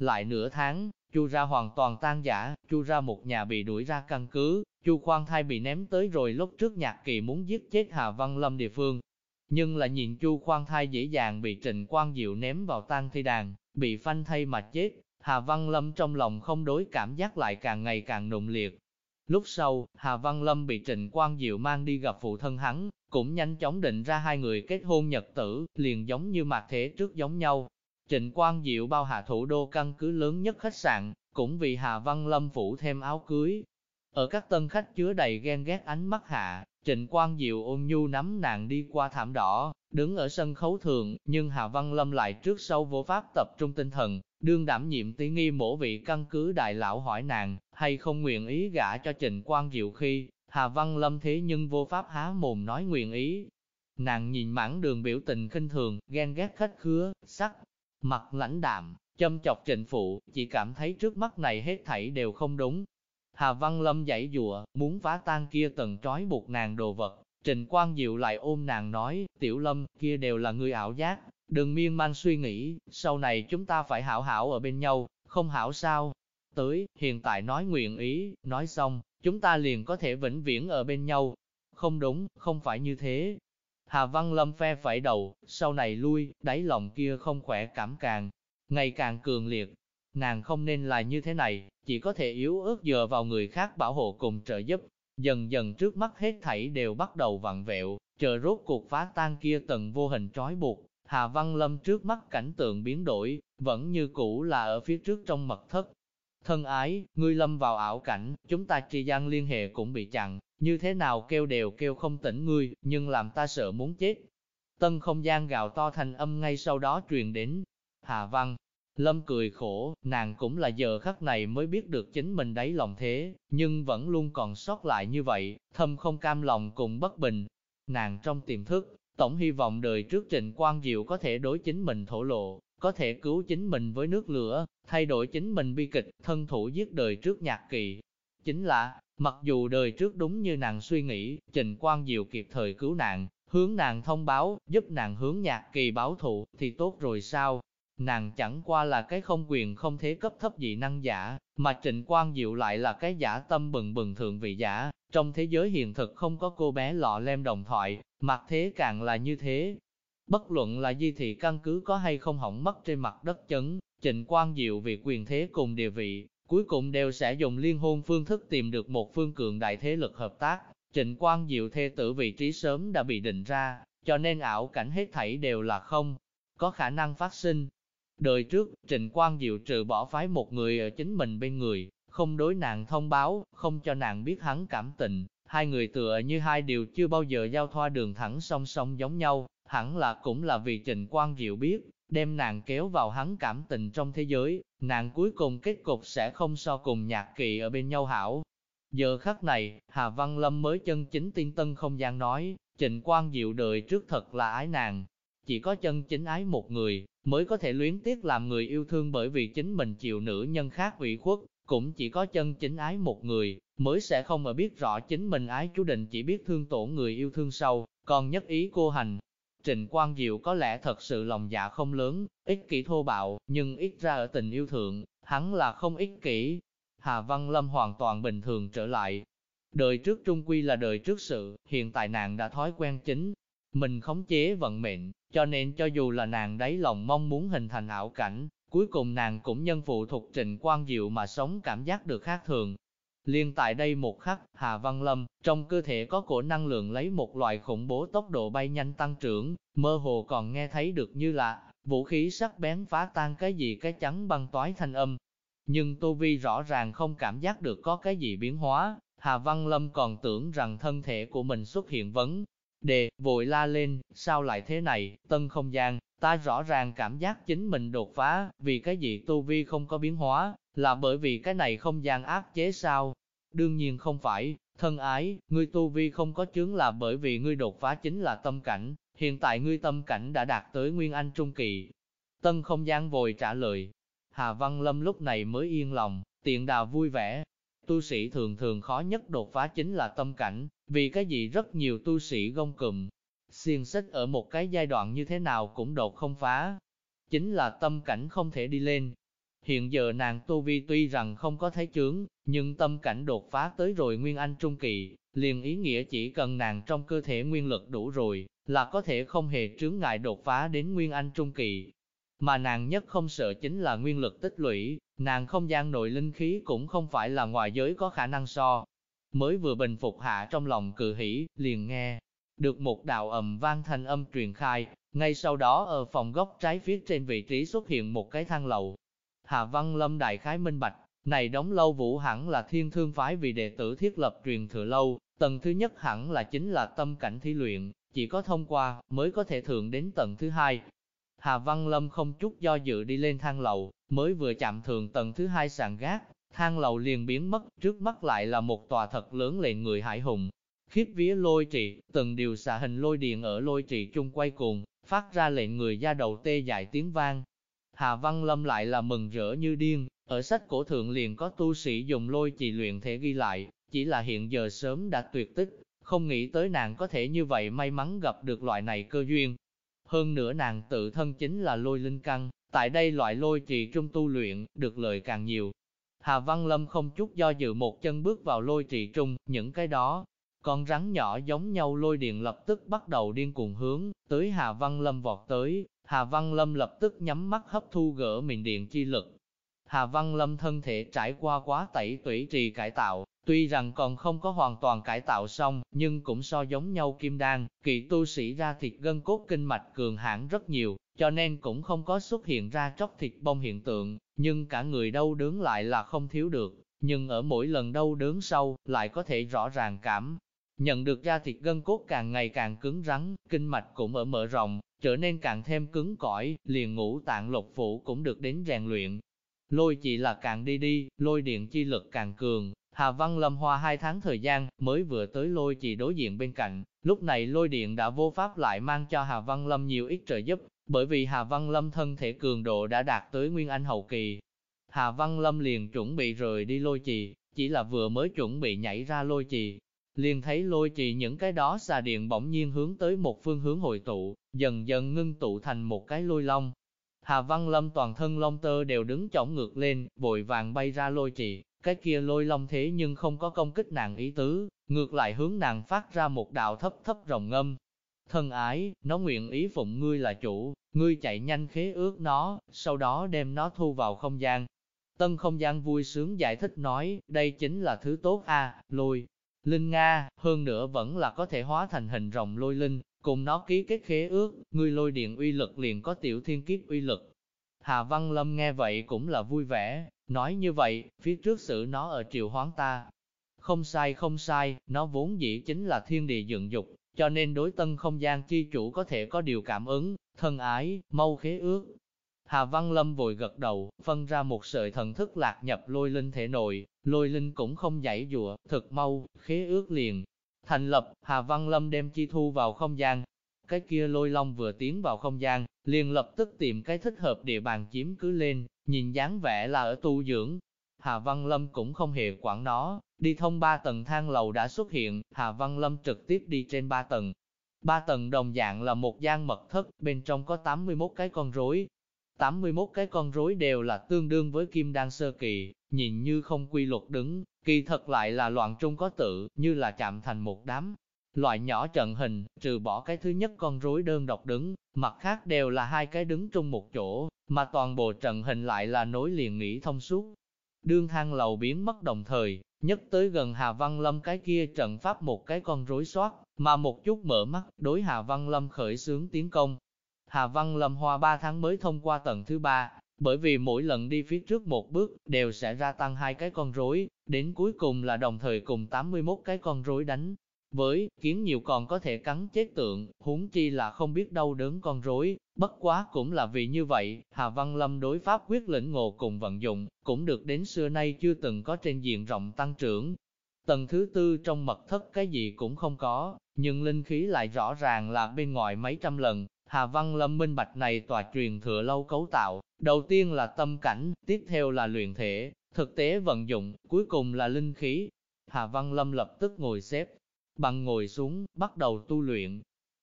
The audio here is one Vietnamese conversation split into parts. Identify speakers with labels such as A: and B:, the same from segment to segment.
A: Lại nửa tháng, Chu ra hoàn toàn tan giả, Chu ra một nhà bị đuổi ra căn cứ, Chu Khoan Thai bị ném tới rồi lúc trước nhạc kỳ muốn giết chết Hà Văn Lâm địa phương. Nhưng là nhìn Chu Khoan Thai dễ dàng bị Trịnh Quang Diệu ném vào tang thi đàn, bị phanh thay mà chết, Hà Văn Lâm trong lòng không đối cảm giác lại càng ngày càng nụng liệt. Lúc sau, Hà Văn Lâm bị Trịnh Quang Diệu mang đi gặp phụ thân hắn, cũng nhanh chóng định ra hai người kết hôn nhật tử, liền giống như mặt thế trước giống nhau. Trịnh Quang Diệu bao hạ thủ đô căn cứ lớn nhất khách sạn, cũng vì Hà Văn Lâm phủ thêm áo cưới. Ở các tân khách chứa đầy ghen ghét ánh mắt hạ, Trịnh Quang Diệu ôn nhu nắm nàng đi qua thảm đỏ, đứng ở sân khấu thường, nhưng Hà Văn Lâm lại trước sau vô pháp tập trung tinh thần, đương đảm nhiệm tí nghi mổ vị căn cứ đại lão hỏi nàng, hay không nguyện ý gả cho Trịnh Quang Diệu khi, Hà Văn Lâm thế nhưng vô pháp há mồm nói nguyện ý. Nàng nhìn mãn đường biểu tình khinh thường, ghen ghét khách khứa, sắc, mặt lãnh đạm, châm chọc trịnh phụ, chỉ cảm thấy trước mắt này hết thảy đều không đúng. Hà Văn Lâm giải dùa, muốn phá tan kia tầng trói buộc nàng đồ vật. Trịnh Quang Diệu lại ôm nàng nói, Tiểu Lâm, kia đều là người ảo giác, đừng miên man suy nghĩ, sau này chúng ta phải hảo hảo ở bên nhau, không hảo sao? Tới, hiện tại nói nguyện ý, nói xong, chúng ta liền có thể vĩnh viễn ở bên nhau. Không đúng, không phải như thế. Hà Văn Lâm phe phẩy đầu, sau này lui, đáy lòng kia không khỏe cảm càng, ngày càng cường liệt. Nàng không nên là như thế này, chỉ có thể yếu ớt dựa vào người khác bảo hộ cùng trợ giúp. Dần dần trước mắt hết thảy đều bắt đầu vặn vẹo, chờ rốt cuộc phá tan kia tầng vô hình trói buộc. Hà Văn Lâm trước mắt cảnh tượng biến đổi, vẫn như cũ là ở phía trước trong mật thất, Thân ái, ngươi lâm vào ảo cảnh, chúng ta tri gian liên hệ cũng bị chặn, như thế nào kêu đều kêu không tỉnh ngươi, nhưng làm ta sợ muốn chết. Tân không gian gào to thành âm ngay sau đó truyền đến. Hà Văn, Lâm cười khổ, nàng cũng là giờ khắc này mới biết được chính mình đáy lòng thế, nhưng vẫn luôn còn sót lại như vậy, thâm không cam lòng cùng bất bình. Nàng trong tiềm thức, tổng hy vọng đời trước trịnh quan diệu có thể đối chính mình thổ lộ, có thể cứu chính mình với nước lửa, thay đổi chính mình bi kịch, thân thủ giết đời trước nhạc kỳ. Chính là, mặc dù đời trước đúng như nàng suy nghĩ, Trình Quang Diệu kịp thời cứu nàng, hướng nàng thông báo, giúp nàng hướng nhạc kỳ báo thù, thì tốt rồi sao? Nàng chẳng qua là cái không quyền không thế cấp thấp dị năng giả, mà Trịnh Quang Diệu lại là cái giả tâm bừng bừng thượng vị giả, trong thế giới hiện thực không có cô bé lọ lem đồng thoại, mặt thế càng là như thế, Bất luận là di thị căn cứ có hay không hỏng mất trên mặt đất chấn, trịnh Quang diệu vì quyền thế cùng địa vị, cuối cùng đều sẽ dùng liên hôn phương thức tìm được một phương cường đại thế lực hợp tác. Trịnh Quang diệu thê tử vị trí sớm đã bị định ra, cho nên ảo cảnh hết thảy đều là không, có khả năng phát sinh. Đời trước, Trịnh Quang Diệu trừ bỏ phái một người ở chính mình bên người, không đối nàng thông báo, không cho nàng biết hắn cảm tình, hai người tựa như hai điều chưa bao giờ giao thoa đường thẳng song song giống nhau, hẳn là cũng là vì Trịnh Quang Diệu biết, đem nàng kéo vào hắn cảm tình trong thế giới, nàng cuối cùng kết cục sẽ không so cùng nhạc kỵ ở bên nhau hảo. Giờ khắc này, Hà Văn Lâm mới chân chính tiên tân không gian nói, Trịnh Quang Diệu đời trước thật là ái nàng. Chỉ có chân chính ái một người, mới có thể luyến tiếc làm người yêu thương bởi vì chính mình chịu nữ nhân khác ủy khuất, cũng chỉ có chân chính ái một người, mới sẽ không mà biết rõ chính mình ái chú định chỉ biết thương tổn người yêu thương sâu, còn nhất ý cô hành, Trịnh Quang Diệu có lẽ thật sự lòng dạ không lớn, ích kỷ thô bạo, nhưng ít ra ở tình yêu thượng, hắn là không ích kỷ. Hà Văn Lâm hoàn toàn bình thường trở lại. Đời trước trung quy là đời trước sự, hiện tại nàng đã thói quen chính. Mình khống chế vận mệnh, cho nên cho dù là nàng đáy lòng mong muốn hình thành ảo cảnh, cuối cùng nàng cũng nhân phụ thuộc Trịnh Quang Diệu mà sống cảm giác được khác thường, Liên tại đây một khắc, Hà Văn Lâm, trong cơ thể có cổ năng lượng lấy một loại khủng bố tốc độ bay nhanh tăng trưởng, mơ hồ còn nghe thấy được như là, vũ khí sắc bén phá tan cái gì cái chắn băng toái thanh âm. Nhưng Tô Vi rõ ràng không cảm giác được có cái gì biến hóa, Hà Văn Lâm còn tưởng rằng thân thể của mình xuất hiện vấn đề, vội la lên, sao lại thế này, tân không gian, ta rõ ràng cảm giác chính mình đột phá, vì cái gì Tu Vi không có biến hóa, là bởi vì cái này không gian áp chế sao? Đương nhiên không phải, thân ái, ngươi tu vi không có chướng là bởi vì ngươi đột phá chính là tâm cảnh, hiện tại ngươi tâm cảnh đã đạt tới Nguyên Anh Trung Kỳ. Tân không gian vội trả lời. Hà Văn Lâm lúc này mới yên lòng, tiện đà vui vẻ. Tu sĩ thường thường khó nhất đột phá chính là tâm cảnh, vì cái gì rất nhiều tu sĩ gông cùm, xiên xích ở một cái giai đoạn như thế nào cũng đột không phá. Chính là tâm cảnh không thể đi lên, Hiện giờ nàng tu vi tuy rằng không có thấy chướng, nhưng tâm cảnh đột phá tới rồi Nguyên Anh Trung Kỳ, liền ý nghĩa chỉ cần nàng trong cơ thể nguyên lực đủ rồi, là có thể không hề chướng ngại đột phá đến Nguyên Anh Trung Kỳ. Mà nàng nhất không sợ chính là nguyên lực tích lũy, nàng không gian nội linh khí cũng không phải là ngoài giới có khả năng so. Mới vừa bình phục hạ trong lòng cự hỉ, liền nghe, được một đạo ầm vang thanh âm truyền khai, ngay sau đó ở phòng góc trái phía trên vị trí xuất hiện một cái thang lầu. Hà Văn Lâm đại khái minh bạch, này đóng lâu vũ hẳn là thiên thương phái vì đệ tử thiết lập truyền thừa lâu, tầng thứ nhất hẳn là chính là tâm cảnh thí luyện, chỉ có thông qua mới có thể thượng đến tầng thứ hai. Hà Văn Lâm không chút do dự đi lên thang lầu, mới vừa chạm thường tầng thứ hai sàn gác, thang lầu liền biến mất, trước mắt lại là một tòa thật lớn lệnh người hải hùng. Khiếp vía lôi trị, từng điều xạ hình lôi điện ở lôi trị chung quay cuồng, phát ra lệnh người da đầu tê dại tiếng vang. Hà Văn Lâm lại là mừng rỡ như điên, ở sách cổ thượng liền có tu sĩ dùng lôi trì luyện thể ghi lại, chỉ là hiện giờ sớm đã tuyệt tích, không nghĩ tới nàng có thể như vậy may mắn gặp được loại này cơ duyên. Hơn nữa nàng tự thân chính là lôi linh căn, tại đây loại lôi trì trung tu luyện, được lợi càng nhiều. Hà Văn Lâm không chút do dự một chân bước vào lôi trì trung, những cái đó, con rắn nhỏ giống nhau lôi điện lập tức bắt đầu điên cuồng hướng, tới Hà Văn Lâm vọt tới, Hà Văn Lâm lập tức nhắm mắt hấp thu gỡ mình điện chi lực. Hà Văn Lâm thân thể trải qua quá tẩy tủy trì cải tạo, tuy rằng còn không có hoàn toàn cải tạo xong, nhưng cũng so giống nhau kim đan, kỳ tu sĩ ra thịt gân cốt kinh mạch cường hãn rất nhiều, cho nên cũng không có xuất hiện ra tróc thịt bông hiện tượng, nhưng cả người đau đớn lại là không thiếu được, nhưng ở mỗi lần đau đớn sau, lại có thể rõ ràng cảm Nhận được da thịt gân cốt càng ngày càng cứng rắn, kinh mạch cũng ở mở rộng, trở nên càng thêm cứng cỏi, liền ngũ tạng lục phủ cũng được đến rèn luyện. Lôi chỉ là càng đi đi, lôi điện chi lực càng cường. Hà Văn Lâm hoa hai tháng thời gian, mới vừa tới lôi chỉ đối diện bên cạnh, lúc này lôi điện đã vô pháp lại mang cho Hà Văn Lâm nhiều ít trợ giúp, bởi vì Hà Văn Lâm thân thể cường độ đã đạt tới Nguyên Anh hậu kỳ. Hà Văn Lâm liền chuẩn bị rời đi lôi trì, chỉ là vừa mới chuẩn bị nhảy ra lôi trì, liền thấy lôi trì những cái đó xà điện bỗng nhiên hướng tới một phương hướng hội tụ, dần dần ngưng tụ thành một cái lôi long. Hà Văn Lâm toàn thân long tơ đều đứng chổng ngược lên, vội vàng bay ra lôi trì, cái kia lôi long thế nhưng không có công kích nàng ý tứ, ngược lại hướng nàng phát ra một đạo thấp thấp rồng ngâm. Thân ái, nó nguyện ý phụng ngươi là chủ, ngươi chạy nhanh khế ước nó, sau đó đem nó thu vào không gian. Tân không gian vui sướng giải thích nói, đây chính là thứ tốt a lôi, Linh Nga, hơn nữa vẫn là có thể hóa thành hình rồng lôi linh, cùng nó ký kết khế ước, người lôi điện uy lực liền có tiểu thiên kiếp uy lực. Hà Văn Lâm nghe vậy cũng là vui vẻ, nói như vậy, phía trước xử nó ở triều hoán ta. Không sai không sai, nó vốn dĩ chính là thiên địa dựng dục, cho nên đối tân không gian chi chủ có thể có điều cảm ứng, thân ái, mau khế ước, Hà Văn Lâm vội gật đầu, phân ra một sợi thần thức lạc nhập lôi linh thể nội, lôi linh cũng không giải dụa, thực mau, khế ước liền. Thành lập, Hà Văn Lâm đem chi thu vào không gian. Cái kia lôi long vừa tiến vào không gian, liền lập tức tìm cái thích hợp địa bàn chiếm cứ lên, nhìn dáng vẻ là ở tu dưỡng. Hà Văn Lâm cũng không hề quản nó, đi thông ba tầng thang lầu đã xuất hiện, Hà Văn Lâm trực tiếp đi trên ba tầng. Ba tầng đồng dạng là một gian mật thất, bên trong có 81 cái con rối, 81 cái con rối đều là tương đương với kim đan sơ kỳ, nhìn như không quy luật đứng, kỳ thật lại là loạn trung có tự, như là chạm thành một đám. Loại nhỏ trận hình, trừ bỏ cái thứ nhất con rối đơn độc đứng, mặt khác đều là hai cái đứng trong một chỗ, mà toàn bộ trận hình lại là nối liền nghĩ thông suốt. Đương thang lầu biến mất đồng thời, nhất tới gần Hà Văn Lâm cái kia trận pháp một cái con rối soát, mà một chút mở mắt, đối Hà Văn Lâm khởi xướng tiến công, Hà Văn Lâm Hoa 3 tháng mới thông qua tầng thứ 3, bởi vì mỗi lần đi phía trước một bước, đều sẽ gia tăng hai cái con rối, đến cuối cùng là đồng thời cùng 81 cái con rối đánh. Với, kiến nhiều còn có thể cắn chết tượng, huống chi là không biết đâu đớn con rối, bất quá cũng là vì như vậy, Hà Văn Lâm đối pháp quyết lĩnh ngộ cùng vận dụng, cũng được đến xưa nay chưa từng có trên diện rộng tăng trưởng. Tầng thứ tư trong mật thất cái gì cũng không có, nhưng linh khí lại rõ ràng là bên ngoài mấy trăm lần, Hà Văn Lâm minh bạch này tòa truyền thừa lâu cấu tạo, đầu tiên là tâm cảnh, tiếp theo là luyện thể, thực tế vận dụng, cuối cùng là linh khí. Hà Văn Lâm lập tức ngồi xếp, bằng ngồi xuống, bắt đầu tu luyện.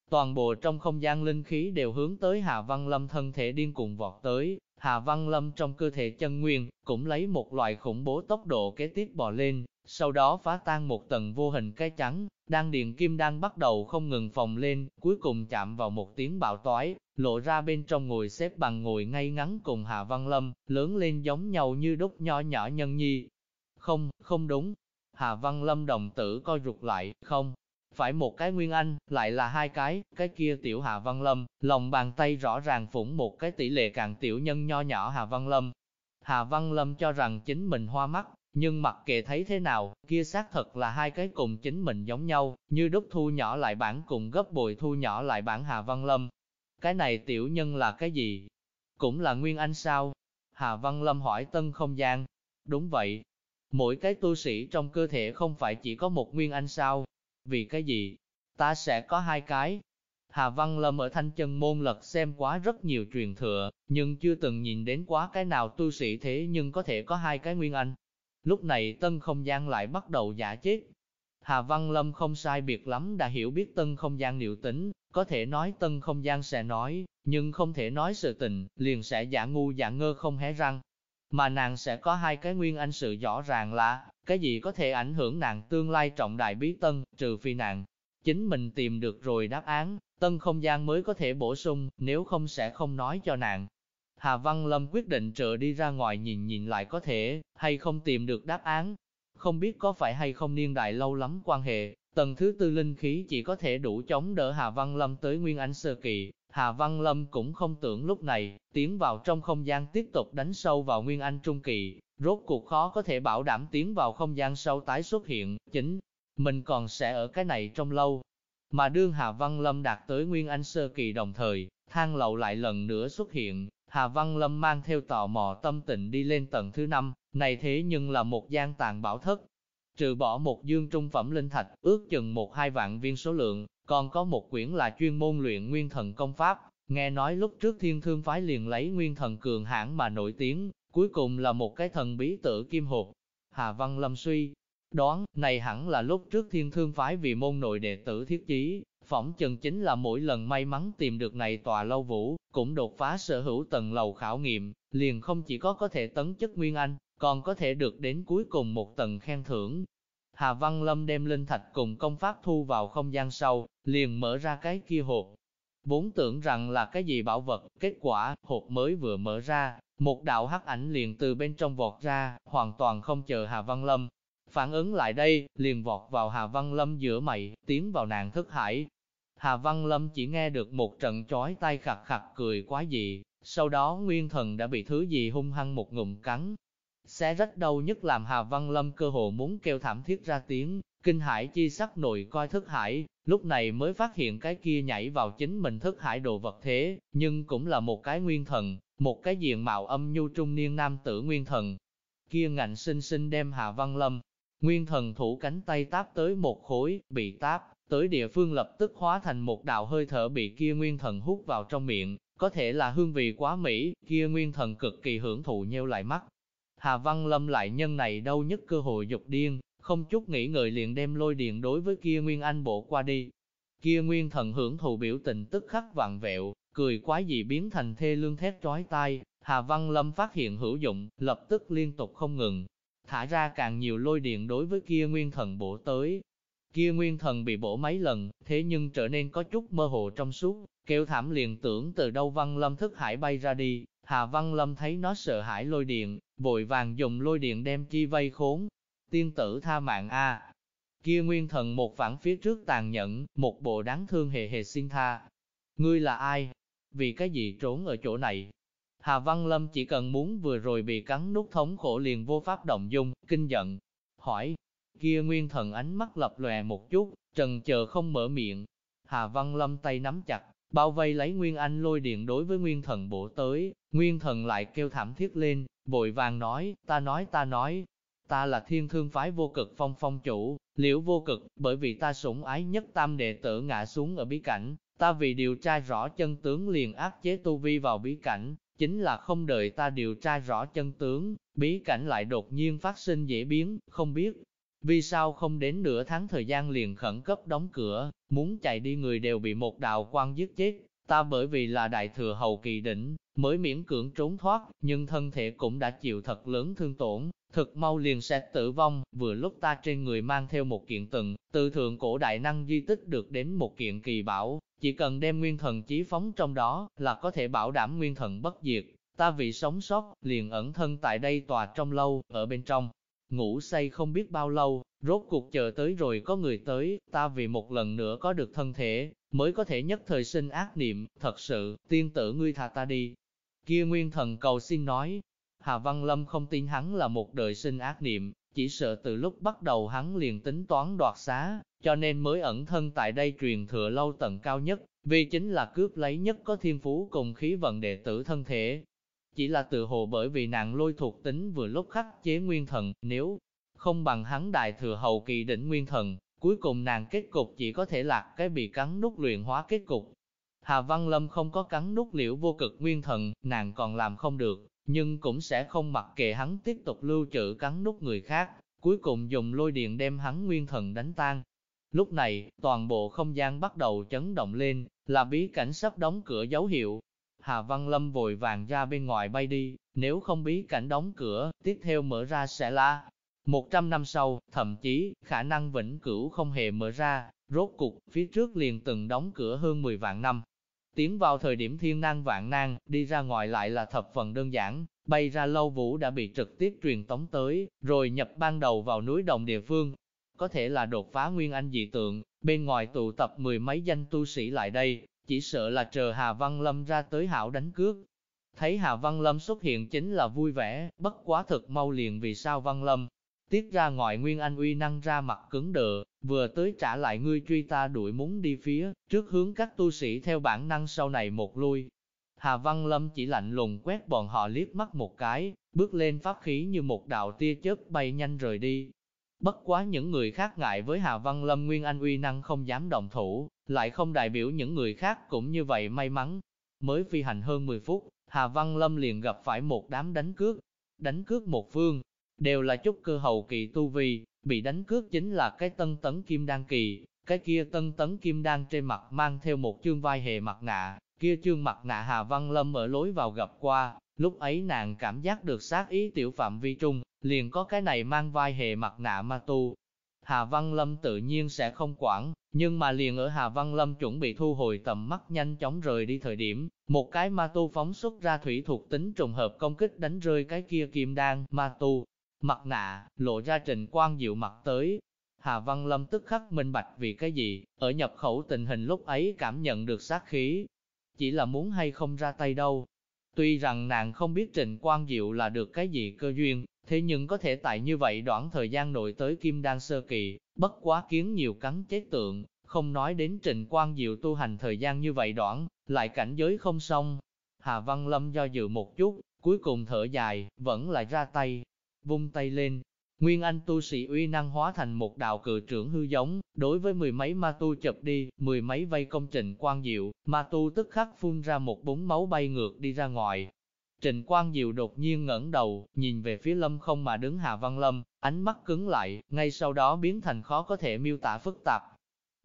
A: Toàn bộ trong không gian linh khí đều hướng tới Hà Văn Lâm thân thể điên cuồng vọt tới, Hà Văn Lâm trong cơ thể chân nguyên, cũng lấy một loại khủng bố tốc độ kế tiếp bò lên, sau đó phá tan một tầng vô hình cái trắng, đan điện kim đan bắt đầu không ngừng phồng lên, cuối cùng chạm vào một tiếng bạo toái, lộ ra bên trong ngồi xếp bằng ngồi ngay ngắn cùng Hà Văn Lâm, lớn lên giống nhau như đúc nho nhỏ nhân nhi. Không, không đúng. Hà Văn Lâm đồng tử coi rụt lại, không, phải một cái Nguyên Anh, lại là hai cái, cái kia tiểu Hà Văn Lâm, lòng bàn tay rõ ràng phủng một cái tỷ lệ càng tiểu nhân nho nhỏ Hà Văn Lâm. Hà Văn Lâm cho rằng chính mình hoa mắt, nhưng mặc kệ thấy thế nào, kia xác thật là hai cái cùng chính mình giống nhau, như đúc thu nhỏ lại bản cùng gấp bội thu nhỏ lại bản Hà Văn Lâm. Cái này tiểu nhân là cái gì? Cũng là Nguyên Anh sao? Hà Văn Lâm hỏi tân không gian. Đúng vậy. Mỗi cái tu sĩ trong cơ thể không phải chỉ có một Nguyên Anh sao? Vì cái gì? Ta sẽ có hai cái. Hà Văn Lâm ở thanh chân môn lật xem quá rất nhiều truyền thừa, nhưng chưa từng nhìn đến quá cái nào tu sĩ thế nhưng có thể có hai cái Nguyên Anh. Lúc này tân không gian lại bắt đầu giả chết. Hà Văn Lâm không sai biệt lắm đã hiểu biết tân không gian liệu tính, có thể nói tân không gian sẽ nói, nhưng không thể nói sự tình, liền sẽ giả ngu giả ngơ không hé răng. Mà nàng sẽ có hai cái nguyên anh sự rõ ràng là, cái gì có thể ảnh hưởng nàng tương lai trọng đại bí tân, trừ phi nàng. Chính mình tìm được rồi đáp án, tân không gian mới có thể bổ sung, nếu không sẽ không nói cho nàng. Hà Văn Lâm quyết định trợ đi ra ngoài nhìn nhìn lại có thể, hay không tìm được đáp án. Không biết có phải hay không niên đại lâu lắm quan hệ, tầng thứ tư linh khí chỉ có thể đủ chống đỡ Hà Văn Lâm tới Nguyên Anh Sơ Kỳ. Hà Văn Lâm cũng không tưởng lúc này, tiến vào trong không gian tiếp tục đánh sâu vào Nguyên Anh Trung Kỳ, rốt cuộc khó có thể bảo đảm tiến vào không gian sâu tái xuất hiện, chính mình còn sẽ ở cái này trong lâu. Mà đương Hà Văn Lâm đạt tới Nguyên Anh Sơ Kỳ đồng thời, thang lậu lại lần nữa xuất hiện, Hà Văn Lâm mang theo tò mò tâm tình đi lên tầng thứ năm, này thế nhưng là một gian tàn bảo thất. Trừ bỏ một dương trung phẩm linh thạch, ước chừng một hai vạn viên số lượng, còn có một quyển là chuyên môn luyện nguyên thần công pháp. Nghe nói lúc trước thiên thương phái liền lấy nguyên thần cường hãn mà nổi tiếng, cuối cùng là một cái thần bí tử kim hộp. Hà Văn Lâm suy, đoán, này hẳn là lúc trước thiên thương phái vì môn nội đệ tử thiết chí, phỏng chừng chính là mỗi lần may mắn tìm được này tòa lâu vũ, cũng đột phá sở hữu tầng lầu khảo nghiệm, liền không chỉ có có thể tấn chất Nguyên Anh, còn có thể được đến cuối cùng một tầng khen thưởng. Hà Văn Lâm đem linh thạch cùng công pháp thu vào không gian sâu, liền mở ra cái kia hộp. Vốn tưởng rằng là cái gì bảo vật, kết quả, hộp mới vừa mở ra, một đạo hắc ảnh liền từ bên trong vọt ra, hoàn toàn không chờ Hà Văn Lâm. Phản ứng lại đây, liền vọt vào Hà Văn Lâm giữa mày, tiến vào nàng thức hải, Hà Văn Lâm chỉ nghe được một trận chói tay khặt khặt cười quá dị, sau đó nguyên thần đã bị thứ gì hung hăng một ngụm cắn. Xé rách đau nhất làm Hà Văn Lâm cơ hồ muốn kêu thảm thiết ra tiếng, kinh hải chi sắc nội coi thức hải, lúc này mới phát hiện cái kia nhảy vào chính mình thức hải đồ vật thế, nhưng cũng là một cái nguyên thần, một cái diện mạo âm nhu trung niên nam tử nguyên thần. Kia ngạnh sinh sinh đem Hà Văn Lâm, nguyên thần thủ cánh tay táp tới một khối, bị táp, tới địa phương lập tức hóa thành một đạo hơi thở bị kia nguyên thần hút vào trong miệng, có thể là hương vị quá mỹ, kia nguyên thần cực kỳ hưởng thụ nheo lại mắt. Hà Văn Lâm lại nhân này đâu nhất cơ hội dục điên, không chút nghĩ ngợi liền đem lôi điện đối với kia nguyên anh bộ qua đi. Kia nguyên thần hưởng thụ biểu tình tức khắc vặn vẹo, cười quái dị biến thành thê lương thét trói tai, Hà Văn Lâm phát hiện hữu dụng, lập tức liên tục không ngừng, thả ra càng nhiều lôi điện đối với kia nguyên thần bổ tới, Kia nguyên thần bị bổ mấy lần, thế nhưng trở nên có chút mơ hồ trong suốt, kêu thảm liền tưởng từ đâu Văn Lâm thức hải bay ra đi, Hà Văn Lâm thấy nó sợ hãi lôi điện, vội vàng dùng lôi điện đem chi vây khốn. Tiên tử tha mạng a Kia nguyên thần một vãng phía trước tàn nhẫn, một bộ đáng thương hề hề xin tha. Ngươi là ai? Vì cái gì trốn ở chỗ này? Hà Văn Lâm chỉ cần muốn vừa rồi bị cắn nút thống khổ liền vô pháp động dung, kinh giận. Hỏi, Kia nguyên thần ánh mắt lập lòe một chút, trần chờ không mở miệng. Hà Văn Lâm tay nắm chặt, bao vây lấy Nguyên Anh lôi điện đối với Nguyên thần bổ tới, Nguyên thần lại kêu thảm thiết lên, vội vàng nói, ta nói ta nói, ta là thiên thương phái vô cực phong phong chủ, liễu vô cực, bởi vì ta sủng ái nhất tam đệ tử ngã xuống ở bí cảnh, ta vì điều tra rõ chân tướng liền áp chế tu vi vào bí cảnh, chính là không đợi ta điều tra rõ chân tướng, bí cảnh lại đột nhiên phát sinh dễ biến, không biết, vì sao không đến nửa tháng thời gian liền khẩn cấp đóng cửa, muốn chạy đi người đều bị một đạo quan giết chết, ta bởi vì là đại thừa hầu kỳ đỉnh, mới miễn cưỡng trốn thoát, nhưng thân thể cũng đã chịu thật lớn thương tổn, thực mau liền sẽ tử vong, vừa lúc ta trên người mang theo một kiện từng, từ thượng cổ đại năng di tích được đến một kiện kỳ bảo, chỉ cần đem nguyên thần chí phóng trong đó, là có thể bảo đảm nguyên thần bất diệt, ta vì sống sót, liền ẩn thân tại đây tòa trong lâu, ở bên trong, ngủ say không biết bao lâu, rốt cuộc chờ tới rồi có người tới, ta vì một lần nữa có được thân thể, mới có thể nhất thời sinh ác niệm, thật sự, tiên tử ngươi thà ta đi. Kia nguyên thần cầu xin nói, Hà Văn Lâm không tin hắn là một đời sinh ác niệm, chỉ sợ từ lúc bắt đầu hắn liền tính toán đoạt xá, cho nên mới ẩn thân tại đây truyền thừa lâu tầng cao nhất, vì chính là cướp lấy nhất có thiên phú cùng khí vận đệ tử thân thể. Chỉ là tự hồ bởi vì nàng lôi thuộc tính vừa lúc khắc chế nguyên thần, nếu không bằng hắn đại thừa hậu kỳ đỉnh nguyên thần, cuối cùng nàng kết cục chỉ có thể lạc cái bị cắn nút luyện hóa kết cục. Hà Văn Lâm không có cắn nút liễu vô cực nguyên thần, nàng còn làm không được, nhưng cũng sẽ không mặc kệ hắn tiếp tục lưu trữ cắn nút người khác, cuối cùng dùng lôi điện đem hắn nguyên thần đánh tan. Lúc này, toàn bộ không gian bắt đầu chấn động lên, là bí cảnh sắp đóng cửa dấu hiệu. Hà Văn Lâm vội vàng ra bên ngoài bay đi, nếu không bí cảnh đóng cửa, tiếp theo mở ra sẽ là 100 năm sau, thậm chí, khả năng vĩnh cửu không hề mở ra, rốt cục, phía trước liền từng đóng cửa hơn 10 vạn năm. Tiến vào thời điểm thiên năng vạn năng, đi ra ngoài lại là thập phần đơn giản, bay ra lâu vũ đã bị trực tiếp truyền tống tới, rồi nhập ban đầu vào núi đồng địa phương. Có thể là đột phá nguyên anh dị tượng, bên ngoài tụ tập mười mấy danh tu sĩ lại đây, chỉ sợ là chờ Hà Văn Lâm ra tới hảo đánh cướp. Thấy Hà Văn Lâm xuất hiện chính là vui vẻ, bất quá thật mau liền vì sao Văn Lâm. Tiết ra ngoài Nguyên Anh uy năng ra mặt cứng đờ, vừa tới trả lại ngươi truy ta đuổi muốn đi phía, trước hướng các tu sĩ theo bản năng sau này một lui, Hà Văn Lâm chỉ lạnh lùng quét bọn họ liếc mắt một cái, bước lên pháp khí như một đạo tia chớp bay nhanh rời đi. Bất quá những người khác ngại với Hà Văn Lâm Nguyên Anh uy năng không dám động thủ, lại không đại biểu những người khác cũng như vậy may mắn. Mới phi hành hơn 10 phút, Hà Văn Lâm liền gặp phải một đám đánh cướp. Đánh cướp một phương, đều là chút cơ hậu kỳ tu vi, bị đánh cướp chính là cái tân tấn kim đan kỳ, cái kia tân tấn kim đan trên mặt mang theo một chương vai hề mặt nạ, Kia chương mặt nạ Hà Văn Lâm ở lối vào gặp qua, lúc ấy nàng cảm giác được sát ý tiểu phạm vi trung, liền có cái này mang vai hề mặt nạ ma tu. Hà Văn Lâm tự nhiên sẽ không quản, nhưng mà liền ở Hà Văn Lâm chuẩn bị thu hồi tầm mắt nhanh chóng rời đi thời điểm, một cái ma tu phóng xuất ra thủy thuộc tính trùng hợp công kích đánh rơi cái kia kim đan, ma tu, mặt nạ, lộ ra trình quang diệu mặt tới. Hà Văn Lâm tức khắc minh bạch vì cái gì, ở nhập khẩu tình hình lúc ấy cảm nhận được sát khí, chỉ là muốn hay không ra tay đâu. Tuy rằng nàng không biết Trịnh Quang Diệu là được cái gì cơ duyên, thế nhưng có thể tại như vậy đoạn thời gian nội tới Kim Đan Sơ Kỳ, bất quá kiến nhiều cắn chết tượng, không nói đến Trịnh Quang Diệu tu hành thời gian như vậy đoạn, lại cảnh giới không xong. Hà Văn Lâm do dự một chút, cuối cùng thở dài, vẫn lại ra tay, vung tay lên, Nguyên Anh tu sĩ uy năng hóa thành một đạo cự trưởng hư giống, đối với mười mấy ma tu chập đi, mười mấy vây công trình quan diệu, ma tu tức khắc phun ra một búng máu bay ngược đi ra ngoài. Trình Quang Diệu đột nhiên ngẩng đầu, nhìn về phía lâm không mà đứng Hà Văn Lâm, ánh mắt cứng lại, ngay sau đó biến thành khó có thể miêu tả phức tạp.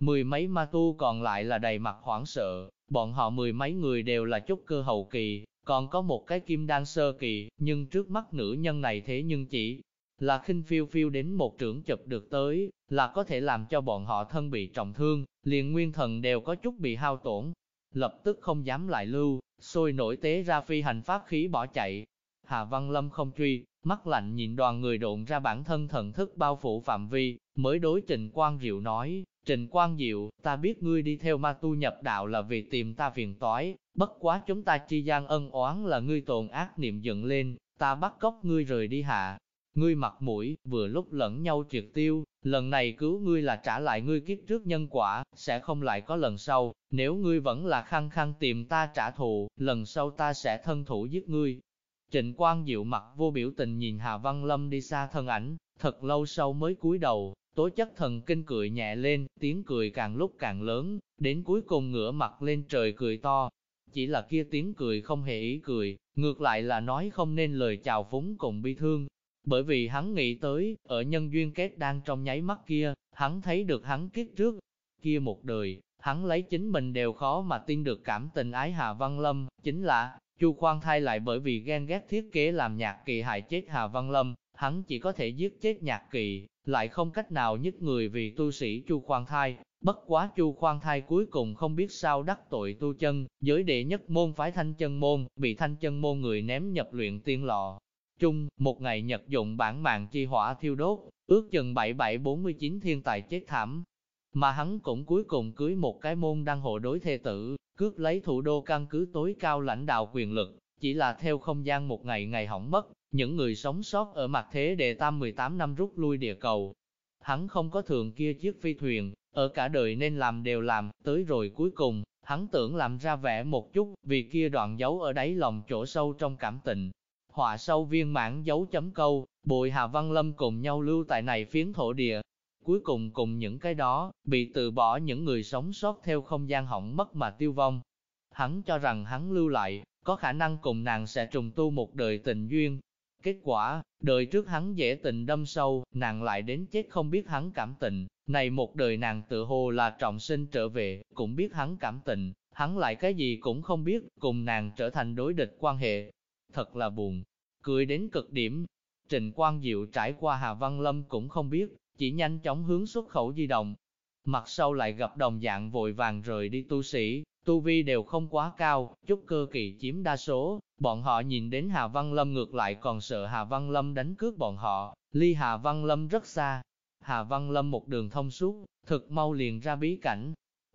A: Mười mấy ma tu còn lại là đầy mặt hoảng sợ, bọn họ mười mấy người đều là chút cơ hậu kỳ, còn có một cái kim đan sơ kỳ, nhưng trước mắt nữ nhân này thế nhưng chỉ là khinh phiêu phiêu đến một trưởng chụp được tới, là có thể làm cho bọn họ thân bị trọng thương, liền nguyên thần đều có chút bị hao tổn. Lập tức không dám lại lưu, sôi nổi tế ra phi hành pháp khí bỏ chạy. Hà Văn Lâm không truy, mắt lạnh nhìn đoàn người độn ra bản thân thần thức bao phủ phạm vi, mới đối Trình Quang Diệu nói, Trình Quang Diệu, ta biết ngươi đi theo ma tu nhập đạo là vì tìm ta phiền toái, bất quá chúng ta chi gian ân oán là ngươi tồn ác niệm dựng lên, ta bắt cóc ngươi rời đi hạ, Ngươi mặt mũi, vừa lúc lẫn nhau triệt tiêu, lần này cứu ngươi là trả lại ngươi kiếp trước nhân quả, sẽ không lại có lần sau, nếu ngươi vẫn là khăng khăng tìm ta trả thù, lần sau ta sẽ thân thủ giết ngươi. Trịnh Quang dịu mặt vô biểu tình nhìn Hà Văn Lâm đi xa thân ảnh, thật lâu sau mới cúi đầu, tố chất thần kinh cười nhẹ lên, tiếng cười càng lúc càng lớn, đến cuối cùng ngửa mặt lên trời cười to. Chỉ là kia tiếng cười không hề ý cười, ngược lại là nói không nên lời chào phúng cùng bi thương, bởi vì hắn nghĩ tới, ở nhân duyên kết đang trong nháy mắt kia, hắn thấy được hắn kiếp trước. Kia một đời, hắn lấy chính mình đều khó mà tin được cảm tình ái Hà Văn Lâm, chính là, Chu Khoan Thai lại bởi vì ghen ghét thiết kế làm nhạc kỳ hại chết Hà Văn Lâm, hắn chỉ có thể giết chết nhạc kỳ, lại không cách nào nhất người vì tu sĩ Chu Khoan Thai. Bất quá Chu Khoan Thai cuối cùng không biết sao đắc tội tu chân, giới đệ nhất môn phái thanh chân môn, bị thanh chân môn người ném nhập luyện tiên lọ chung một ngày nhật dụng bản mạng chi hỏa thiêu đốt, ước chừng 7749 thiên tài chết thảm. Mà hắn cũng cuối cùng cưới một cái môn đăng hộ đối thê tử, cướp lấy thủ đô căn cứ tối cao lãnh đạo quyền lực, chỉ là theo không gian một ngày ngày hỏng mất, những người sống sót ở mặt thế đề tam 18 năm rút lui địa cầu. Hắn không có thường kia chiếc phi thuyền, ở cả đời nên làm đều làm, tới rồi cuối cùng, hắn tưởng làm ra vẻ một chút, vì kia đoạn dấu ở đáy lòng chỗ sâu trong cảm tình. Họa sâu viên mãn dấu chấm câu, bội Hà Văn Lâm cùng nhau lưu tại này phiến thổ địa. Cuối cùng cùng những cái đó, bị từ bỏ những người sống sót theo không gian hỏng mất mà tiêu vong. Hắn cho rằng hắn lưu lại, có khả năng cùng nàng sẽ trùng tu một đời tình duyên, Kết quả, đời trước hắn dễ tình đâm sâu, nàng lại đến chết không biết hắn cảm tình, này một đời nàng tự hồ là trọng sinh trở về, cũng biết hắn cảm tình, hắn lại cái gì cũng không biết, cùng nàng trở thành đối địch quan hệ. Thật là buồn, cười đến cực điểm. Trình Quang Diệu trải qua Hà Văn Lâm cũng không biết, chỉ nhanh chóng hướng xuất khẩu di động. Mặt sau lại gặp đồng dạng vội vàng rời đi tu sĩ, tu vi đều không quá cao, chút cơ kỳ chiếm đa số, bọn họ nhìn đến Hà Văn Lâm ngược lại còn sợ Hà Văn Lâm đánh cướp bọn họ, ly Hà Văn Lâm rất xa. Hà Văn Lâm một đường thông suốt, thực mau liền ra bí cảnh.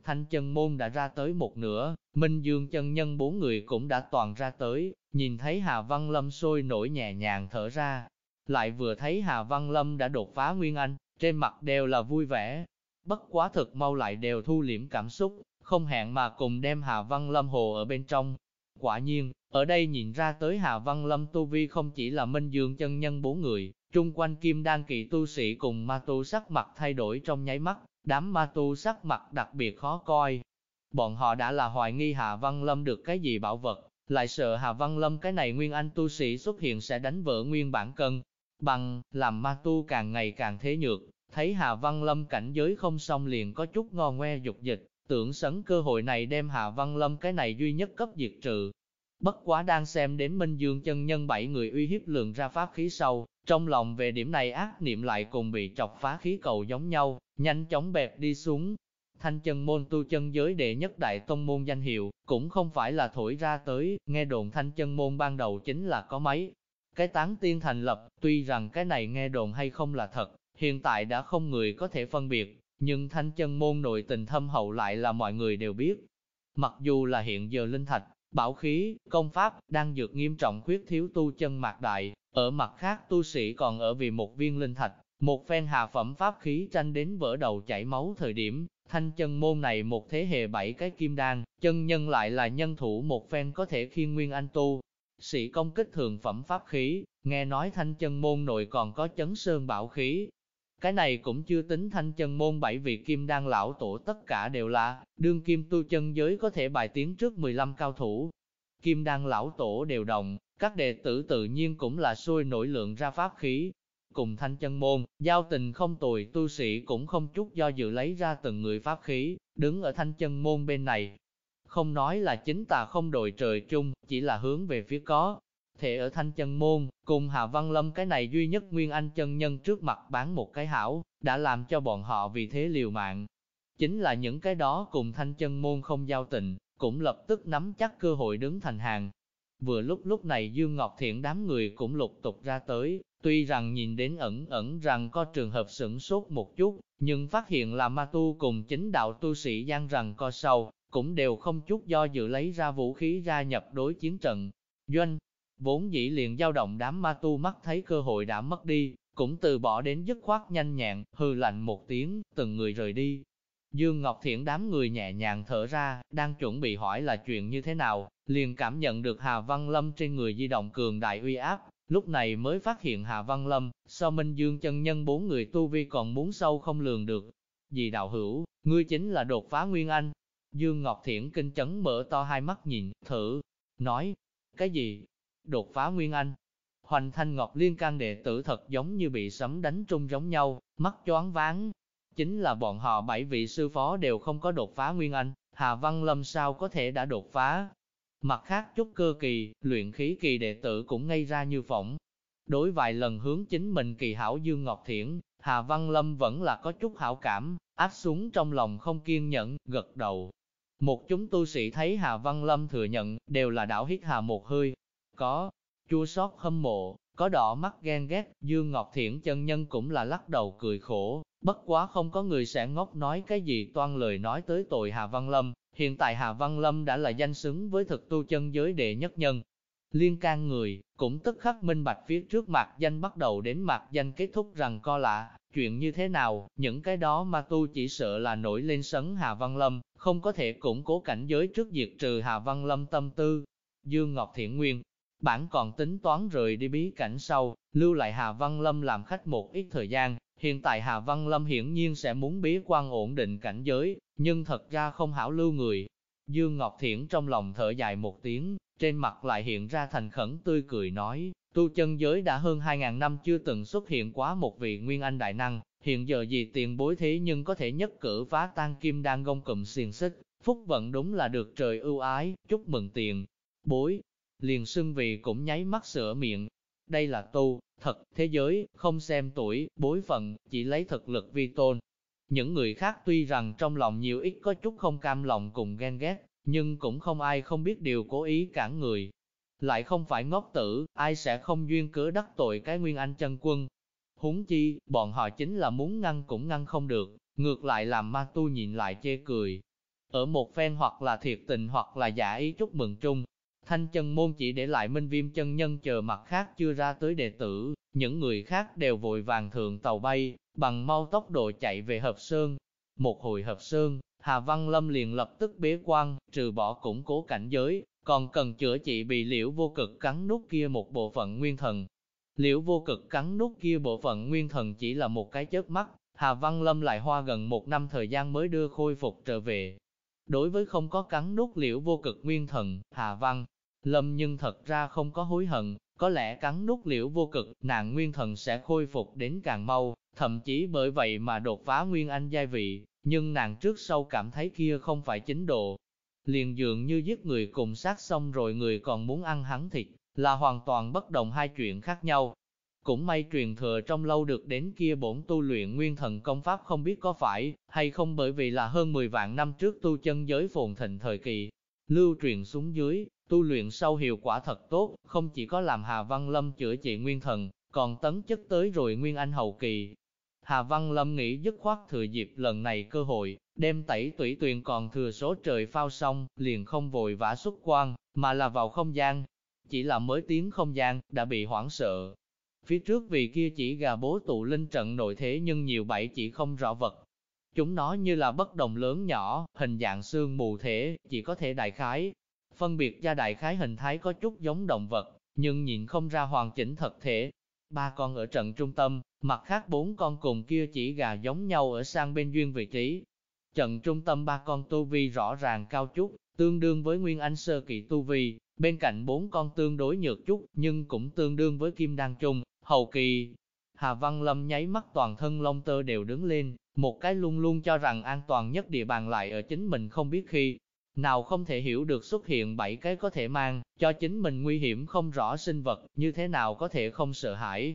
A: Thanh chân môn đã ra tới một nửa, Minh Dương chân nhân bốn người cũng đã toàn ra tới, nhìn thấy Hà Văn Lâm sôi nổi nhẹ nhàng thở ra. Lại vừa thấy Hà Văn Lâm đã đột phá Nguyên Anh, trên mặt đều là vui vẻ. Bất quá thực mau lại đều thu liễm cảm xúc, không hẹn mà cùng đem Hà Văn Lâm hồ ở bên trong. Quả nhiên, ở đây nhìn ra tới Hà Văn Lâm Tu Vi không chỉ là Minh Dương chân nhân bốn người, trung quanh kim đan kỳ tu sĩ cùng ma tu sắc mặt thay đổi trong nháy mắt, đám ma tu sắc mặt đặc biệt khó coi. Bọn họ đã là hoài nghi Hà Văn Lâm được cái gì bảo vật, lại sợ Hà Văn Lâm cái này nguyên anh tu sĩ xuất hiện sẽ đánh vỡ nguyên bản cân, bằng, làm ma tu càng ngày càng thế nhược, thấy Hà Văn Lâm cảnh giới không xong liền có chút ngon ngoe dục dịch, tưởng sấn cơ hội này đem hà Văn Lâm cái này duy nhất cấp diệt trừ. Bất quá đang xem đến Minh Dương chân nhân bảy người uy hiếp lượng ra pháp khí sâu, trong lòng về điểm này ác niệm lại cùng bị chọc phá khí cầu giống nhau, nhanh chóng bẹp đi xuống. Thanh chân môn tu chân giới đệ nhất đại tông môn danh hiệu, cũng không phải là thổi ra tới, nghe đồn thanh chân môn ban đầu chính là có mấy. Cái tán tiên thành lập, tuy rằng cái này nghe đồn hay không là thật, hiện tại đã không người có thể phân biệt, nhưng thanh chân môn nội tình thâm hậu lại là mọi người đều biết. Mặc dù là hiện giờ linh thạch, bảo khí, công pháp, đang dược nghiêm trọng khuyết thiếu tu chân mạc đại, ở mặt khác tu sĩ còn ở vì một viên linh thạch, một phen hạ phẩm pháp khí tranh đến vỡ đầu chảy máu thời điểm, thanh chân môn này một thế hệ bảy cái kim đan, chân nhân lại là nhân thủ một phen có thể khiên nguyên anh tu. Sĩ công kích thường phẩm pháp khí, nghe nói thanh chân môn nội còn có chấn sơn bảo khí, cái này cũng chưa tính thanh chân môn bảy vị kim đan lão tổ tất cả đều là, đương kim tu chân giới có thể bài tiến trước 15 cao thủ. Kim đan lão tổ đều đồng, các đệ tử tự nhiên cũng là sôi nổi lượng ra pháp khí. Cùng thanh chân môn, giao tình không tồi tu sĩ cũng không chút do dự lấy ra từng người pháp khí, đứng ở thanh chân môn bên này. Không nói là chính tà không đội trời chung, chỉ là hướng về phía có, thể ở thanh chân môn, cùng Hà Văn Lâm cái này duy nhất Nguyên Anh chân nhân trước mặt bán một cái hảo, đã làm cho bọn họ vì thế liều mạng. Chính là những cái đó cùng thanh chân môn không giao tình, cũng lập tức nắm chắc cơ hội đứng thành hàng. Vừa lúc lúc này Dương Ngọc Thiện đám người cũng lục tục ra tới, tuy rằng nhìn đến ẩn ẩn rằng có trường hợp sửng sốt một chút, nhưng phát hiện là ma tu cùng chính đạo tu sĩ gian rằng co sâu, cũng đều không chút do dự lấy ra vũ khí ra nhập đối chiến trận. Doanh, Vốn dĩ liền dao động đám ma tu mắt thấy cơ hội đã mất đi, cũng từ bỏ đến dứt khoát nhanh nhẹn, hư lạnh một tiếng, từng người rời đi. Dương Ngọc Thiển đám người nhẹ nhàng thở ra, đang chuẩn bị hỏi là chuyện như thế nào, liền cảm nhận được Hà Văn Lâm trên người di động cường đại uy áp, lúc này mới phát hiện Hà Văn Lâm, so Minh Dương chân nhân bốn người tu vi còn muốn sâu không lường được. Vì đạo hữu, ngươi chính là đột phá Nguyên Anh. Dương Ngọc Thiển kinh chấn mở to hai mắt nhìn, thử, nói, cái gì, đột phá Nguyên Anh. Hoành Thanh Ngọc Liên can đệ tử thật giống như bị sấm đánh trung giống nhau, mắt choáng váng. chính là bọn họ bảy vị sư phó đều không có đột phá Nguyên Anh, Hà Văn Lâm sao có thể đã đột phá. Mặt khác chút cơ kỳ, luyện khí kỳ đệ tử cũng ngây ra như phỏng. Đối vài lần hướng chính mình kỳ hảo Dương Ngọc Thiển, Hà Văn Lâm vẫn là có chút hảo cảm, áp xuống trong lòng không kiên nhẫn, gật đầu. Một chúng tu sĩ thấy Hà Văn Lâm thừa nhận, đều là đảo hít hà một hơi. Có, chua sót hâm mộ, có đỏ mắt ghen ghét, Dương Ngọc Thiển chân nhân cũng là lắc đầu cười khổ, bất quá không có người sẽ ngốc nói cái gì toan lời nói tới tội Hà Văn Lâm, hiện tại Hà Văn Lâm đã là danh xứng với thực tu chân giới đệ nhất nhân. Liên can người, cũng tức khắc minh bạch phía trước mặt danh bắt đầu đến mặt danh kết thúc rằng co lạ, chuyện như thế nào, những cái đó mà tu chỉ sợ là nổi lên sấn Hà Văn Lâm, không có thể củng cố cảnh giới trước diệt trừ Hà Văn Lâm tâm tư. Dương Ngọc Thiện Nguyên, bản còn tính toán rời đi bí cảnh sau, lưu lại Hà Văn Lâm làm khách một ít thời gian, hiện tại Hà Văn Lâm hiển nhiên sẽ muốn bí quan ổn định cảnh giới, nhưng thật ra không hảo lưu người. Dương Ngọc Thiển trong lòng thở dài một tiếng, trên mặt lại hiện ra thành khẩn tươi cười nói, tu chân giới đã hơn 2.000 năm chưa từng xuất hiện quá một vị nguyên anh đại năng, hiện giờ gì tiền bối thế nhưng có thể nhất cử phá tan kim đang gông cụm xiềng xích, phúc vận đúng là được trời ưu ái, chúc mừng tiền. Bối, liền xưng vì cũng nháy mắt sửa miệng. Đây là tu, thật, thế giới, không xem tuổi, bối phận, chỉ lấy thực lực vi tôn. Những người khác tuy rằng trong lòng nhiều ít có chút không cam lòng cùng ghen ghét, nhưng cũng không ai không biết điều cố ý cản người. Lại không phải ngốc tử, ai sẽ không duyên cớ đắc tội cái nguyên anh chân quân. Húng chi, bọn họ chính là muốn ngăn cũng ngăn không được, ngược lại làm ma tu nhìn lại chê cười. Ở một phen hoặc là thiệt tình hoặc là giả ý chúc mừng chung, Thanh chân môn chỉ để lại minh viêm chân nhân chờ mặt khác chưa ra tới đệ tử, những người khác đều vội vàng thượng tàu bay, bằng mau tốc độ chạy về Hợp Sơn. Một hồi Hợp Sơn, Hà Văn Lâm liền lập tức bế quan, trừ bỏ củng cố cảnh giới, còn cần chữa trị bị liễu vô cực cắn nút kia một bộ phận nguyên thần. Liễu vô cực cắn nút kia bộ phận nguyên thần chỉ là một cái chớp mắt, Hà Văn Lâm lại hoa gần một năm thời gian mới đưa khôi phục trở về. Đối với không có cắn nút liễu vô cực nguyên thần, Hà Văn Lâm nhưng thật ra không có hối hận, có lẽ cắn nút liễu vô cực, nàng nguyên thần sẽ khôi phục đến càng mau, thậm chí bởi vậy mà đột phá nguyên anh giai vị, nhưng nàng trước sau cảm thấy kia không phải chính độ. Liền dường như giết người cùng sát xong rồi người còn muốn ăn hắn thịt, là hoàn toàn bất đồng hai chuyện khác nhau. Cũng may truyền thừa trong lâu được đến kia bổn tu luyện nguyên thần công pháp không biết có phải, hay không bởi vì là hơn 10 vạn năm trước tu chân giới phồn thịnh thời kỳ, lưu truyền xuống dưới, Tu luyện sâu hiệu quả thật tốt, không chỉ có làm Hà Văn Lâm chữa trị nguyên thần, còn tấn chất tới rồi Nguyên Anh hậu kỳ. Hà Văn Lâm nghĩ dứt khoát thừa dịp lần này cơ hội, đem tẩy tủy tuyền còn thừa số trời phao xong, liền không vội vã xuất quan, mà là vào không gian. Chỉ là mới tiến không gian, đã bị hoảng sợ. Phía trước vì kia chỉ gà bố tụ linh trận nội thế nhưng nhiều bảy chỉ không rõ vật. Chúng nó như là bất đồng lớn nhỏ, hình dạng xương mù thể, chỉ có thể đại khái, phân biệt ra đại khái hình thái có chút giống động vật, nhưng nhìn không ra hoàn chỉnh thật thể. Ba con ở trận trung tâm, mặt khác bốn con cùng kia chỉ gà giống nhau ở sang bên duyên vị trí. Trận trung tâm ba con tu vi rõ ràng cao chút, tương đương với Nguyên Anh sơ kỳ tu vi, bên cạnh bốn con tương đối nhược chút, nhưng cũng tương đương với Kim Đan Trung, hậu kỳ. Hà Văn Lâm nháy mắt toàn thân lông tơ đều đứng lên, một cái luôn luôn cho rằng an toàn nhất địa bàn lại ở chính mình không biết khi, nào không thể hiểu được xuất hiện bảy cái có thể mang, cho chính mình nguy hiểm không rõ sinh vật, như thế nào có thể không sợ hãi.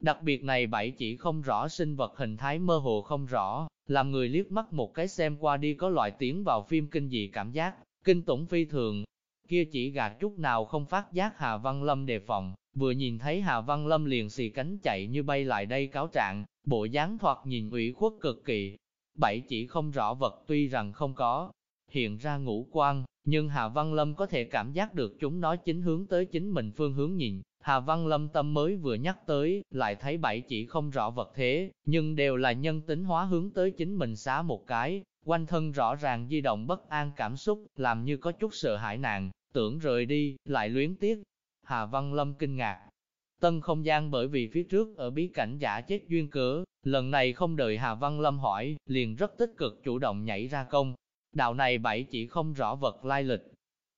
A: Đặc biệt này bảy chỉ không rõ sinh vật hình thái mơ hồ không rõ, làm người liếc mắt một cái xem qua đi có loại tiếng vào phim kinh dị cảm giác, kinh tủng phi thường. Kia chỉ gạt chút nào không phát giác Hà Văn Lâm đề phòng, vừa nhìn thấy Hà Văn Lâm liền xì cánh chạy như bay lại đây cáo trạng, bộ dáng thoạt nhìn ủy khuất cực kỳ. Bảy chỉ không rõ vật tuy rằng không có, hiện ra ngũ quan, nhưng Hà Văn Lâm có thể cảm giác được chúng nó chính hướng tới chính mình phương hướng nhìn. Hà Văn Lâm tâm mới vừa nhắc tới, lại thấy bảy chỉ không rõ vật thế, nhưng đều là nhân tính hóa hướng tới chính mình xá một cái, quanh thân rõ ràng di động bất an cảm xúc, làm như có chút sợ hãi nàng, tưởng rời đi, lại luyến tiếc. Hà Văn Lâm kinh ngạc. Tân không gian bởi vì phía trước ở bí cảnh giả chết duyên cớ, lần này không đợi Hà Văn Lâm hỏi, liền rất tích cực chủ động nhảy ra công, Đạo này bảy chỉ không rõ vật lai lịch.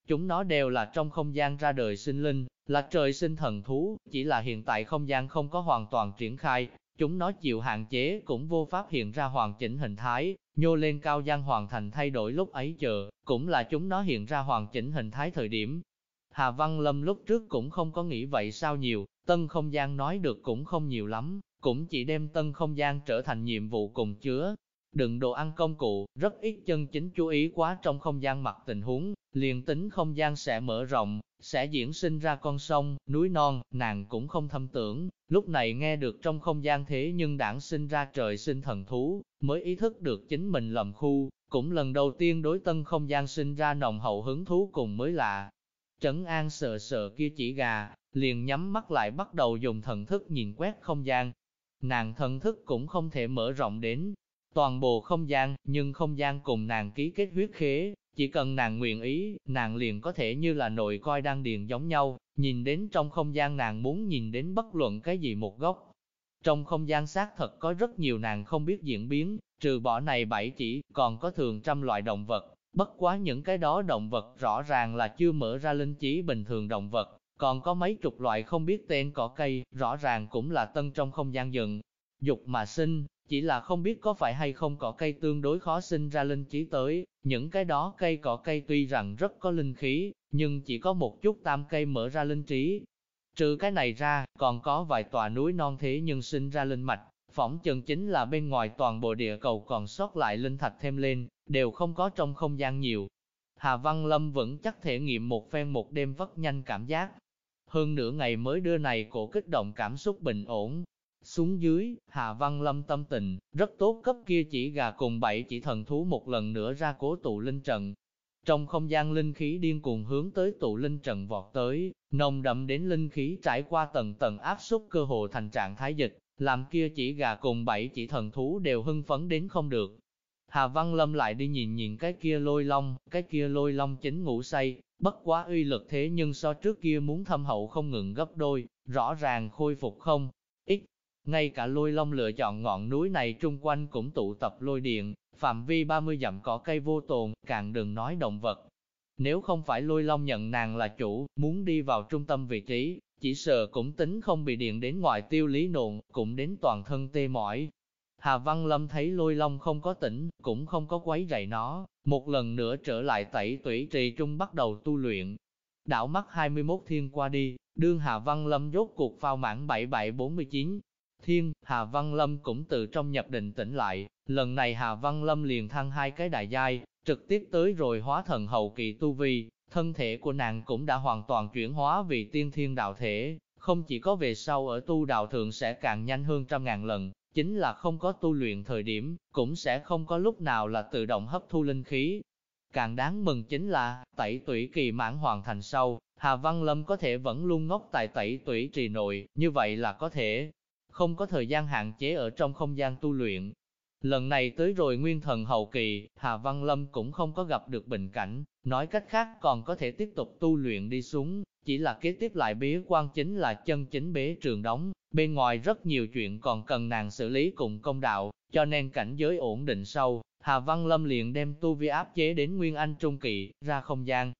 A: Chúng nó đều là trong không gian ra đời sinh linh, là trời sinh thần thú, chỉ là hiện tại không gian không có hoàn toàn triển khai, chúng nó chịu hạn chế cũng vô pháp hiện ra hoàn chỉnh hình thái, nhô lên cao gian hoàn thành thay đổi lúc ấy chờ, cũng là chúng nó hiện ra hoàn chỉnh hình thái thời điểm. Hà Văn Lâm lúc trước cũng không có nghĩ vậy sao nhiều, tân không gian nói được cũng không nhiều lắm, cũng chỉ đem tân không gian trở thành nhiệm vụ cùng chứa. Đựng đồ ăn công cụ, rất ít chân chính chú ý quá trong không gian mặt tình huống, liền tính không gian sẽ mở rộng, sẽ diễn sinh ra con sông, núi non, nàng cũng không thâm tưởng, lúc này nghe được trong không gian thế nhưng đảng sinh ra trời sinh thần thú, mới ý thức được chính mình lầm khu, cũng lần đầu tiên đối tân không gian sinh ra nồng hậu hứng thú cùng mới lạ. Trấn An sợ sợ kia chỉ gà, liền nhắm mắt lại bắt đầu dùng thần thức nhìn quét không gian. Nàng thần thức cũng không thể mở rộng đến toàn bộ không gian, nhưng không gian cùng nàng ký kết huyết khế, chỉ cần nàng nguyện ý, nàng liền có thể như là nội coi đang điền giống nhau, nhìn đến trong không gian nàng muốn nhìn đến bất luận cái gì một góc. Trong không gian xác thật có rất nhiều nàng không biết diễn biến, trừ bỏ này bảy chỉ, còn có thường trăm loại động vật, bất quá những cái đó động vật rõ ràng là chưa mở ra linh trí bình thường động vật, còn có mấy chục loại không biết tên cỏ cây, rõ ràng cũng là tân trong không gian dựng, dục mà sinh, chỉ là không biết có phải hay không cỏ cây tương đối khó sinh ra linh trí tới, những cái đó cây cỏ cây tuy rằng rất có linh khí, nhưng chỉ có một chút tam cây mở ra linh trí. Trừ cái này ra, còn có vài tòa núi non thế nhưng sinh ra linh mạch, phỏng chừng chính là bên ngoài toàn bộ địa cầu còn sót lại linh thạch thêm lên, đều không có trong không gian nhiều. Hà Văn Lâm vẫn chắc thể nghiệm một phen một đêm vất nhanh cảm giác. Hơn nửa ngày mới đưa này cổ kích động cảm xúc bình ổn, xuống dưới, Hạ Văn Lâm tâm tình, rất tốt cấp kia chỉ gà cùng bảy chỉ thần thú một lần nữa ra cố tụ linh trận. Trong không gian linh khí điên cuồng hướng tới tụ linh trận vọt tới, nồng đậm đến linh khí trải qua tầng tầng áp suất cơ hồ thành trạng thái dịch, làm kia chỉ gà cùng bảy chỉ thần thú đều hưng phấn đến không được. Hà Văn Lâm lại đi nhìn nhìn cái kia lôi long, cái kia lôi long chính ngủ say, bất quá uy lực thế nhưng so trước kia muốn thâm hậu không ngừng gấp đôi, rõ ràng khôi phục không, ngay cả lôi long lựa chọn ngọn núi này trung quanh cũng tụ tập lôi điện, phạm vi 30 dặm cỏ cây vô tồn, càng đừng nói động vật. Nếu không phải lôi long nhận nàng là chủ, muốn đi vào trung tâm vị trí, chỉ sợ cũng tính không bị điện đến ngoài tiêu lý nộn, cũng đến toàn thân tê mỏi. Hà Văn Lâm thấy lôi long không có tỉnh, cũng không có quấy rầy nó, một lần nữa trở lại tẩy tủy trì trung bắt đầu tu luyện. Đảo mắt 21 thiên qua đi, đương Hà Văn Lâm rốt cuộc phao mãn 7749, Thiên, Hà Văn Lâm cũng từ trong nhập định tỉnh lại, lần này Hà Văn Lâm liền thăng hai cái đại giai, trực tiếp tới rồi hóa thần hậu kỳ tu vi, thân thể của nàng cũng đã hoàn toàn chuyển hóa vì tiên thiên đạo thể, không chỉ có về sau ở tu đạo thượng sẽ càng nhanh hơn trăm ngàn lần, chính là không có tu luyện thời điểm, cũng sẽ không có lúc nào là tự động hấp thu linh khí. Càng đáng mừng chính là, tẩy tủy kỳ mãn hoàn thành sau, Hà Văn Lâm có thể vẫn luôn ngốc tại tẩy tủy trì nội, như vậy là có thể không có thời gian hạn chế ở trong không gian tu luyện. Lần này tới rồi nguyên thần hậu kỳ, Hà Văn Lâm cũng không có gặp được bình cảnh, nói cách khác còn có thể tiếp tục tu luyện đi xuống, chỉ là kế tiếp lại bế quan chính là chân chính bế trường đóng, bên ngoài rất nhiều chuyện còn cần nàng xử lý cùng công đạo, cho nên cảnh giới ổn định sâu, Hà Văn Lâm liền đem tu vi áp chế đến Nguyên Anh Trung Kỳ, ra không gian.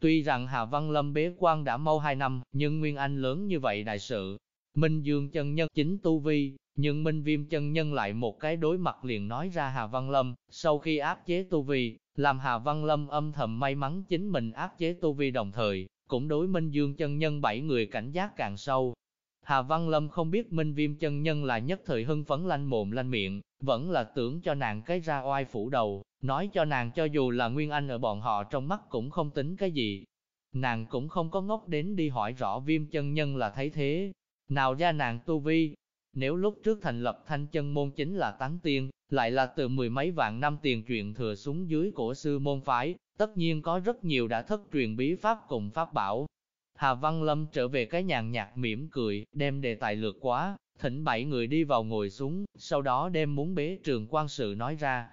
A: Tuy rằng Hà Văn Lâm bế quan đã mau 2 năm, nhưng Nguyên Anh lớn như vậy đại sự, Minh Dương chân nhân chính tu vi, nhưng Minh Viêm chân nhân lại một cái đối mặt liền nói ra Hà Văn Lâm, sau khi áp chế tu vi, làm Hà Văn Lâm âm thầm may mắn chính mình áp chế tu vi đồng thời, cũng đối Minh Dương chân nhân bảy người cảnh giác càng sâu. Hà Văn Lâm không biết Minh Viêm chân nhân là nhất thời hưng phấn lanh mồm lanh miệng, vẫn là tưởng cho nàng cái ra oai phủ đầu, nói cho nàng cho dù là Nguyên Anh ở bọn họ trong mắt cũng không tính cái gì. Nàng cũng không có ngốc đến đi hỏi rõ Viêm chân nhân là thấy thế, nào ra nàng tu vi. Nếu lúc trước thành lập thanh chân môn chính là tán tiên, lại là từ mười mấy vạn năm tiền truyền thừa xuống dưới cổ sư môn phái, tất nhiên có rất nhiều đã thất truyền bí pháp cùng pháp bảo. Hà Văn Lâm trở về cái nhàn nhạt mỉm cười, đem đề tài lược quá, thỉnh bảy người đi vào ngồi xuống, sau đó đem muốn bế trường quan sự nói ra.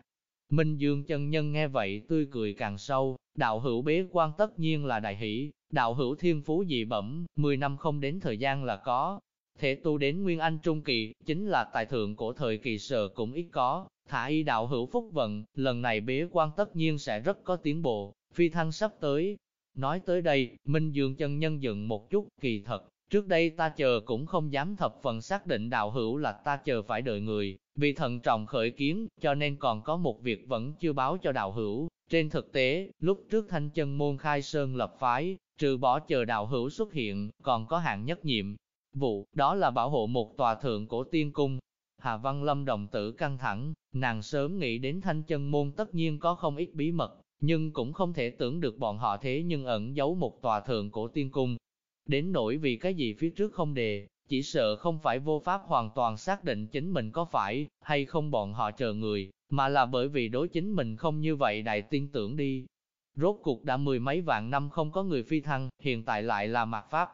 A: Minh Dương chân nhân nghe vậy tươi cười càng sâu, đạo hữu bế quan tất nhiên là đại hỷ, đạo hữu thiên phú dị bẩm, 10 năm không đến thời gian là có, thể tu đến Nguyên Anh Trung Kỳ, chính là tài thượng cổ thời kỳ sở cũng ít có, thả y đạo hữu phúc vận, lần này bế quan tất nhiên sẽ rất có tiến bộ, phi thăng sắp tới. Nói tới đây, Minh Dương chân nhân dựng một chút, kỳ thật, Trước đây ta chờ cũng không dám thập phần xác định đạo hữu là ta chờ phải đợi người, vì thận trọng khởi kiến, cho nên còn có một việc vẫn chưa báo cho đạo hữu. Trên thực tế, lúc trước thanh chân môn khai sơn lập phái, trừ bỏ chờ đạo hữu xuất hiện, còn có hạng nhất nhiệm. Vụ, đó là bảo hộ một tòa thượng cổ tiên cung. Hà Văn Lâm đồng tử căng thẳng, nàng sớm nghĩ đến thanh chân môn tất nhiên có không ít bí mật, nhưng cũng không thể tưởng được bọn họ thế nhưng ẩn giấu một tòa thượng cổ tiên cung. Đến nỗi vì cái gì phía trước không đề, chỉ sợ không phải vô pháp hoàn toàn xác định chính mình có phải, hay không bọn họ chờ người, mà là bởi vì đối chính mình không như vậy đại tin tưởng đi. Rốt cuộc đã mười mấy vạn năm không có người phi thăng, hiện tại lại là mạt pháp.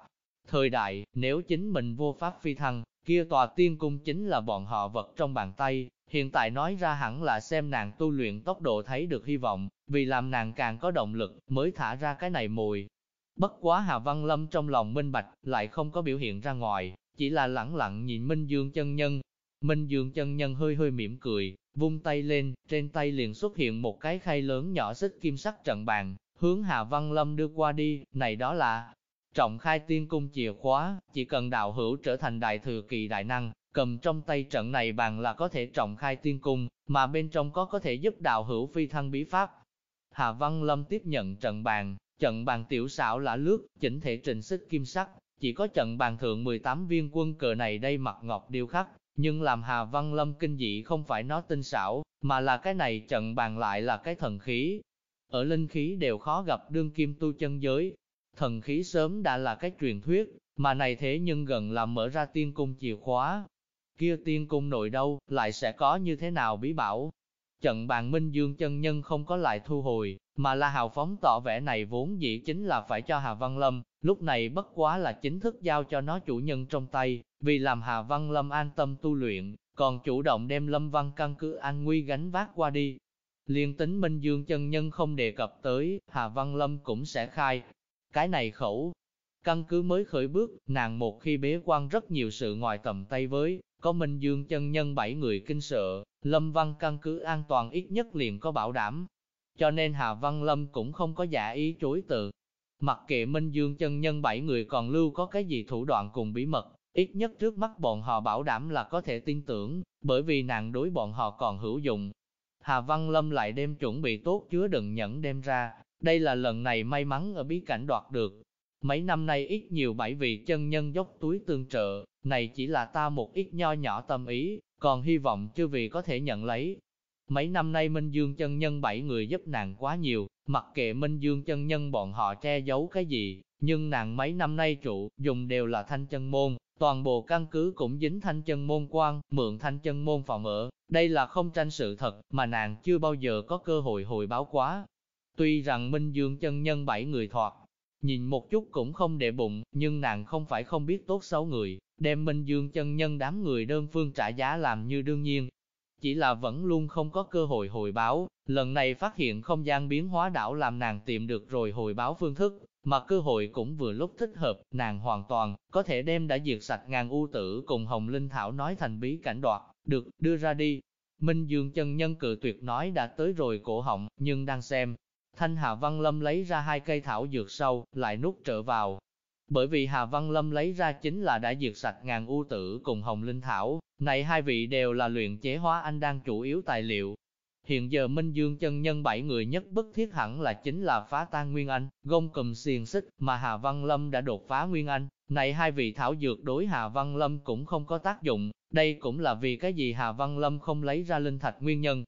A: Thời đại, nếu chính mình vô pháp phi thăng, kia tòa tiên cung chính là bọn họ vật trong bàn tay, hiện tại nói ra hẳn là xem nàng tu luyện tốc độ thấy được hy vọng, vì làm nàng càng có động lực, mới thả ra cái này mùi. Bất quá Hà Văn Lâm trong lòng minh bạch, lại không có biểu hiện ra ngoài, chỉ là lẳng lặng nhìn Minh Dương chân nhân. Minh Dương chân nhân hơi hơi mỉm cười, vung tay lên, trên tay liền xuất hiện một cái khay lớn nhỏ xích kim sắc trận bàn, hướng Hà Văn Lâm đưa qua đi, này đó là trọng khai tiên cung chìa khóa, chỉ cần đạo hữu trở thành đại thừa kỳ đại năng, cầm trong tay trận này bàn là có thể trọng khai tiên cung, mà bên trong có có thể giúp đạo hữu phi thăng bí pháp. Hà Văn Lâm tiếp nhận trận bàn, trận bàn tiểu xảo lã lướt, chỉnh thể trình xích kim sắc, chỉ có trận bàn thượng 18 viên quân cờ này đây mặt ngọc điêu khắc, nhưng làm Hà Văn Lâm kinh dị không phải nó tinh xảo, mà là cái này trận bàn lại là cái thần khí. Ở linh khí đều khó gặp đương kim tu chân giới. Thần khí sớm đã là cái truyền thuyết, mà này thế nhưng gần là mở ra tiên cung chìa khóa. Kia tiên cung nội đâu, lại sẽ có như thế nào bí bảo? Trận bàn Minh Dương chân nhân không có lại thu hồi, mà là hào phóng tỏ vẻ này vốn dĩ chính là phải cho Hà Văn Lâm, lúc này bất quá là chính thức giao cho nó chủ nhân trong tay, vì làm Hà Văn Lâm an tâm tu luyện, còn chủ động đem Lâm Văn căn cứ an nguy gánh vác qua đi. Liên tính Minh Dương chân nhân không đề cập tới, Hà Văn Lâm cũng sẽ khai. Cái này khẩu, căn cứ mới khởi bước, nàng một khi bế quan rất nhiều sự ngoài tầm tay với, có Minh Dương chân nhân bảy người kinh sợ, Lâm Văn căn cứ an toàn ít nhất liền có bảo đảm. Cho nên Hà Văn Lâm cũng không có giả ý chối từ, Mặc kệ Minh Dương chân nhân bảy người còn lưu có cái gì thủ đoạn cùng bí mật, ít nhất trước mắt bọn họ bảo đảm là có thể tin tưởng, bởi vì nàng đối bọn họ còn hữu dụng. Hà Văn Lâm lại đem chuẩn bị tốt chứa đựng nhẫn đem ra, đây là lần này may mắn ở bí cảnh đoạt được. Mấy năm nay ít nhiều bảy vị chân nhân dốc túi tương trợ, này chỉ là ta một ít nho nhỏ tâm ý, còn hy vọng chư vị có thể nhận lấy. Mấy năm nay Minh Dương chân nhân bảy người giúp nàng quá nhiều, mặc kệ Minh Dương chân nhân bọn họ che giấu cái gì, nhưng nàng mấy năm nay trụ, dùng đều là thanh chân môn, toàn bộ căn cứ cũng dính thanh chân môn quan, mượn thanh chân môn phòng ở, đây là không tranh sự thật, mà nàng chưa bao giờ có cơ hội hồi báo quá. Tuy rằng Minh Dương chân nhân bảy người thoạt, nhìn một chút cũng không để bụng, nhưng nàng không phải không biết tốt xấu người, đem Minh Dương chân nhân đám người đơn phương trả giá làm như đương nhiên, chỉ là vẫn luôn không có cơ hội hồi báo, lần này phát hiện không gian biến hóa đảo làm nàng tìm được rồi hồi báo phương thức, mà cơ hội cũng vừa lúc thích hợp, nàng hoàn toàn có thể đem đã diệt sạch ngàn u tử cùng Hồng Linh Thảo nói thành bí cảnh đoạt, được đưa ra đi. Minh Dương chân nhân cự tuyệt nói đã tới rồi cổ họng, nhưng đang xem. Thanh Hà Văn Lâm lấy ra hai cây thảo dược sâu, lại nút trở vào, bởi vì Hà Văn Lâm lấy ra chính là đã diệt sạch ngàn u tử cùng hồng linh thảo, này hai vị đều là luyện chế hóa anh đang chủ yếu tài liệu. Hiện giờ Minh Dương chân nhân bảy người nhất bức thiết hẳn là chính là phá tan Nguyên Anh, gông cùm xiềng xích mà Hà Văn Lâm đã đột phá Nguyên Anh. Này hai vị thảo dược đối Hà Văn Lâm cũng không có tác dụng, đây cũng là vì cái gì Hà Văn Lâm không lấy ra linh thạch nguyên nhân.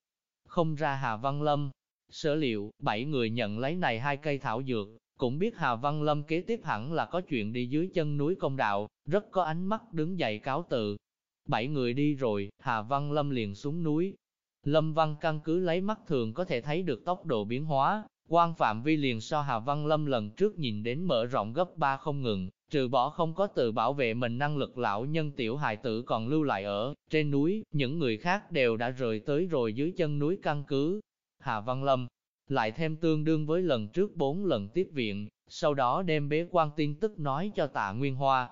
A: Không ra Hà Văn Lâm, sở liệu, bảy người nhận lấy này hai cây thảo dược, cũng biết Hà Văn Lâm kế tiếp hẳn là có chuyện đi dưới chân núi công đạo, rất có ánh mắt đứng dậy cáo tự. Bảy người đi rồi, Hà Văn Lâm liền xuống núi. Lâm Văn căn cứ lấy mắt thường có thể thấy được tốc độ biến hóa, quan phạm vi liền so Hà Văn Lâm lần trước nhìn đến mở rộng gấp ba không ngừng, trừ bỏ không có tự bảo vệ mình năng lực lão nhân tiểu hài tử còn lưu lại ở trên núi, những người khác đều đã rời tới rồi dưới chân núi căn cứ. Hà Văn Lâm lại thêm tương đương với lần trước bốn lần tiếp viện, sau đó đem bế quan tin tức nói cho tạ Nguyên Hoa.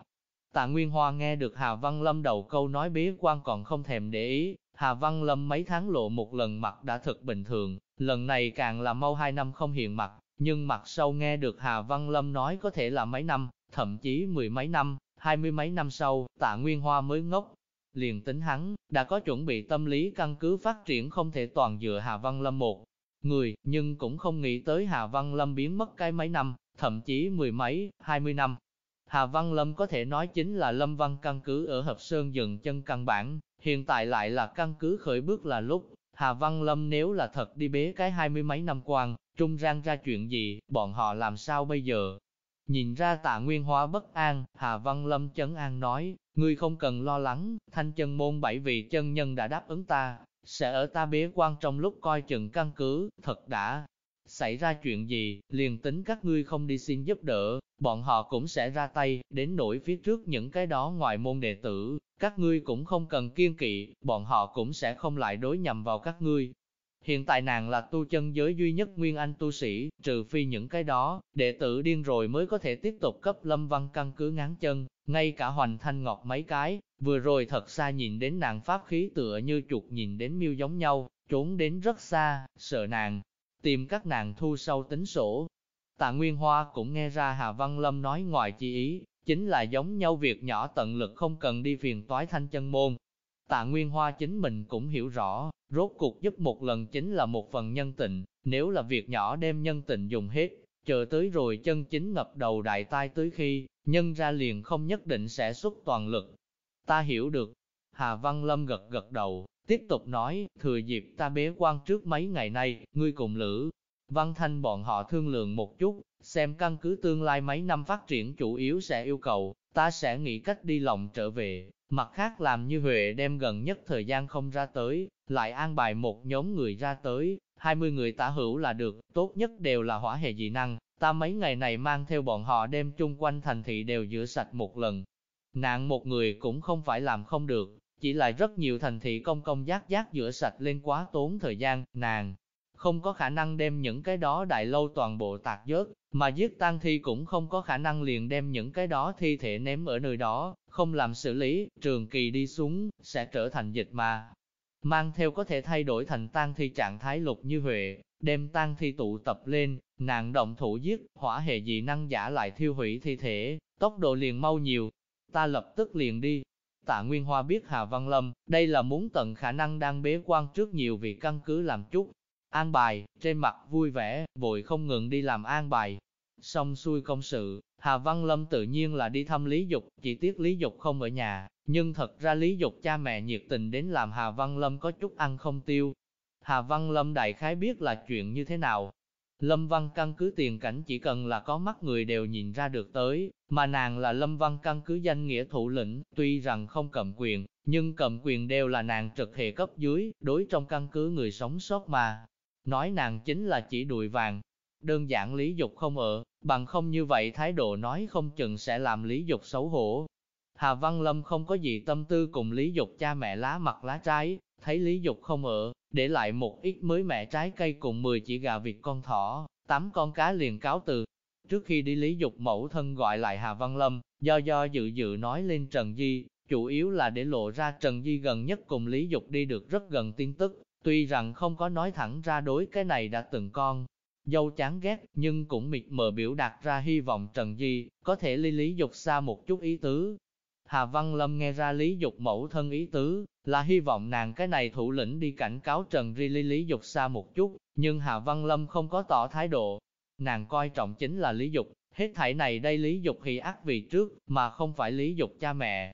A: Tạ Nguyên Hoa nghe được Hà Văn Lâm đầu câu nói bế quan còn không thèm để ý, Hà Văn Lâm mấy tháng lộ một lần mặt đã thật bình thường, lần này càng là mau hai năm không hiện mặt, nhưng mặt sau nghe được Hà Văn Lâm nói có thể là mấy năm, thậm chí mười mấy năm, hai mươi mấy năm sau, tạ Nguyên Hoa mới ngốc. Liền tính hắn, đã có chuẩn bị tâm lý căn cứ phát triển không thể toàn dựa Hà Văn Lâm một người, nhưng cũng không nghĩ tới Hà Văn Lâm biến mất cái mấy năm, thậm chí mười mấy, hai mươi năm. Hà Văn Lâm có thể nói chính là Lâm Văn căn cứ ở Hợp Sơn dựng chân căn bản, hiện tại lại là căn cứ khởi bước là lúc, Hà Văn Lâm nếu là thật đi bế cái hai mươi mấy năm quan, trung rang ra chuyện gì, bọn họ làm sao bây giờ? Nhìn ra tạ nguyên hóa bất an, Hà Văn Lâm chấn an nói, ngươi không cần lo lắng, thanh chân môn bảy vị chân nhân đã đáp ứng ta, sẽ ở ta bế quan trong lúc coi chừng căn cứ, thật đã. Xảy ra chuyện gì, liền tính các ngươi không đi xin giúp đỡ, bọn họ cũng sẽ ra tay, đến nỗi phía trước những cái đó ngoài môn đệ tử, các ngươi cũng không cần kiên kỵ, bọn họ cũng sẽ không lại đối nhầm vào các ngươi. Hiện tại nàng là tu chân giới duy nhất nguyên anh tu sĩ, trừ phi những cái đó, đệ tử điên rồi mới có thể tiếp tục cấp lâm văn căn cứ ngán chân, ngay cả hoành thanh ngọt mấy cái, vừa rồi thật xa nhìn đến nàng pháp khí tựa như chuột nhìn đến miêu giống nhau, trốn đến rất xa, sợ nàng, tìm các nàng thu sâu tính sổ. Tạ Nguyên Hoa cũng nghe ra Hà Văn Lâm nói ngoài chi ý, chính là giống nhau việc nhỏ tận lực không cần đi phiền toái thanh chân môn. Tạ Nguyên Hoa chính mình cũng hiểu rõ, rốt cuộc giúp một lần chính là một phần nhân tình, nếu là việc nhỏ đem nhân tình dùng hết, chờ tới rồi chân chính ngập đầu đại tai tới khi, nhân ra liền không nhất định sẽ xuất toàn lực. Ta hiểu được. Hà Văn Lâm gật gật đầu, tiếp tục nói, thừa dịp ta bế quan trước mấy ngày nay, ngươi cùng Lữ. Văn Thanh bọn họ thương lượng một chút, xem căn cứ tương lai mấy năm phát triển chủ yếu sẽ yêu cầu, ta sẽ nghĩ cách đi lòng trở về, mặt khác làm như Huệ đem gần nhất thời gian không ra tới, lại an bài một nhóm người ra tới, 20 người tả hữu là được, tốt nhất đều là hỏa hệ dị năng, ta mấy ngày này mang theo bọn họ đem chung quanh thành thị đều rửa sạch một lần. Nạn một người cũng không phải làm không được, chỉ là rất nhiều thành thị công công giác giác rửa sạch lên quá tốn thời gian, nàng không có khả năng đem những cái đó đại lâu toàn bộ tạc dớt, mà giết tang thi cũng không có khả năng liền đem những cái đó thi thể ném ở nơi đó, không làm xử lý, trường kỳ đi xuống, sẽ trở thành dịch mà. Mang theo có thể thay đổi thành tang thi trạng thái lục như Huệ, đem tang thi tụ tập lên, nàng động thủ giết, hỏa hệ dị năng giả lại thiêu hủy thi thể, tốc độ liền mau nhiều. Ta lập tức liền đi. Tạ Nguyên Hoa biết Hà Văn Lâm, đây là muốn tận khả năng đang bế quan trước nhiều vị căn cứ làm chút, An bài, trên mặt vui vẻ, vội không ngừng đi làm an bài. Xong xuôi công sự, Hà Văn Lâm tự nhiên là đi thăm Lý Dục, chỉ tiếc Lý Dục không ở nhà, nhưng thật ra Lý Dục cha mẹ nhiệt tình đến làm Hà Văn Lâm có chút ăn không tiêu. Hà Văn Lâm đại khái biết là chuyện như thế nào. Lâm Văn căn cứ tiền cảnh chỉ cần là có mắt người đều nhìn ra được tới, mà nàng là Lâm Văn căn cứ danh nghĩa thủ lĩnh, tuy rằng không cầm quyền, nhưng cầm quyền đều là nàng trực hệ cấp dưới, đối trong căn cứ người sống sót mà nói nàng chính là chỉ đùi vàng. Đơn giản lý dục không ở, bằng không như vậy thái độ nói không chừng sẽ làm lý dục xấu hổ. Hà Văn Lâm không có gì tâm tư cùng lý dục cha mẹ lá mặt lá trái, thấy lý dục không ở, để lại một ít mới mẹ trái cây cùng 10 chỉ gà vịt con thỏ, tám con cá liền cáo từ. Trước khi đi lý dục mẫu thân gọi lại Hà Văn Lâm, do do dự dự nói lên Trần Di, chủ yếu là để lộ ra Trần Di gần nhất cùng Lý Dục đi được rất gần tin tức, Tuy rằng không có nói thẳng ra đối cái này đã từng con, dâu chán ghét, nhưng cũng mịt mờ biểu đạt ra hy vọng Trần Di có thể ly lý dục xa một chút ý tứ. Hà Văn Lâm nghe ra lý dục mẫu thân ý tứ, là hy vọng nàng cái này thủ lĩnh đi cảnh cáo Trần Di ly lý dục xa một chút, nhưng Hà Văn Lâm không có tỏ thái độ. Nàng coi trọng chính là lý dục, hết thảy này đây lý dục hỷ ác vì trước, mà không phải lý dục cha mẹ,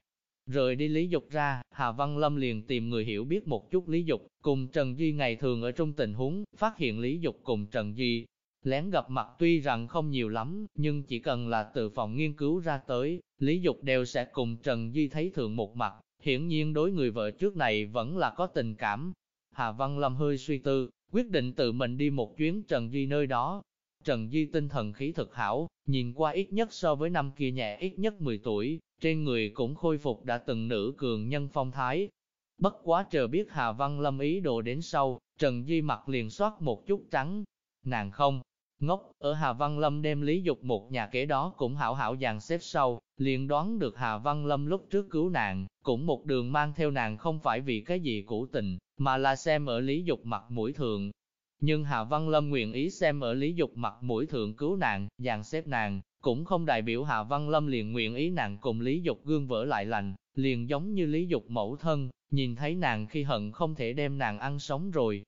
A: Rời đi Lý Dục ra, Hà Văn Lâm liền tìm người hiểu biết một chút Lý Dục, cùng Trần Duy ngày thường ở trong tình huống, phát hiện Lý Dục cùng Trần Duy. Lén gặp mặt tuy rằng không nhiều lắm, nhưng chỉ cần là từ phòng nghiên cứu ra tới, Lý Dục đều sẽ cùng Trần Duy thấy thường một mặt, hiển nhiên đối người vợ trước này vẫn là có tình cảm. Hà Văn Lâm hơi suy tư, quyết định tự mình đi một chuyến Trần Duy nơi đó. Trần Di tinh thần khí thực hảo, nhìn qua ít nhất so với năm kia nhẹ ít nhất 10 tuổi, trên người cũng khôi phục đã từng nữ cường nhân phong thái. Bất quá chờ biết Hà Văn Lâm ý đồ đến sau, Trần Di mặt liền soát một chút trắng. Nàng không, ngốc, ở Hà Văn Lâm đem lý dục một nhà kế đó cũng hảo hảo dàn xếp sau, liền đoán được Hà Văn Lâm lúc trước cứu nàng, cũng một đường mang theo nàng không phải vì cái gì cũ tình, mà là xem ở lý dục mặt mũi thường. Nhưng Hà Văn Lâm nguyện ý xem ở lý dục mặt mũi thượng cứu nàng, dàn xếp nàng, cũng không đại biểu Hạ Văn Lâm liền nguyện ý nàng cùng Lý Dục gương vỡ lại lành, liền giống như Lý Dục mẫu thân, nhìn thấy nàng khi hận không thể đem nàng ăn sống rồi.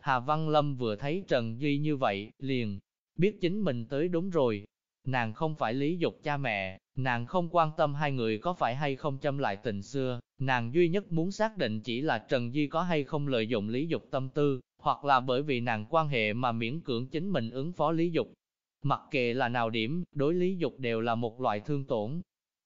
A: Hà Văn Lâm vừa thấy Trần Duy như vậy, liền biết chính mình tới đúng rồi. Nàng không phải Lý Dục cha mẹ, nàng không quan tâm hai người có phải hay không châm lại tình xưa, nàng duy nhất muốn xác định chỉ là Trần Duy có hay không lợi dụng Lý Dục tâm tư, hoặc là bởi vì nàng quan hệ mà miễn cưỡng chính mình ứng phó Lý Dục. Mặc kệ là nào điểm, đối Lý Dục đều là một loại thương tổn.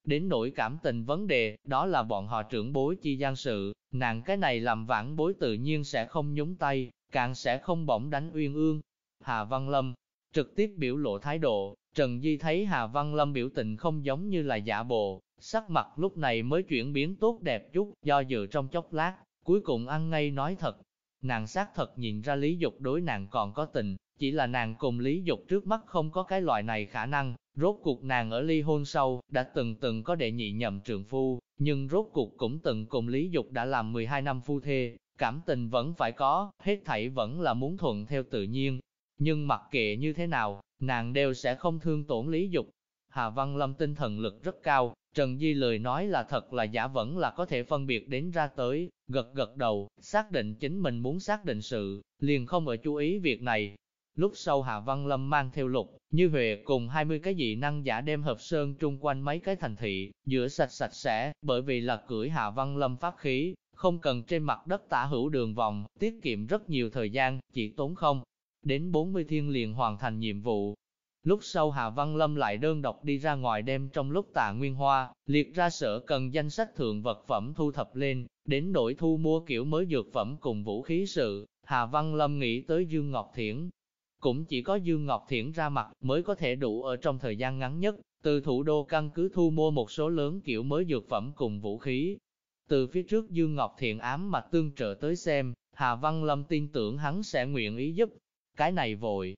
A: Đến nỗi cảm tình vấn đề, đó là bọn họ trưởng bối chi gian sự, nàng cái này làm vãn bối tự nhiên sẽ không nhúng tay, càng sẽ không bỗng đánh uyên ương. Hà Văn Lâm trực tiếp biểu lộ thái độ, Trần Di thấy Hà Văn Lâm biểu tình không giống như là giả bộ, sắc mặt lúc này mới chuyển biến tốt đẹp chút, do dự trong chốc lát, cuối cùng ăn ngay nói thật. Nàng xác thật nhìn ra lý dục đối nàng còn có tình, chỉ là nàng cùng lý dục trước mắt không có cái loại này khả năng, rốt cuộc nàng ở ly hôn sau, đã từng từng có đệ nhị nhậm trường phu, nhưng rốt cuộc cũng từng cùng lý dục đã làm 12 năm phu thê, cảm tình vẫn phải có, hết thảy vẫn là muốn thuận theo tự nhiên. Nhưng mặc kệ như thế nào, nàng đều sẽ không thương tổn lý dục. Hà Văn Lâm tinh thần lực rất cao, Trần Di lời nói là thật là giả vẫn là có thể phân biệt đến ra tới, gật gật đầu, xác định chính mình muốn xác định sự, liền không ở chú ý việc này. Lúc sau Hạ Văn Lâm mang theo lục, như Huệ cùng 20 cái dị năng giả đem hợp sơn trung quanh mấy cái thành thị, giữa sạch sạch sẽ, bởi vì là cưỡi Hạ Văn Lâm pháp khí, không cần trên mặt đất tả hữu đường vòng, tiết kiệm rất nhiều thời gian, chỉ tốn không. Đến 40 thiên liền hoàn thành nhiệm vụ. Lúc sau Hà Văn Lâm lại đơn độc đi ra ngoài đem trong lúc tạ nguyên hoa, liệt ra sở cần danh sách thượng vật phẩm thu thập lên, đến nỗi thu mua kiểu mới dược phẩm cùng vũ khí sự, Hà Văn Lâm nghĩ tới Dương Ngọc Thiển. Cũng chỉ có Dương Ngọc Thiển ra mặt mới có thể đủ ở trong thời gian ngắn nhất, từ thủ đô căn cứ thu mua một số lớn kiểu mới dược phẩm cùng vũ khí, từ phía trước Dương Ngọc Thiện ám mà tương trợ tới xem, Hà Văn Lâm tin tưởng hắn sẽ nguyện ý giúp. Cái này vội.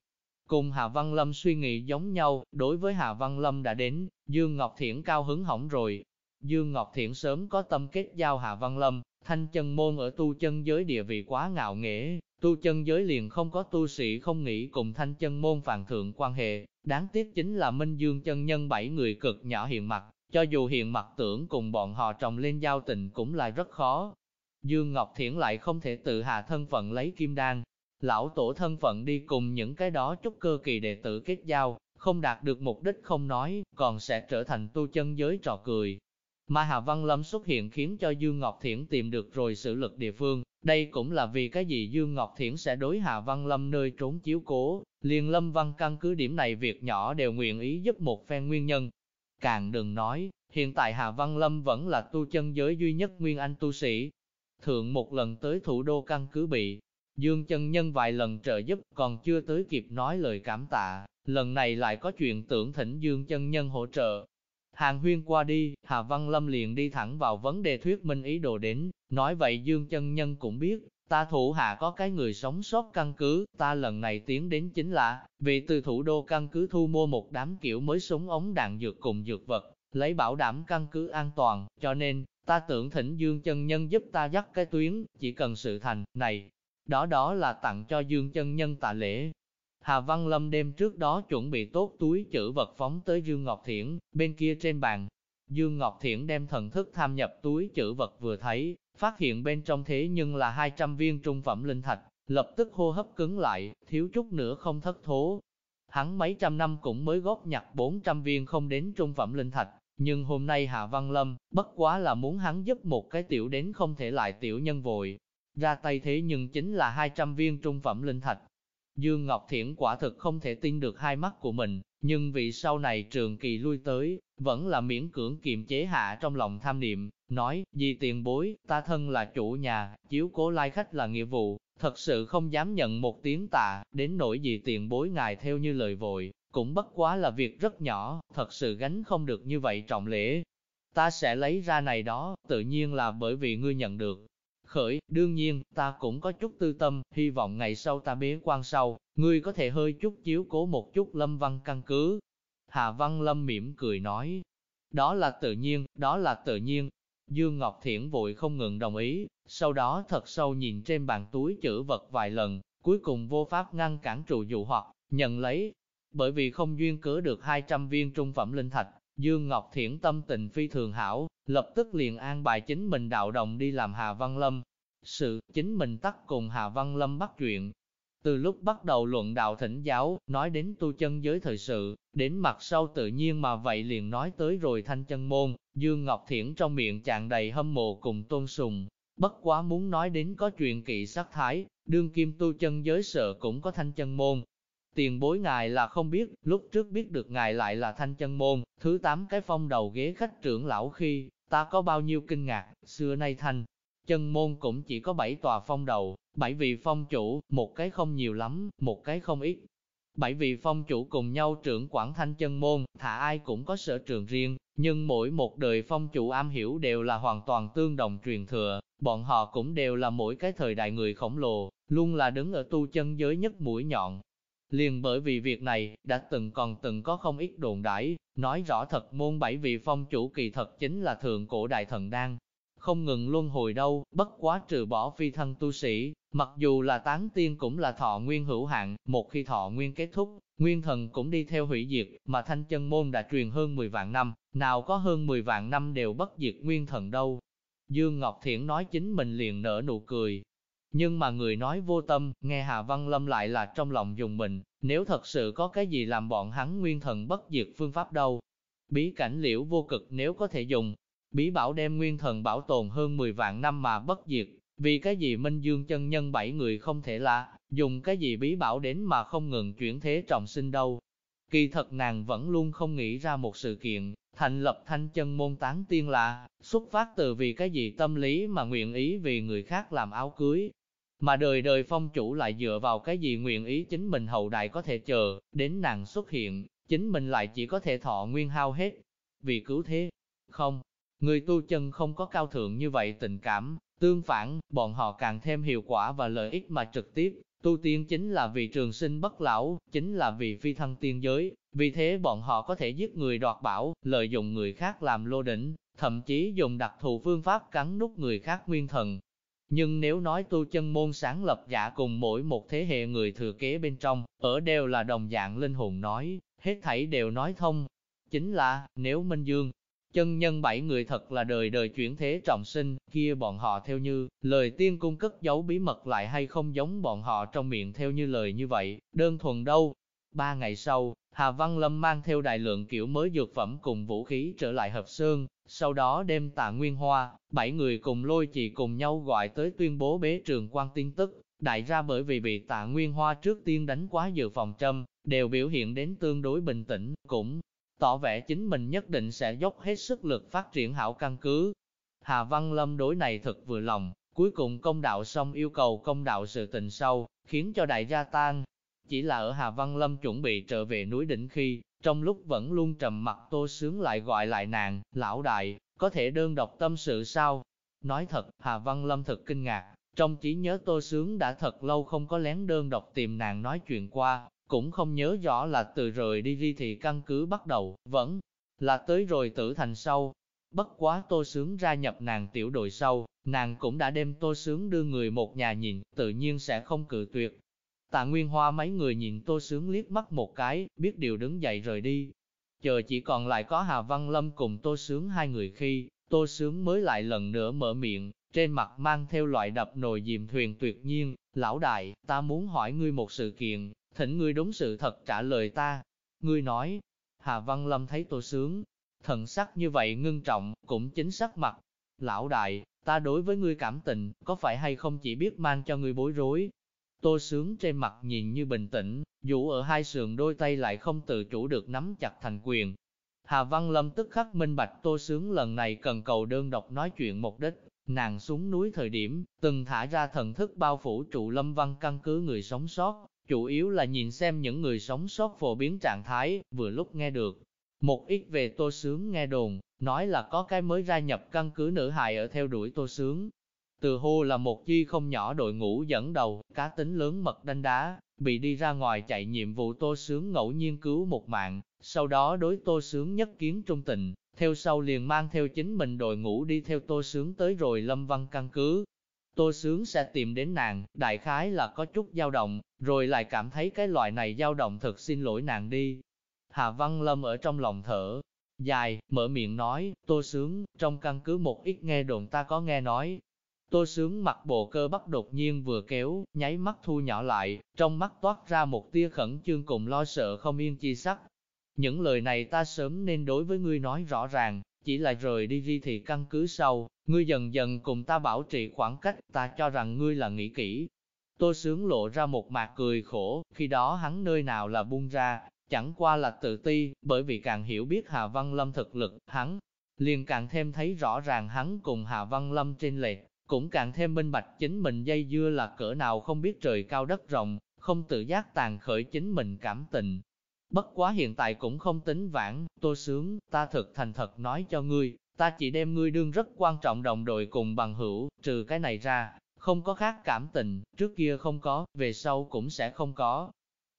A: Cùng Hà Văn Lâm suy nghĩ giống nhau, đối với Hà Văn Lâm đã đến, Dương Ngọc Thiển cao hứng hỏng rồi. Dương Ngọc Thiển sớm có tâm kết giao Hà Văn Lâm, thanh chân môn ở tu chân giới địa vị quá ngạo nghễ, tu chân giới liền không có tu sĩ không nghĩ cùng thanh chân môn phàn thượng quan hệ, đáng tiếc chính là Minh Dương chân nhân bảy người cực nhỏ hiện mặt, cho dù hiện mặt tưởng cùng bọn họ trồng lên giao tình cũng là rất khó. Dương Ngọc Thiển lại không thể tự hạ thân phận lấy kim đan, lão tổ thân phận đi cùng những cái đó chút cơ kỳ đệ tử kết giao, không đạt được mục đích không nói, còn sẽ trở thành tu chân giới trò cười. Mà Hà Văn Lâm xuất hiện khiến cho Dương Ngọc Thiển tìm được rồi sự lực địa phương, đây cũng là vì cái gì Dương Ngọc Thiển sẽ đối Hà Văn Lâm nơi trốn chiếu cố, liền Lâm Văn căn cứ điểm này việc nhỏ đều nguyện ý giúp một phen nguyên nhân, Càng đừng nói, hiện tại Hà Văn Lâm vẫn là tu chân giới duy nhất nguyên anh tu sĩ. Thượng một lần tới thủ đô căn cứ bị, Dương chân nhân vài lần trợ giúp còn chưa tới kịp nói lời cảm tạ, lần này lại có chuyện tưởng thỉnh Dương chân nhân hỗ trợ. Hàng huyên qua đi, Hà Văn Lâm liền đi thẳng vào vấn đề thuyết minh ý đồ đến, nói vậy Dương chân nhân cũng biết, ta thủ hạ có cái người sống sót căn cứ, ta lần này tiến đến chính là, vì từ thủ đô căn cứ thu mua một đám kiểu mới súng ống đạn dược cùng dược vật, lấy bảo đảm căn cứ an toàn, cho nên, ta tưởng thỉnh Dương chân nhân giúp ta dắt cái tuyến, chỉ cần sự thành, này, đó đó là tặng cho Dương chân nhân tạ lễ. Hà Văn Lâm đêm trước đó chuẩn bị tốt túi chữ vật phóng tới Dương Ngọc Thiển, bên kia trên bàn. Dương Ngọc Thiển đem thần thức tham nhập túi chữ vật vừa thấy, phát hiện bên trong thế nhưng là 200 viên trung phẩm linh thạch, lập tức hô hấp cứng lại, thiếu chút nữa không thất thố. Hắn mấy trăm năm cũng mới góp nhặt 400 viên không đến trung phẩm linh thạch, nhưng hôm nay Hạ Văn Lâm, bất quá là muốn hắn giúp một cái tiểu đến không thể lại tiểu nhân vội. Ra tay thế nhưng chính là 200 viên trung phẩm linh thạch. Dương Ngọc Thiển quả thực không thể tin được hai mắt của mình, nhưng vì sau này trường kỳ lui tới, vẫn là miễn cưỡng kiềm chế hạ trong lòng tham niệm, nói, vì tiền bối, ta thân là chủ nhà, chiếu cố lai khách là nghĩa vụ, thật sự không dám nhận một tiếng tạ, đến nỗi gì tiền bối ngài theo như lời vội, cũng bất quá là việc rất nhỏ, thật sự gánh không được như vậy trọng lễ. Ta sẽ lấy ra này đó, tự nhiên là bởi vì ngươi nhận được. Khởi, đương nhiên, ta cũng có chút tư tâm, hy vọng ngày sau ta bế quan sau, ngươi có thể hơi chút chiếu cố một chút lâm văn căn cứ. Hà Văn Lâm mỉm cười nói, đó là tự nhiên, đó là tự nhiên, Dương Ngọc Thiển vội không ngừng đồng ý, sau đó thật sâu nhìn trên bàn túi chữ vật vài lần, cuối cùng vô pháp ngăn cản trụ dụ hoặc, nhận lấy. Bởi vì không duyên cớ được 200 viên trung phẩm linh thạch, Dương Ngọc Thiển tâm tình phi thường hảo, lập tức liền an bài chính mình đạo đồng đi làm Hà Văn Lâm. Sự, chính mình tắt cùng Hà Văn Lâm bắt chuyện. Từ lúc bắt đầu luận đạo thỉnh giáo, nói đến tu chân giới thời sự, đến mặt sau tự nhiên mà vậy liền nói tới rồi thanh chân môn, Dương Ngọc Thiển trong miệng tràn đầy hâm mộ cùng tôn sùng. Bất quá muốn nói đến có chuyện kỵ sát thái, đương kim tu chân giới sợ cũng có thanh chân môn, Tiền bối ngài là không biết, lúc trước biết được ngài lại là thanh chân môn, thứ tám cái phong đầu ghế khách trưởng lão khi, ta có bao nhiêu kinh ngạc, xưa nay thanh. Chân môn cũng chỉ có bảy tòa phong đầu, bảy vị phong chủ, một cái không nhiều lắm, một cái không ít. Bảy vị phong chủ cùng nhau trưởng quản thanh chân môn, thả ai cũng có sở trường riêng, nhưng mỗi một đời phong chủ am hiểu đều là hoàn toàn tương đồng truyền thừa, bọn họ cũng đều là mỗi cái thời đại người khổng lồ, luôn là đứng ở tu chân giới nhất mũi nhọn, Liền bởi vì việc này, đã từng còn từng có không ít đồn đãi, nói rõ thật môn bảy vị phong chủ kỳ thật chính là thượng cổ đại thần đan. Không ngừng luân hồi đâu, bất quá trừ bỏ phi thân tu sĩ, mặc dù là tán tiên cũng là thọ nguyên hữu hạn, một khi thọ nguyên kết thúc, nguyên thần cũng đi theo hủy diệt, mà thanh chân môn đã truyền hơn 10 vạn năm, nào có hơn 10 vạn năm đều bất diệt nguyên thần đâu. Dương Ngọc Thiển nói chính mình liền nở nụ cười, nhưng mà người nói vô tâm, nghe Hà Văn Lâm lại là trong lòng dùng mình, nếu thật sự có cái gì làm bọn hắn nguyên thần bất diệt phương pháp đâu. Bí cảnh liễu vô cực nếu có thể dùng, bí bảo đem nguyên thần bảo tồn hơn 10 vạn năm mà bất diệt, vì cái gì Minh Dương chân nhân bảy người không thể là, dùng cái gì bí bảo đến mà không ngừng chuyển thế trọng sinh đâu. Kỳ thật nàng vẫn luôn không nghĩ ra một sự kiện, thành lập thanh chân môn tán tiên là, xuất phát từ vì cái gì tâm lý mà nguyện ý vì người khác làm áo cưới, mà đời đời phong chủ lại dựa vào cái gì nguyện ý chính mình hậu đại có thể chờ, đến nàng xuất hiện, chính mình lại chỉ có thể thọ nguyên hao hết. Vì cứu thế, không, người tu chân không có cao thượng như vậy tình cảm, tương phản, bọn họ càng thêm hiệu quả và lợi ích mà trực tiếp, tu tiên chính là vì trường sinh bất lão, chính là vì phi thân tiên giới, vì thế bọn họ có thể giết người đoạt bảo, lợi dụng người khác làm lô đỉnh, thậm chí dùng đặc thù phương pháp cắn nút người khác nguyên thần, nhưng nếu nói tu chân môn sáng lập giả cùng mỗi một thế hệ người thừa kế bên trong, ở đều là đồng dạng linh hồn nói, hết thảy đều nói thông. Chính là, nếu Minh Dương, chân nhân bảy người thật là đời đời chuyển thế trọng sinh, kia bọn họ theo như, lời tiên cung cất giấu bí mật lại hay không giống bọn họ trong miệng theo như lời như vậy, đơn thuần đâu. Ba ngày sau, Hà Văn Lâm mang theo đại lượng kiểu mới dược phẩm cùng vũ khí trở lại Hợp Sơn, sau đó đem tạ Nguyên Hoa, bảy người cùng lôi chỉ cùng nhau gọi tới tuyên bố bế trường quan tin tức. Đại ra bởi vì bị tạ Nguyên Hoa trước tiên đánh quá dự phòng châm, đều biểu hiện đến tương đối bình tĩnh, cũng tỏ vẻ chính mình nhất định sẽ dốc hết sức lực phát triển hảo căn cứ. Hà Văn Lâm đối này thật vừa lòng, cuối cùng công đạo xong yêu cầu công đạo sự tình sau, khiến cho đại gia tan. Chỉ là ở Hà Văn Lâm chuẩn bị trở về núi đỉnh khi, trong lúc vẫn luôn trầm mặt tô sướng lại gọi lại nàng, lão đại, có thể đơn độc tâm sự sao? Nói thật, Hà Văn Lâm thật kinh ngạc, trong trí nhớ tô sướng đã thật lâu không có lén đơn độc tìm nàng nói chuyện qua, cũng không nhớ rõ là từ rời đi đi thì căn cứ bắt đầu, vẫn là tới rồi tử thành sau. Bất quá tô sướng ra nhập nàng tiểu đội sau, nàng cũng đã đem tô sướng đưa người một nhà nhìn, tự nhiên sẽ không cự tuyệt, Tạ Nguyên Hoa mấy người nhìn Tô Sướng liếc mắt một cái, biết điều đứng dậy rời đi. Chờ chỉ còn lại có Hà Văn Lâm cùng Tô Sướng hai người khi, Tô Sướng mới lại lần nữa mở miệng, trên mặt mang theo loại đập nồi dìm thuyền tuyệt nhiên, lão đại, ta muốn hỏi ngươi một sự kiện, thỉnh ngươi đúng sự thật trả lời ta. Ngươi nói, Hà Văn Lâm thấy Tô Sướng, thần sắc như vậy ngưng trọng, cũng chính sắc mặt. Lão đại, ta đối với ngươi cảm tình, có phải hay không chỉ biết mang cho ngươi bối rối, Tô sướng trên mặt nhìn như bình tĩnh, dù ở hai sườn đôi tay lại không tự chủ được nắm chặt thành quyền. Hà Văn Lâm tức khắc minh bạch tô sướng lần này cần cầu đơn độc nói chuyện mục đích, nàng xuống núi thời điểm, từng thả ra thần thức bao phủ trụ lâm văn căn cứ người sống sót, chủ yếu là nhìn xem những người sống sót phổ biến trạng thái, vừa lúc nghe được. Một ít về tô sướng nghe đồn, nói là có cái mới gia nhập căn cứ nữ hài ở theo đuổi tô sướng, từ hô là một chi không nhỏ đội ngũ dẫn đầu, cá tính lớn mật đánh đá, bị đi ra ngoài chạy nhiệm vụ tô sướng ngẫu nhiên cứu một mạng, sau đó đối tô sướng nhất kiến trung tình, theo sau liền mang theo chính mình đội ngũ đi theo tô sướng tới rồi lâm văn căn cứ. Tô Sướng sẽ tìm đến nàng, đại khái là có chút dao động, rồi lại cảm thấy cái loại này dao động thật xin lỗi nàng đi. Hà Văn Lâm ở trong lòng thở, dài, mở miệng nói, Tô Sướng, trong căn cứ một ít nghe đồn ta có nghe nói. Tô Sướng mặt bộ cơ bắp đột nhiên vừa kéo, nháy mắt thu nhỏ lại, trong mắt toát ra một tia khẩn trương cùng lo sợ không yên chi sắc. Những lời này ta sớm nên đối với ngươi nói rõ ràng, chỉ là rời đi đi thì căn cứ sau, ngươi dần dần cùng ta bảo trì khoảng cách, ta cho rằng ngươi là nghĩ kỹ. Tô Sướng lộ ra một mặt cười khổ, khi đó hắn nơi nào là buông ra, chẳng qua là tự ti, bởi vì càng hiểu biết Hà Văn Lâm thực lực, hắn liền càng thêm thấy rõ ràng hắn cùng Hà Văn Lâm trên lệch, cũng càng thêm minh bạch chính mình dây dưa là cỡ nào không biết trời cao đất rộng, không tự giác tàn khởi chính mình cảm tình. Bất quá hiện tại cũng không tính vãn, tô sướng, ta thực thành thật nói cho ngươi, ta chỉ đem ngươi đương rất quan trọng đồng đội cùng bằng hữu, trừ cái này ra, không có khác cảm tình, trước kia không có, về sau cũng sẽ không có.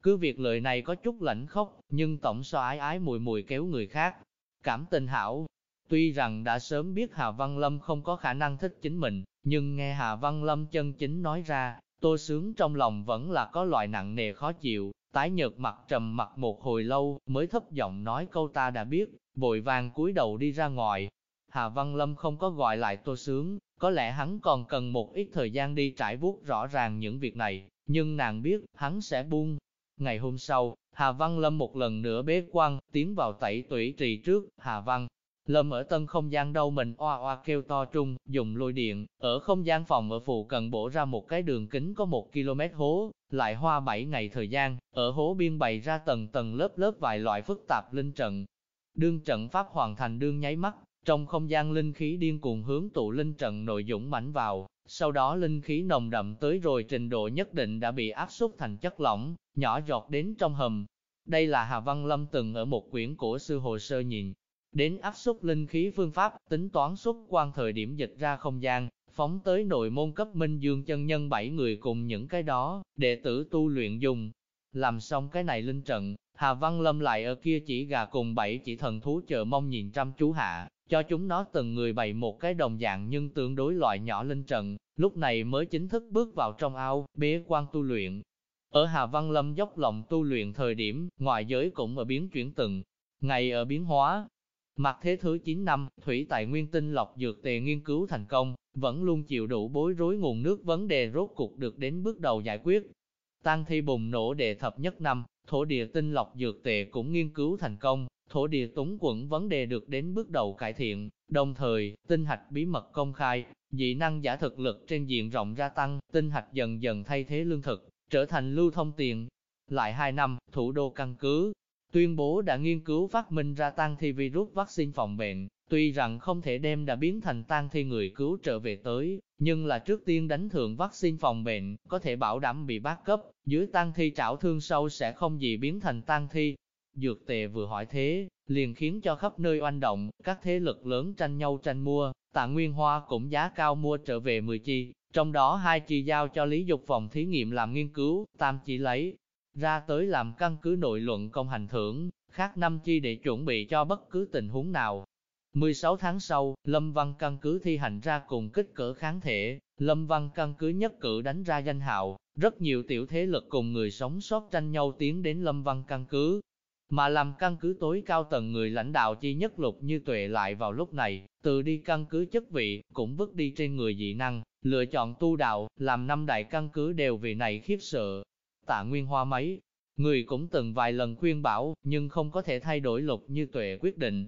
A: Cứ việc lời này có chút lãnh khóc nhưng tổng so ái ái mùi mùi kéo người khác. Cảm tình hảo, tuy rằng đã sớm biết Hà Văn Lâm không có khả năng thích chính mình, nhưng nghe Hà Văn Lâm chân chính nói ra, tô sướng trong lòng vẫn là có loại nặng nề khó chịu, tái nhợt mặt trầm mặt một hồi lâu, mới thấp giọng nói câu ta đã biết, vội vàng cúi đầu đi ra ngoài. Hà Văn Lâm không có gọi lại tô sướng, có lẽ hắn còn cần một ít thời gian đi trải vuốt rõ ràng những việc này, nhưng nàng biết, hắn sẽ buông. Ngày hôm sau, Hà Văn Lâm một lần nữa bế quan, tiến vào tẩy tủy trì trước, Hà Văn. Lâm ở tân không gian đâu mình oa oa kêu to trung, dùng lôi điện, ở không gian phòng ở phụ cận bổ ra một cái đường kính có một km hố, lại hoa 7 ngày thời gian, ở hố biên bày ra tầng tầng lớp lớp vài loại phức tạp linh trận. Đương trận pháp hoàn thành đương nháy mắt, trong không gian linh khí điên cuồng hướng tụ linh trận nội dũng mãnh vào, sau đó linh khí nồng đậm tới rồi trình độ nhất định đã bị áp suất thành chất lỏng, nhỏ giọt đến trong hầm. Đây là Hà Văn Lâm từng ở một quyển cổ sư hồ sơ nhìn, đến áp suất linh khí phương pháp, tính toán xuất quan thời điểm dịch ra không gian, phóng tới nội môn cấp minh dương chân nhân bảy người cùng những cái đó, đệ tử tu luyện dùng. Làm xong cái này linh trận, Hà Văn Lâm lại ở kia chỉ gà cùng bảy chỉ thần thú chờ mong nhìn trăm chú hạ, cho chúng nó từng người bày một cái đồng dạng nhưng tương đối loại nhỏ linh trận, lúc này mới chính thức bước vào trong ao, bế quan tu luyện. Ở Hà Văn Lâm dốc lòng tu luyện thời điểm, ngoại giới cũng ở biến chuyển từng, ngày ở biến hóa, Mặt thế thứ 9 năm, thủy tài nguyên tinh lọc dược tề nghiên cứu thành công, vẫn luôn chịu đủ bối rối nguồn nước vấn đề rốt cục được đến bước đầu giải quyết. Tăng thi bùng nổ đệ thập nhất năm, thổ địa tinh lọc dược tề cũng nghiên cứu thành công, thổ địa túng quẩn vấn đề được đến bước đầu cải thiện, đồng thời, tinh hạch bí mật công khai, dị năng giả thực lực trên diện rộng gia tăng, tinh hạch dần dần thay thế lương thực, trở thành lưu thông tiền. Lại hai năm, thủ đô căn cứ, tuyên bố đã nghiên cứu phát minh ra tăng thi virus vaccine phòng bệnh, tuy rằng không thể đem đã biến thành tăng thi người cứu trở về tới, nhưng là trước tiên đánh thượng vaccine phòng bệnh, có thể bảo đảm bị bác cấp, dưới tăng thi trảo thương sâu sẽ không gì biến thành tăng thi. Dược tề vừa hỏi thế, liền khiến cho khắp nơi oanh động, các thế lực lớn tranh nhau tranh mua, tạ Nguyên Hoa cũng giá cao mua trở về 10 chi, trong đó hai chi giao cho Lý Dục phòng thí nghiệm làm nghiên cứu, tam chi lấy ra tới làm căn cứ nội luận công hành thưởng, khác năm chi để chuẩn bị cho bất cứ tình huống nào. 16 tháng sau, Lâm Văn căn cứ thi hành ra cùng kích cỡ kháng thể, Lâm Văn căn cứ nhất cử đánh ra danh hào, rất nhiều tiểu thế lực cùng người sống sót tranh nhau tiến đến Lâm Văn căn cứ. Mà làm căn cứ tối cao tầng người lãnh đạo chi nhất lục như tuệ lại vào lúc này, từ đi căn cứ chức vị, cũng vứt đi trên người dị năng, lựa chọn tu đạo, làm năm đại căn cứ đều vì này khiếp sợ, tạ nguyên hoa mấy. Người cũng từng vài lần khuyên bảo, nhưng không có thể thay đổi lục như tuệ quyết định.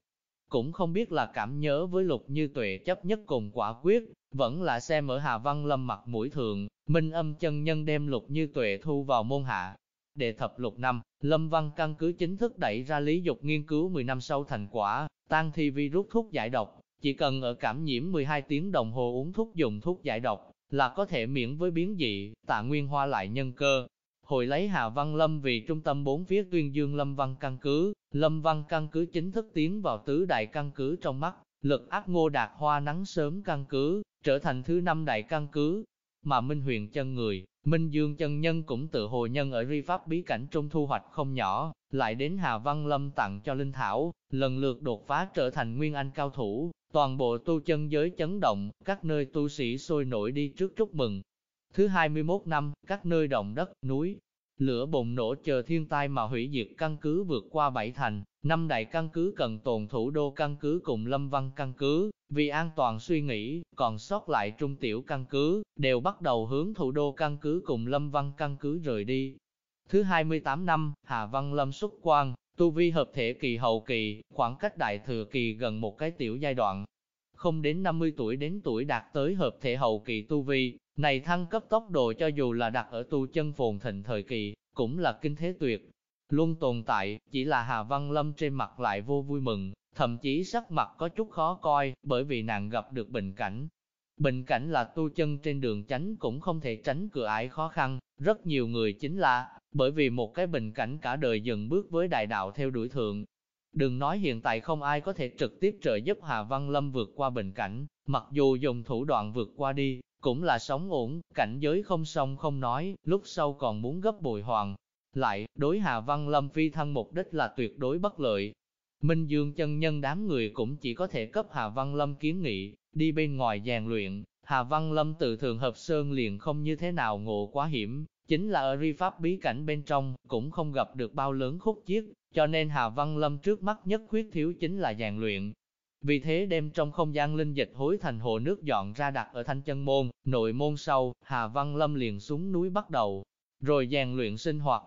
A: Cũng không biết là cảm nhớ với lục như tuệ chấp nhất cùng quả quyết, vẫn là xem ở Hà Văn Lâm mặt mũi thường, minh âm chân nhân đem lục như tuệ thu vào môn hạ. Đề thập lục năm, Lâm Văn căn cứ chính thức đẩy ra lý dục nghiên cứu 10 năm sau thành quả, tan thi virus thuốc giải độc, chỉ cần ở cảm nhiễm 12 tiếng đồng hồ uống thuốc dùng thuốc giải độc, là có thể miễn với biến dị, tạ nguyên hoa lại nhân cơ, Hội lấy Hà Văn Lâm vì trung tâm bốn phía tuyên dương Lâm Văn căn cứ, Lâm Văn căn cứ chính thức tiến vào tứ đại căn cứ trong mắt, lực áp ngô đạt hoa nắng sớm căn cứ, trở thành thứ năm đại căn cứ. Mà Minh Huyền chân người, Minh Dương chân nhân cũng tự hồ nhân ở ri pháp bí cảnh trung thu hoạch không nhỏ, lại đến Hà Văn Lâm tặng cho Linh Thảo, lần lượt đột phá trở thành Nguyên Anh cao thủ, Toàn bộ tu chân giới chấn động, các nơi tu sĩ sôi nổi đi trước chúc mừng. Thứ 21 năm, các nơi động đất, núi, lửa bùng nổ chờ thiên tai mà hủy diệt căn cứ vượt qua bảy thành, năm đại căn cứ cần tồn thủ đô căn cứ cùng lâm văn căn cứ, vì an toàn suy nghĩ, còn sót lại trung tiểu căn cứ, đều bắt đầu hướng thủ đô căn cứ cùng lâm văn căn cứ rời đi. Thứ 28 năm, Hà Văn Lâm xuất quan, tu vi hợp thể kỳ hậu kỳ, khoảng cách đại thừa kỳ gần một cái tiểu giai đoạn. Không đến 50 tuổi đến tuổi đạt tới hợp thể hậu kỳ tu vi, này thăng cấp tốc độ cho dù là đặt ở tu chân phồn thịnh thời kỳ, cũng là kinh thế tuyệt. Luôn tồn tại, chỉ là Hà Văn Lâm trên mặt lại vô vui mừng, thậm chí sắc mặt có chút khó coi, bởi vì nàng gặp được bình cảnh. bình cảnh là tu chân trên đường tránh cũng không thể tránh cửa ải khó khăn, rất nhiều người chính là, bởi vì một cái bình cảnh cả đời dần bước với đại đạo theo đuổi thượng. Đừng nói hiện tại không ai có thể trực tiếp trợ giúp Hà Văn Lâm vượt qua bình cảnh, mặc dù dùng thủ đoạn vượt qua đi, cũng là sống ổn, cảnh giới không xong không nói, lúc sau còn muốn gấp bồi hoàng. Lại, đối Hà Văn Lâm phi thăng mục đích là tuyệt đối bất lợi. Minh Dương chân nhân đám người cũng chỉ có thể cấp Hà Văn Lâm kiến nghị, đi bên ngoài rèn luyện. Hà Văn Lâm từ thường hợp sơn liền không như thế nào ngộ quá hiểm, chính là ở ri pháp bí cảnh bên trong, cũng không gặp được bao lớn khúc chiết, cho nên Hà Văn Lâm trước mắt nhất khuyết thiếu chính là rèn luyện, vì thế đem trong không gian linh dịch hối thành hồ nước dọn ra đặt ở thanh chân môn, nội môn sau, Hà Văn Lâm liền xuống núi bắt đầu, rồi rèn luyện sinh hoạt.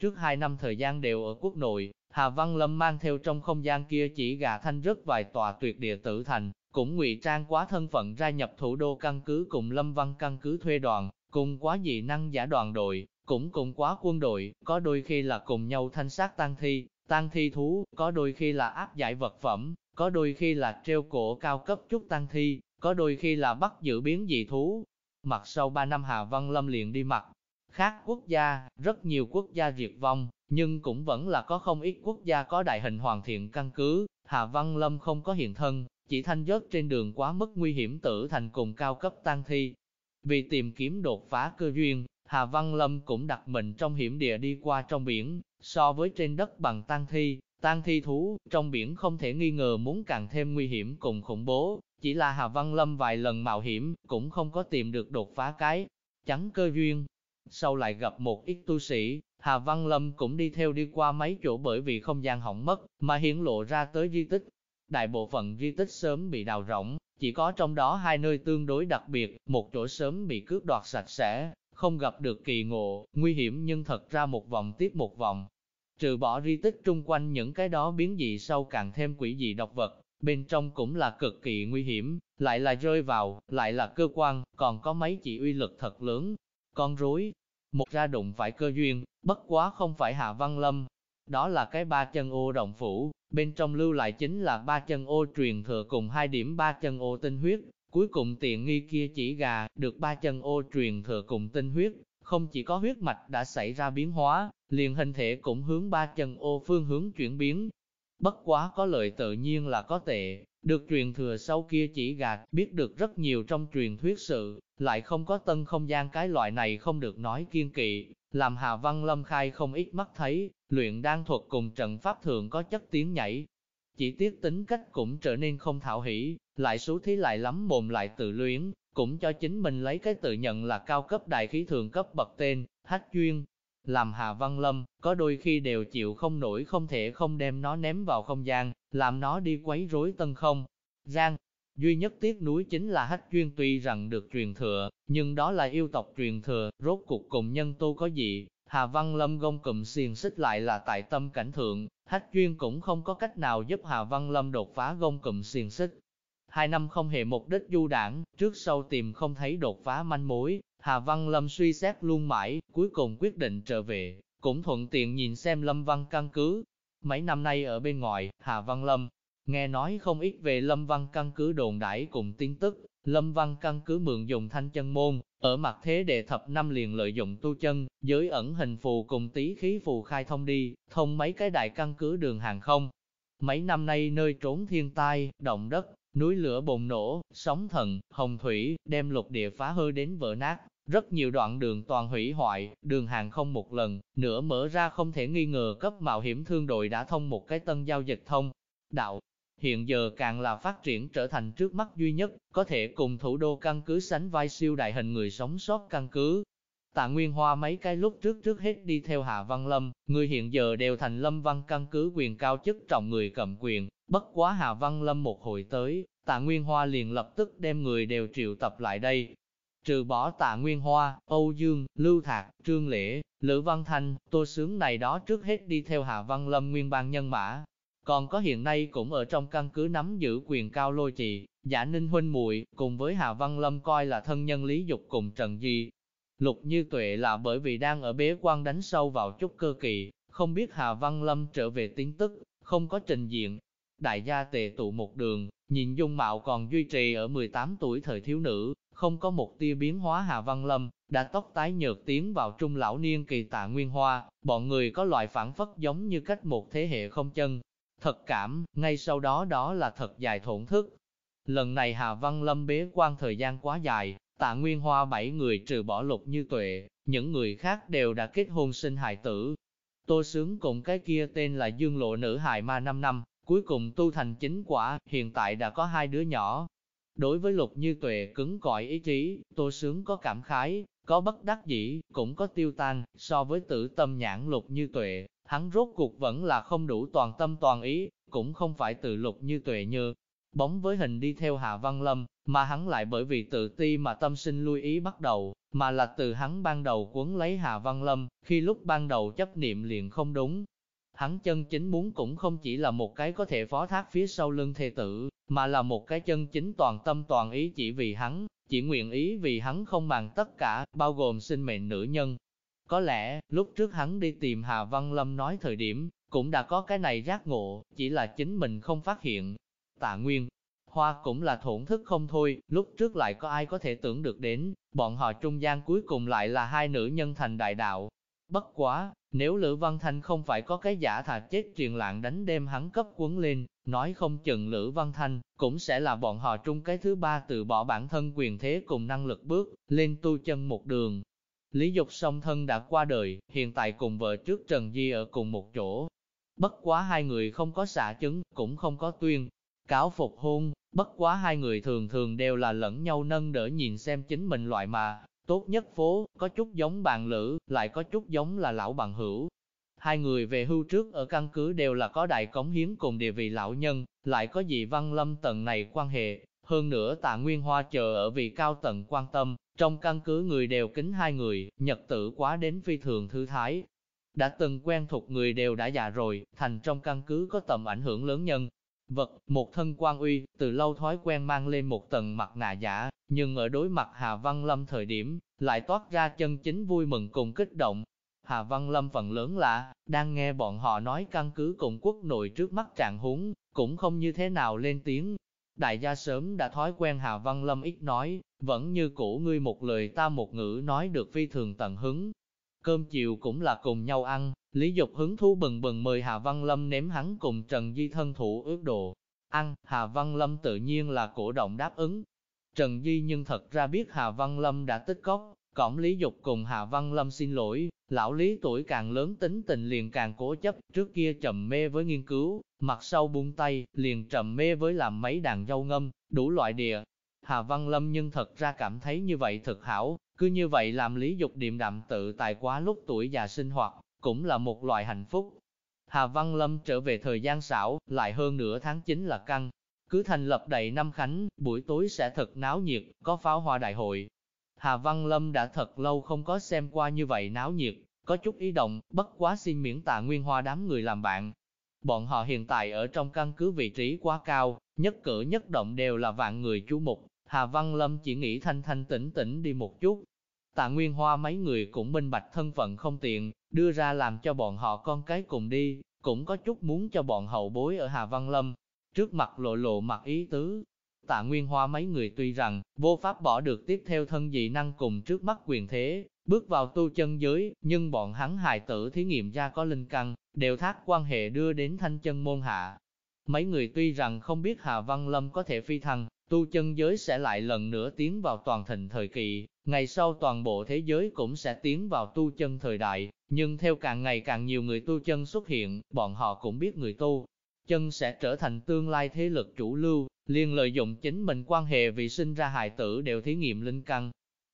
A: Trước hai năm thời gian đều ở quốc nội, Hà Văn Lâm mang theo trong không gian kia chỉ gà thanh rất vài tòa tuyệt địa tử thành, cũng ngụy trang quá thân phận ra nhập thủ đô căn cứ cùng Lâm Văn căn cứ thuê đoàn, cùng quá dị năng giả đoàn đội, cũng cùng quá quân đội, có đôi khi là cùng nhau thanh sát tăng thi, tăng thi thú, có đôi khi là áp giải vật phẩm, có đôi khi là treo cổ cao cấp chút tăng thi, có đôi khi là bắt giữ biến dị thú. Mặt sau 3 năm Hà Văn Lâm liền đi mặt. Khác quốc gia, rất nhiều quốc gia diệt vong, nhưng cũng vẫn là có không ít quốc gia có đại hình hoàn thiện căn cứ. Hà Văn Lâm không có hiện thân, chỉ thanh dớt trên đường quá mức nguy hiểm tử thành cùng cao cấp tăng thi. Vì tìm kiếm đột phá cơ duyên, Hà Văn Lâm cũng đặt mình trong hiểm địa đi qua trong biển, so với trên đất bằng tăng thi, Tang thi thú, trong biển không thể nghi ngờ muốn càng thêm nguy hiểm cùng khủng bố, chỉ là Hà Văn Lâm vài lần mạo hiểm, cũng không có tìm được đột phá cái, trắng cơ duyên. Sau lại gặp một ít tu sĩ, Hà Văn Lâm cũng đi theo đi qua mấy chỗ bởi vì không gian hỏng mất, mà hiển lộ ra tới di tích. Đại bộ phận di tích sớm bị đào rỗng, chỉ có trong đó hai nơi tương đối đặc biệt, một chỗ sớm bị cướp đoạt sạch sẽ, không gặp được kỳ ngộ, nguy hiểm nhưng thật ra một vòng tiếp một vòng, Trừ bỏ di tích trung quanh những cái đó biến dị sâu càng thêm quỷ dị độc vật, bên trong cũng là cực kỳ nguy hiểm, lại là rơi vào, lại là cơ quan, còn có mấy chỉ uy lực thật lớn. Con rối, một ra đụng phải cơ duyên, bất quá không phải Hạ Văn Lâm. Đó là cái ba chân ô động phủ, bên trong lưu lại chính là ba chân ô truyền thừa cùng hai điểm ba chân ô tinh huyết. Cuối cùng tiện nghi kia chỉ gà, được ba chân ô truyền thừa cùng tinh huyết, không chỉ có huyết mạch đã xảy ra biến hóa, liền hình thể cũng hướng ba chân ô phương hướng chuyển biến. Bất quá có lợi tự nhiên là có tệ, được truyền thừa sau kia chỉ gạt, biết được rất nhiều trong truyền thuyết sự, lại không có tân không gian cái loại này không được nói kiên kỵ, làm Hà Văn Lâm khai không ít mắt thấy, luyện đan thuật cùng trận pháp thường có chất tiếng nhảy. Chỉ tiếc tính cách cũng trở nên không thảo hỷ, lại số thí lại lắm mồm lại tự luyến, cũng cho chính mình lấy cái tự nhận là cao cấp đại khí thường cấp bậc tên, hách chuyên. Làm Hà Văn Lâm, có đôi khi đều chịu không nổi không thể không đem nó ném vào không gian, làm nó đi quấy rối tân không. Giang, duy nhất tiếc núi chính là hách chuyên tuy rằng được truyền thừa, nhưng đó là yêu tộc truyền thừa, rốt cuộc cùng nhân tu có gì. Hà Văn Lâm gông cụm xiềng xích lại là tại tâm cảnh thượng, hách chuyên cũng không có cách nào giúp Hà Văn Lâm đột phá gông cụm xiềng xích, Hai năm không hề mục đích du đảng, trước sau tìm không thấy đột phá manh mối, Hà Văn Lâm suy xét luôn mãi, cuối cùng quyết định trở về, cũng thuận tiện nhìn xem Lâm Văn căn cứ. Mấy năm nay ở bên ngoài, Hà Văn Lâm, nghe nói không ít về Lâm Văn căn cứ đồn đãi cùng tin tức, Lâm Văn căn cứ mượn dùng thanh chân môn, ở mặt thế đệ thập năm liền lợi dụng tu chân, giới ẩn hình phù cùng tí khí phù khai thông đi, thông mấy cái đại căn cứ đường hàng không. Mấy năm nay nơi trốn thiên tai, động đất, Núi lửa bùng nổ, sóng thần, hồng thủy, đem lục địa phá hư đến vỡ nát, rất nhiều đoạn đường toàn hủy hoại, đường hàng không một lần, nửa mở ra không thể nghi ngờ cấp mạo hiểm thương đội đã thông một cái tân giao dịch thông. Đạo, hiện giờ càng là phát triển trở thành trước mắt duy nhất, có thể cùng thủ đô căn cứ sánh vai siêu đại hình người sống sót căn cứ. Tạ Nguyên Hoa mấy cái lúc trước trước hết đi theo Hạ Văn Lâm, người hiện giờ đều thành Lâm Văn căn cứ quyền cao chức trọng người cầm quyền, bất quá Hạ Văn Lâm một hồi tới, Tạ Nguyên Hoa liền lập tức đem người đều triệu tập lại đây. Trừ bỏ Tạ Nguyên Hoa, Âu Dương, Lưu Thạc, Trương Lễ, Lữ Văn Thanh, Tô Sướng này đó trước hết đi theo Hạ Văn Lâm nguyên ban nhân mã, còn có hiện nay cũng ở trong căn cứ nắm giữ quyền cao lôi trì, giả ninh huynh muội cùng với Hà Văn Lâm coi là thân nhân Lý Dục cùng Trần Di. Lục Như Tuệ là bởi vì đang ở bế quan đánh sâu vào chút cơ kỳ, không biết Hà Văn Lâm trở về tin tức, không có trình diện. Đại gia tề tụ một đường, nhìn dung mạo còn duy trì ở 18 tuổi thời thiếu nữ, không có một tia biến hóa Hà Văn Lâm, đã tóc tái nhợt tiến vào trung lão niên kỳ tạ nguyên hoa, bọn người có loại phản phất giống như cách một thế hệ không chân, thật cảm, ngay sau đó đó là thật dài thổn thức. Lần này Hà Văn Lâm bế quan thời gian quá dài, tạ nguyên hoa bảy người trừ bỏ lục như tuệ, những người khác đều đã kết hôn sinh hài tử. Tô Sướng cùng cái kia tên là Dương Lộ Nữ hài ma 5 năm, cuối cùng tu thành chính quả, hiện tại đã có hai đứa nhỏ. Đối với lục như tuệ cứng cỏi ý chí, Tô Sướng có cảm khái, có bất đắc dĩ, cũng có tiêu tan, so với tử tâm nhãn lục như tuệ, Hắn rốt cuộc vẫn là không đủ toàn tâm toàn ý, cũng không phải tự lục như tuệ như, bóng với hình đi theo Hạ Văn Lâm, mà hắn lại bởi vì tự ti mà tâm sinh lui ý bắt đầu, mà là từ hắn ban đầu cuốn lấy Hà Văn Lâm, khi lúc ban đầu chấp niệm liền không đúng. Hắn chân chính muốn cũng không chỉ là một cái có thể phó thác phía sau lưng thê tử, mà là một cái chân chính toàn tâm toàn ý chỉ vì hắn, chỉ nguyện ý vì hắn không màng tất cả, bao gồm sinh mệnh nữ nhân, có lẽ, lúc trước hắn đi tìm Hà Văn Lâm nói thời điểm, cũng đã có cái này giác ngộ, chỉ là chính mình không phát hiện. Tạ Nguyên, Hoa cũng là thổn thức không thôi, lúc trước lại có ai có thể tưởng được đến, bọn họ trung gian cuối cùng lại là hai nữ nhân thành đại đạo. Bất quá, nếu Lữ Văn Thanh không phải có cái giả thà chết truyền lạng đánh đêm hắn cấp quấn lên, nói không chừng Lữ Văn Thanh, cũng sẽ là bọn họ trung cái thứ ba từ bỏ bản thân quyền thế cùng năng lực bước, lên tu chân một đường, Lý Dục song thân đã qua đời, hiện tại cùng vợ trước Trần Di ở cùng một chỗ. Bất quá hai người không có xả chứng, cũng không có tuyên. Cáo phục hôn, bất quá hai người thường thường đều là lẫn nhau nâng đỡ nhìn xem chính mình loại mà, tốt nhất phố, có chút giống bạn lữ, lại có chút giống là lão bằng hữu. Hai người về hưu trước ở căn cứ đều là có đại cống hiến cùng địa vị lão nhân, lại có gì văn lâm tận này quan hệ, hơn nữa tạ Nguyên Hoa chờ ở vị cao tận quan tâm, trong căn cứ người đều kính hai người, nhật tử quá đến phi thường thư thái. Đã từng quen thuộc người đều đã già rồi, thành trong căn cứ có tầm ảnh hưởng lớn nhân. Vật, một thân quan uy, từ lâu thói quen mang lên một tầng mặt nạ giả, nhưng ở đối mặt Hà Văn Lâm thời điểm, lại toát ra chân chính vui mừng cùng kích động. Hà Văn Lâm phần lớn là, đang nghe bọn họ nói căn cứ cùng quốc nội trước mắt trạng huống, cũng không như thế nào lên tiếng, Đại gia sớm đã thói quen Hà Văn Lâm ít nói, vẫn như cũ ngươi một lời ta một ngữ nói được phi thường tận hứng. Cơm chiều cũng là cùng nhau ăn, Lý Dục hứng thú bừng bừng mời Hà Văn Lâm ném hắn cùng Trần Di thân thủ ước đồ. Ăn, Hà Văn Lâm tự nhiên là cổ động đáp ứng. Trần Di nhưng thật ra biết Hà Văn Lâm đã tích cóc, cõng Lý Dục cùng Hà Văn Lâm xin lỗi, lão Lý tuổi càng lớn tính tình liền càng cố chấp, trước kia trầm mê với nghiên cứu, mặt sau buông tay, liền trầm mê với làm mấy đàn dâu ngâm, đủ loại địa. Hà Văn Lâm nhưng thật ra cảm thấy như vậy thật hảo, cứ như vậy làm Lý Dục điềm đạm tự tại quá lúc tuổi già sinh hoạt, cũng là một loại hạnh phúc. Hà Văn Lâm trở về thời gian xảo, lại hơn nửa tháng chính là căng. Cứ thành lập đầy năm khánh, buổi tối sẽ thật náo nhiệt, có pháo hoa đại hội, Hà Văn Lâm đã thật lâu không có xem qua như vậy náo nhiệt, có chút ý động, bất quá xin miễn tạ nguyên hoa đám người làm bạn. Bọn họ hiện tại ở trong căn cứ vị trí quá cao, nhất cử nhất động đều là vạn người chú mục, Hà Văn Lâm chỉ nghĩ thanh thanh tĩnh tĩnh đi một chút. Tạ Nguyên Hoa mấy người cũng minh bạch thân phận không tiện, đưa ra làm cho bọn họ con cái cùng đi, cũng có chút muốn cho bọn hậu bối ở Hà Văn Lâm. Trước mặt lộ lộ mặt ý tứ, Tạ Nguyên Hoa mấy người tuy rằng, vô pháp bỏ được tiếp theo thân dị năng cùng trước mắt quyền thế, bước vào tu chân giới, nhưng bọn hắn hài tử thí nghiệm ra có linh căn, đều thác quan hệ đưa đến thanh chân môn hạ. Mấy người tuy rằng không biết Hà Văn Lâm có thể phi thăng, tu chân giới sẽ lại lần nữa tiến vào toàn thịnh thời kỳ, ngày sau toàn bộ thế giới cũng sẽ tiến vào tu chân thời đại, nhưng theo càng ngày càng nhiều người tu chân xuất hiện, bọn họ cũng biết người tu chân sẽ trở thành tương lai thế lực chủ lưu, liền lợi dụng chính mình quan hệ vì sinh ra hài tử đều thí nghiệm linh căn.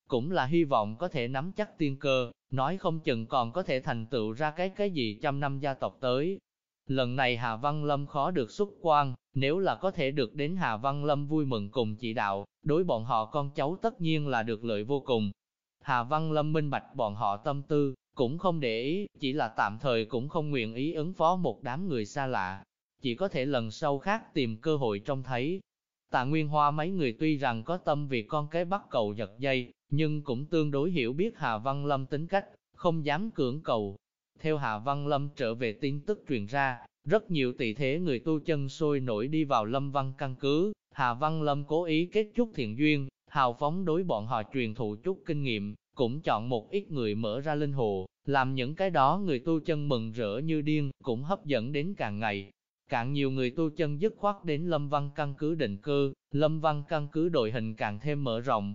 A: Cũng là hy vọng có thể nắm chắc tiên cơ, nói không chừng còn có thể thành tựu ra cái cái gì trăm năm gia tộc tới. Lần này Hà Văn Lâm khó được xuất quan, nếu là có thể được đến Hà Văn Lâm vui mừng cùng chỉ đạo, đối bọn họ con cháu tất nhiên là được lợi vô cùng. Hà Văn Lâm minh bạch bọn họ tâm tư, cũng không để ý, chỉ là tạm thời cũng không nguyện ý ứng phó một đám người xa lạ. Chỉ có thể lần sau khác tìm cơ hội trông thấy. Tạ Nguyên Hoa mấy người tuy rằng có tâm vì con cái bắt cầu giật dây, nhưng cũng tương đối hiểu biết Hà Văn Lâm tính cách, không dám cưỡng cầu. Theo Hà Văn Lâm trở về tin tức truyền ra, rất nhiều tỷ thế người tu chân sôi nổi đi vào Lâm Văn căn cứ, Hà Văn Lâm cố ý kết chút thiện duyên, hào phóng đối bọn họ truyền thụ chút kinh nghiệm, cũng chọn một ít người mở ra linh hồ, làm những cái đó người tu chân mừng rỡ như điên, cũng hấp dẫn đến càng ngày. Càng nhiều người tu chân dứt khoát đến Lâm Văn căn cứ định cư, Lâm Văn căn cứ đội hình càng thêm mở rộng.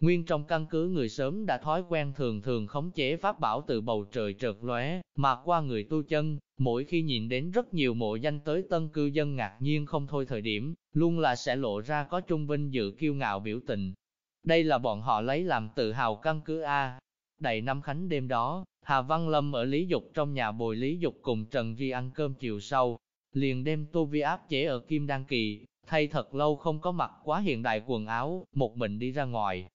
A: Nguyên trong căn cứ người sớm đã thói quen thường thường khống chế pháp bảo từ bầu trời trượt lóe, mà qua người tu chân, mỗi khi nhìn đến rất nhiều mộ danh tới tân cư dân ngạc nhiên không thôi thời điểm, luôn là sẽ lộ ra có trung vinh dự kiêu ngạo biểu tình. Đây là bọn họ lấy làm tự hào căn cứ A. Đầy năm khánh đêm đó, Hà Văn Lâm ở Lý Dục trong nhà bồi Lý Dục cùng Trần Vi ăn cơm chiều sau, liền đem Tô Vi áp chế ở Kim Đan Kỳ, thay thật lâu không có mặc quá hiện đại quần áo, một mình đi ra ngoài.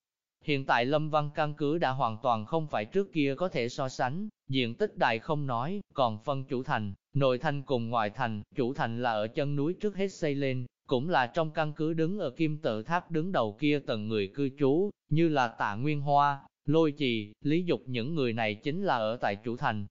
A: Hiện tại Lâm Văn căn cứ đã hoàn toàn không phải trước kia có thể so sánh, diện tích đại không nói, còn phân chủ thành, nội thành cùng ngoại thành, chủ thành là ở chân núi trước hết xây lên, cũng là trong căn cứ đứng ở kim tự tháp đứng đầu kia tầng người cư trú, như là tạ Nguyên Hoa, Lôi Trì, Lý Dục những người này chính là ở tại chủ thành.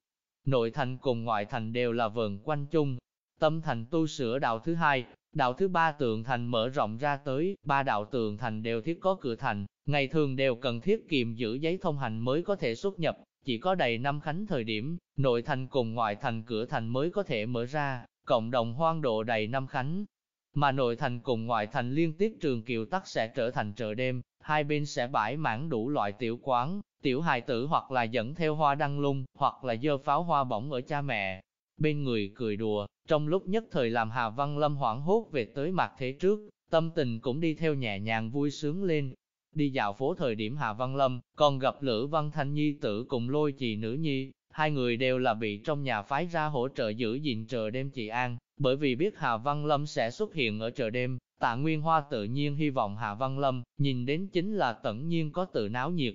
A: Nội thành cùng ngoại thành đều là vườn quanh chung, tâm thành tu sửa đạo thứ hai, đạo thứ ba tượng thành mở rộng ra tới, ba đạo tượng thành đều thiết có cửa thành, ngày thường đều cần thiết kiềm giữ giấy thông hành mới có thể xuất nhập, chỉ có đầy năm khánh thời điểm, nội thành cùng ngoại thành cửa thành mới có thể mở ra, cộng đồng hoang độ đầy năm khánh, mà nội thành cùng ngoại thành liên tiếp trường kiều tắc sẽ trở thành chợ đêm, hai bên sẽ bãi mãn đủ loại tiểu quán, tiểu hài tử hoặc là dẫn theo hoa đăng lung, hoặc là dơ pháo hoa bổng ở cha mẹ. Bên người cười đùa, trong lúc nhất thời làm Hà Văn Lâm hoảng hốt về tới mặt thế trước, tâm tình cũng đi theo nhẹ nhàng vui sướng lên. Đi dạo phố thời điểm Hà Văn Lâm, còn gặp Lữ Văn Thanh Nhi tử cùng lôi chị nữ nhi, hai người đều là bị trong nhà phái ra hỗ trợ giữ gìn chờ đêm chị An, bởi vì biết Hà Văn Lâm sẽ xuất hiện ở chợ đêm, tạ Nguyên Hoa tự nhiên hy vọng Hà Văn Lâm, nhìn đến chính là tẩn nhiên có tự náo nhiệt.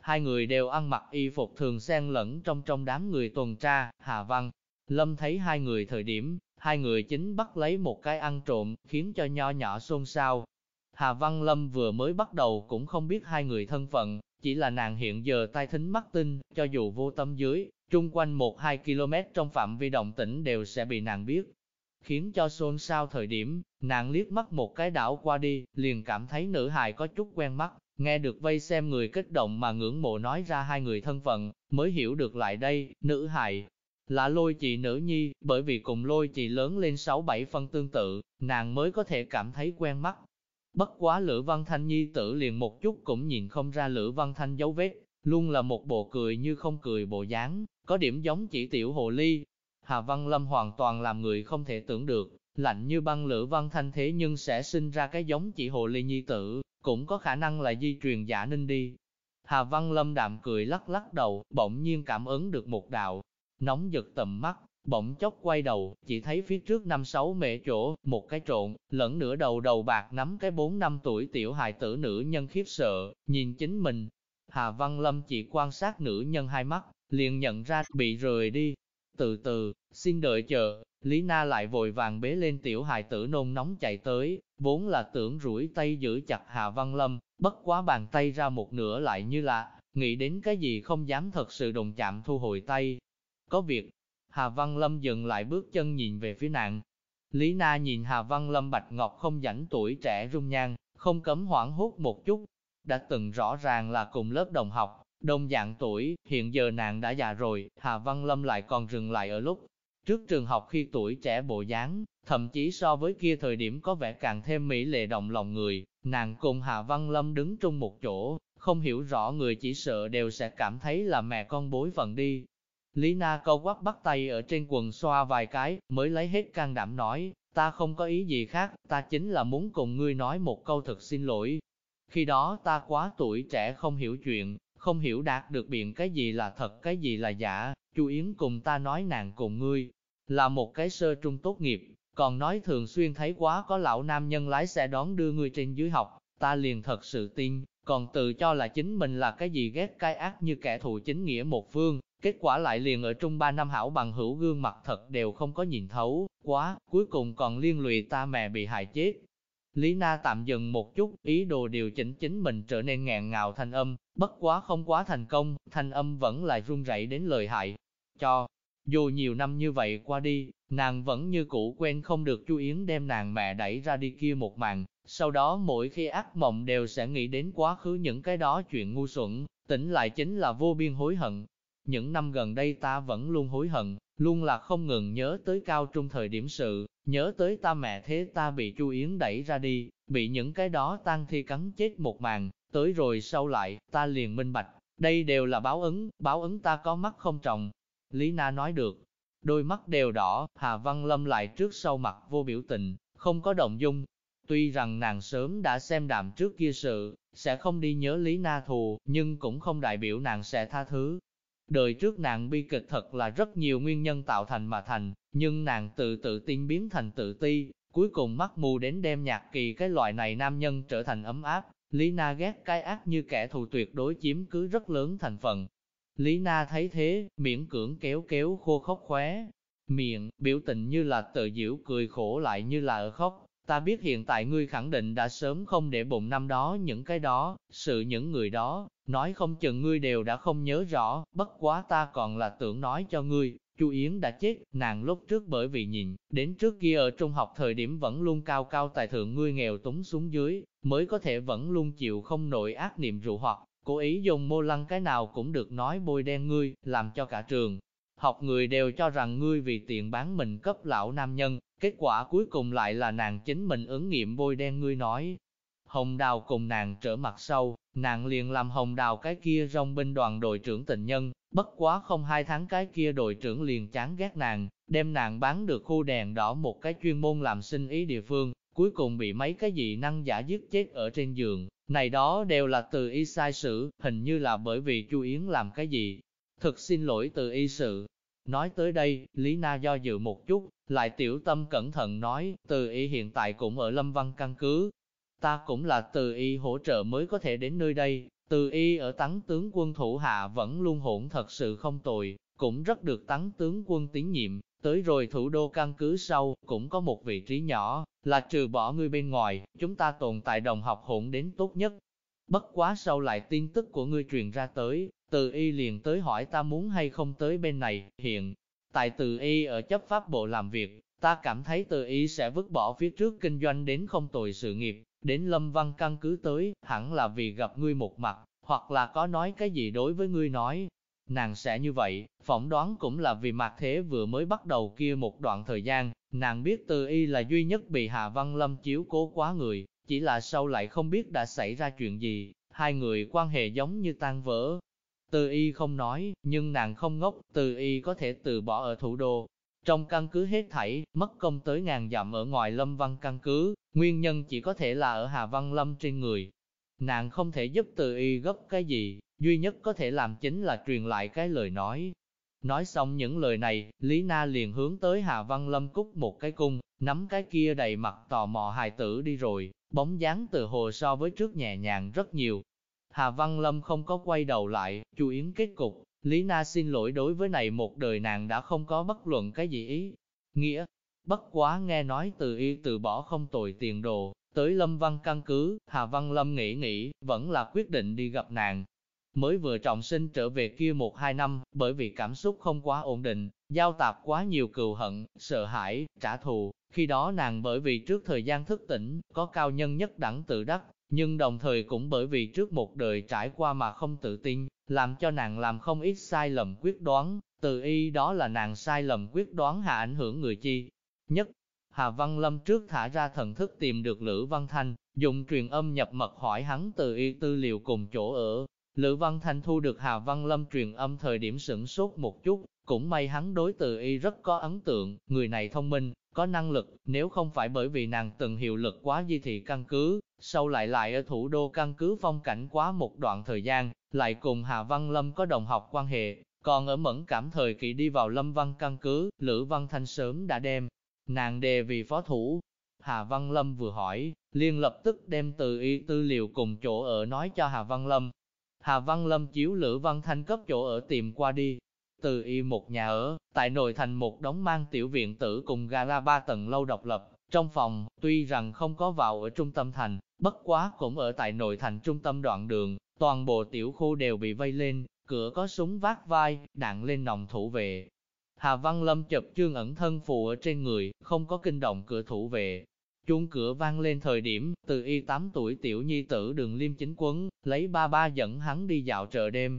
A: Hai người đều ăn mặc y phục thường xen lẫn trong trong đám người tuần tra, Hà Văn. Lâm thấy hai người thời điểm, hai người chính bắt lấy một cái ăn trộm, khiến cho nho nhỏ xôn xao. Hà Văn Lâm vừa mới bắt đầu cũng không biết hai người thân phận, chỉ là nàng hiện giờ tai thính mắt tinh, cho dù vô tâm dưới, trung quanh 1-2 km trong phạm vi động tĩnh đều sẽ bị nàng biết khiến cho xôn xao thời điểm, nàng liếc mắt một cái đảo qua đi, liền cảm thấy nữ hài có chút quen mắt, nghe được vây xem người kích động mà ngưỡng mộ nói ra hai người thân phận, mới hiểu được lại đây, nữ hài là lôi chị nữ nhi, bởi vì cùng lôi chị lớn lên 6-7 phân tương tự, nàng mới có thể cảm thấy quen mắt. Bất quá Lữ Văn Thanh nhi tử liền một chút cũng nhìn không ra Lữ Văn Thanh dấu vết, luôn là một bộ cười như không cười bộ dáng, có điểm giống chỉ tiểu hồ ly, Hà Văn Lâm hoàn toàn làm người không thể tưởng được, lạnh như băng lữ văn thanh thế nhưng sẽ sinh ra cái giống chỉ hồ ly nhi tử, cũng có khả năng là di truyền giả ninh đi. Hà Văn Lâm đạm cười lắc lắc đầu, bỗng nhiên cảm ứng được một đạo, nóng giật tầm mắt, bỗng chốc quay đầu, chỉ thấy phía trước năm sáu mẹ chỗ, một cái trộn, lẫn nửa đầu đầu bạc nắm cái bốn năm tuổi tiểu hài tử nữ nhân khiếp sợ, nhìn chính mình. Hà Văn Lâm chỉ quan sát nữ nhân hai mắt, liền nhận ra bị rời đi, từ từ, xin đợi chờ, Lý Na lại vội vàng bế lên tiểu hài tử nôn nóng chạy tới, vốn là tưởng rủi tay giữ chặt Hà Văn Lâm, bất quá bàn tay ra một nửa lại như là, nghĩ đến cái gì không dám thật sự đồng chạm thu hồi tay. Có việc, Hà Văn Lâm dừng lại bước chân nhìn về phía nàng. Lý Na nhìn Hà Văn Lâm bạch ngọc không rảnh tuổi trẻ rung nhan, không cấm hoảng hốt một chút. Đã từng rõ ràng là cùng lớp đồng học, Đồng dạng tuổi, hiện giờ nàng đã già rồi, Hà Văn Lâm lại còn dừng lại ở lúc trước trường học khi tuổi trẻ bộ dáng, thậm chí so với kia thời điểm có vẻ càng thêm mỹ lệ động lòng người, nàng cùng Hà Văn Lâm đứng chung một chỗ, không hiểu rõ người chỉ sợ đều sẽ cảm thấy là mẹ con bối phận đi. Lý Na câu quắp bắt tay ở trên quần xoa vài cái, mới lấy hết can đảm nói, ta không có ý gì khác, ta chính là muốn cùng ngươi nói một câu thật xin lỗi. Khi đó ta quá tuổi trẻ không hiểu chuyện, không hiểu đạt được biện cái gì là thật cái gì là giả, Chu Yến cùng ta nói nàng cùng ngươi, là một cái sơ trung tốt nghiệp, còn nói thường xuyên thấy quá có lão nam nhân lái xe đón đưa ngươi trên dưới học, ta liền thật sự tin, còn tự cho là chính mình là cái gì ghét cái ác như kẻ thù chính nghĩa một phương, kết quả lại liền ở trung ba năm hảo bằng hữu gương mặt thật đều không có nhìn thấu, quá, cuối cùng còn liên lụy ta mẹ bị hại chết. Lý Na tạm dừng một chút, ý đồ điều chỉnh chính mình trở nên ngàn ngào thanh âm, bất quá không quá thành công, thanh âm vẫn lại run rẩy đến lời hại. Cho, dù nhiều năm như vậy qua đi, nàng vẫn như cũ quen không được Chu Yến đem nàng mẹ đẩy ra đi kia một màn, sau đó mỗi khi ác mộng đều sẽ nghĩ đến quá khứ những cái đó chuyện ngu xuẩn, tỉnh lại chính là vô biên hối hận. Những năm gần đây ta vẫn luôn hối hận, luôn là không ngừng nhớ tới cao trung thời điểm sự, nhớ tới ta mẹ thế ta bị Chu Yến đẩy ra đi, bị những cái đó tan thi cắn chết một màn, tới rồi sau lại, ta liền minh bạch, đây đều là báo ứng, báo ứng ta có mắt không trọng. Lý Na nói được, đôi mắt đều đỏ, Hà Văn Lâm lại trước sau mặt vô biểu tình, không có động dung, Tuy rằng nàng sớm đã xem đạm trước kia sự, sẽ không đi nhớ Lý Na thù, nhưng cũng không đại biểu nàng sẽ tha thứ. Đời trước nàng bi kịch thật là rất nhiều nguyên nhân tạo thành mà thành, nhưng nàng tự tự tin biến thành tự ti, cuối cùng mắt mù đến đem nhạc kỳ cái loại này nam nhân trở thành ấm áp. Lý Na ghét cái ác như kẻ thù tuyệt đối chiếm cứ rất lớn thành phần. Lý Na thấy thế, miễn cưỡng kéo kéo khô khóc khóe, miệng, biểu tình như là tự diễu cười khổ lại như là ở khóc, Ta biết hiện tại ngươi khẳng định đã sớm không để bụng năm đó những cái đó, sự những người đó, nói không chừng ngươi đều đã không nhớ rõ, bất quá ta còn là tưởng nói cho ngươi, Chu Yến đã chết, nàng lúc trước bởi vì nhìn, đến trước kia ở trung học thời điểm vẫn luôn cao cao tài thượng ngươi nghèo túng xuống dưới, mới có thể vẫn luôn chịu không nổi ác niệm rượu hoặc, cố ý dùng mô lăng cái nào cũng được nói bôi đen ngươi, làm cho cả trường. Học người đều cho rằng ngươi vì tiền bán mình cấp lão nam nhân, Kết quả cuối cùng lại là nàng chính mình ứng nghiệm bôi đen ngươi nói. Hồng Đào cùng nàng trở mặt sau, nàng liền làm Hồng Đào cái kia rong binh đoàn đội trưởng tình nhân, bất quá không hai tháng cái kia đội trưởng liền chán ghét nàng, đem nàng bán được khu đèn đỏ một cái chuyên môn làm sinh ý địa phương, cuối cùng bị mấy cái dị năng giả giết chết ở trên giường. Này đó đều là từ y sai sự, hình như là bởi vì Chu Yến làm cái gì. Thực xin lỗi từ y sự, Nói tới đây, Lý Na do dự một chút, lại tiểu tâm cẩn thận nói, từ y hiện tại cũng ở Lâm Văn căn cứ. Ta cũng là từ y hỗ trợ mới có thể đến nơi đây, từ y ở tắng tướng quân thủ hạ vẫn luôn hỗn thật sự không tồi, cũng rất được tắng tướng quân tín nhiệm, tới rồi thủ đô căn cứ sau, cũng có một vị trí nhỏ, là trừ bỏ ngươi bên ngoài, chúng ta tồn tại đồng học hỗn đến tốt nhất. Bất quá sau lại tin tức của ngươi truyền ra tới, từ y liền tới hỏi ta muốn hay không tới bên này, hiện, tại từ y ở chấp pháp bộ làm việc, ta cảm thấy từ y sẽ vứt bỏ phía trước kinh doanh đến không tồi sự nghiệp, đến lâm văn căn cứ tới, hẳn là vì gặp ngươi một mặt, hoặc là có nói cái gì đối với ngươi nói. Nàng sẽ như vậy, phỏng đoán cũng là vì mặt thế vừa mới bắt đầu kia một đoạn thời gian, nàng biết từ y là duy nhất bị Hạ Văn Lâm chiếu cố quá người, chỉ là sau lại không biết đã xảy ra chuyện gì, hai người quan hệ giống như tan vỡ, từ y không nói, nhưng nàng không ngốc, từ y có thể từ bỏ ở thủ đô. Trong căn cứ hết thảy, mất công tới ngàn dặm ở ngoài lâm văn căn cứ, nguyên nhân chỉ có thể là ở Hà Văn Lâm trên người. Nàng không thể giúp từ y gấp cái gì, duy nhất có thể làm chính là truyền lại cái lời nói. Nói xong những lời này, Lý Na liền hướng tới Hà Văn Lâm cúc một cái cung, nắm cái kia đầy mặt tò mò hài tử đi rồi, bóng dáng từ hồ so với trước nhẹ nhàng rất nhiều, Hà Văn Lâm không có quay đầu lại, chú Yến kết cục, Lý Na xin lỗi đối với này một đời nàng đã không có bất luận cái gì ý. Nghĩa, bất quá nghe nói từ y từ bỏ không tồi tiền đồ, tới Lâm Văn căn cứ, Hà Văn Lâm nghĩ nghĩ, vẫn là quyết định đi gặp nàng. Mới vừa trọng sinh trở về kia một hai năm, bởi vì cảm xúc không quá ổn định, giao tạp quá nhiều cừu hận, sợ hãi, trả thù, khi đó nàng bởi vì trước thời gian thức tỉnh, có cao nhân nhất đẳng tự đắc, nhưng đồng thời cũng bởi vì trước một đời trải qua mà không tự tin, làm cho nàng làm không ít sai lầm quyết đoán, từ y đó là nàng sai lầm quyết đoán hạ ảnh hưởng người chi. Nhất, Hà Văn Lâm trước thả ra thần thức tìm được Lữ Văn Thanh, dùng truyền âm nhập mật hỏi hắn từ y tư liệu cùng chỗ ở. Lữ Văn Thanh thu được Hà Văn Lâm truyền âm thời điểm sửng sốt một chút, cũng may hắn đối từ y rất có ấn tượng, người này thông minh, có năng lực, nếu không phải bởi vì nàng từng hiệu lực quá di thị căn cứ, sau lại lại ở thủ đô căn cứ phong cảnh quá một đoạn thời gian, lại cùng Hà Văn Lâm có đồng học quan hệ, còn ở mẫn cảm thời kỳ đi vào Lâm Văn căn cứ, Lữ Văn Thanh sớm đã đem nàng đề vì phó thủ. Hà Văn Lâm vừa hỏi, liền lập tức đem từ y tư liệu cùng chỗ ở nói cho Hà Văn Lâm. Hà Văn Lâm chiếu Lữ Văn Thanh cấp chỗ ở tìm qua đi, từ y một nhà ở, tại nội thành một đống mang tiểu viện tử cùng gara ba tầng lâu độc lập. Trong phòng, tuy rằng không có vào ở trung tâm thành, bất quá cũng ở tại nội thành trung tâm đoạn đường, toàn bộ tiểu khu đều bị vây lên, cửa có súng vác vai, đạn lên nòng thủ vệ. Hà Văn Lâm chập chương ẩn thân phụ ở trên người, không có kinh động cửa thủ vệ. Chuông cửa vang lên thời điểm, từ y 8 tuổi tiểu nhi tử đường liêm chính quấn, lấy ba ba dẫn hắn đi dạo chợ đêm,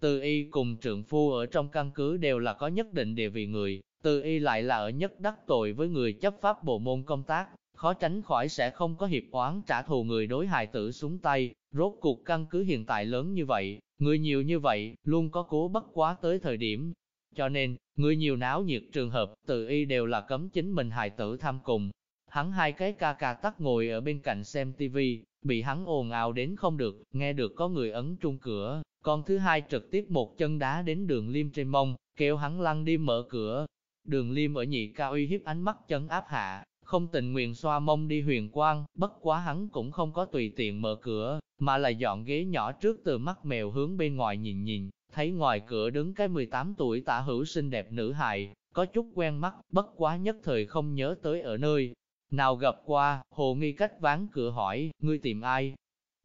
A: từ y cùng trượng phu ở trong căn cứ đều là có nhất định địa vị người, từ y lại là ở nhất đắc tội với người chấp pháp bộ môn công tác, khó tránh khỏi sẽ không có hiệp oán trả thù người đối hài tử xuống tay, rốt cuộc căn cứ hiện tại lớn như vậy, người nhiều như vậy, luôn có cố bất quá tới thời điểm. Cho nên, người nhiều náo nhiệt trường hợp, tự y đều là cấm chính mình hài tử tham cùng. Hắn hai cái ca ca tắt ngồi ở bên cạnh xem tivi, bị hắn ồn ào đến không được, nghe được có người ấn trung cửa, con thứ hai trực tiếp một chân đá đến đường liêm trên mông, kêu hắn lăn đi mở cửa. Đường liêm ở nhị ca uy hiếp ánh mắt chân áp hạ, không tình nguyện xoa mông đi huyền quang, bất quá hắn cũng không có tùy tiện mở cửa, mà là dọn ghế nhỏ trước từ mắt mèo hướng bên ngoài nhìn nhìn, thấy ngoài cửa đứng cái 18 tuổi tả hữu xinh đẹp nữ hài, có chút quen mắt, bất quá nhất thời không nhớ tới ở nơi. Nào gặp qua, hồ nghi cách ván cửa hỏi, ngươi tìm ai?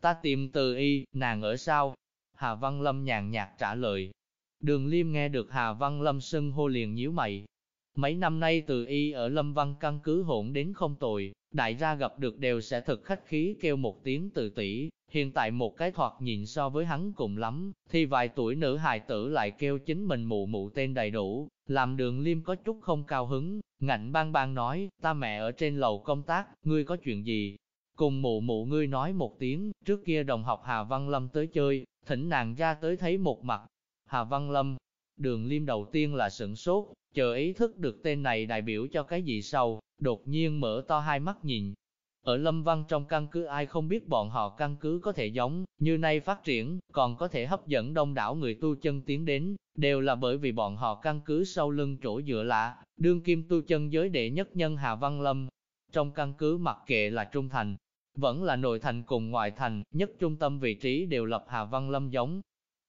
A: Ta tìm từ y, nàng ở sao? Hà Văn Lâm nhàn nhạt trả lời. Đường Liêm nghe được Hà Văn Lâm xưng hô liền nhíu mày. Mấy năm nay từ y ở Lâm Văn căn cứ hỗn đến không tồi, đại gia gặp được đều sẽ thật khách khí kêu một tiếng từ tỷ, hiện tại một cái thoạt nhìn so với hắn cùng lắm, thì vài tuổi nữ hài tử lại kêu chính mình mụ mụ tên đầy đủ, làm đường liêm có chút không cao hứng, ngạnh bang bang nói, ta mẹ ở trên lầu công tác, ngươi có chuyện gì? Cùng mụ mụ ngươi nói một tiếng, trước kia đồng học Hà Văn Lâm tới chơi, thỉnh nàng ra tới thấy một mặt. Hà Văn Lâm, đường liêm đầu tiên là sửng sốt, chờ ý thức được tên này đại biểu cho cái gì sau, đột nhiên mở to hai mắt nhìn. Ở Lâm Văn trong căn cứ ai không biết bọn họ căn cứ có thể giống, như nay phát triển, còn có thể hấp dẫn đông đảo người tu chân tiến đến, đều là bởi vì bọn họ căn cứ sau lưng chỗ dựa lạ, đương kim tu chân giới đệ nhất nhân Hà Văn Lâm. Trong căn cứ mặc kệ là trung thành, vẫn là nội thành cùng ngoại thành, nhất trung tâm vị trí đều lập Hà Văn Lâm giống.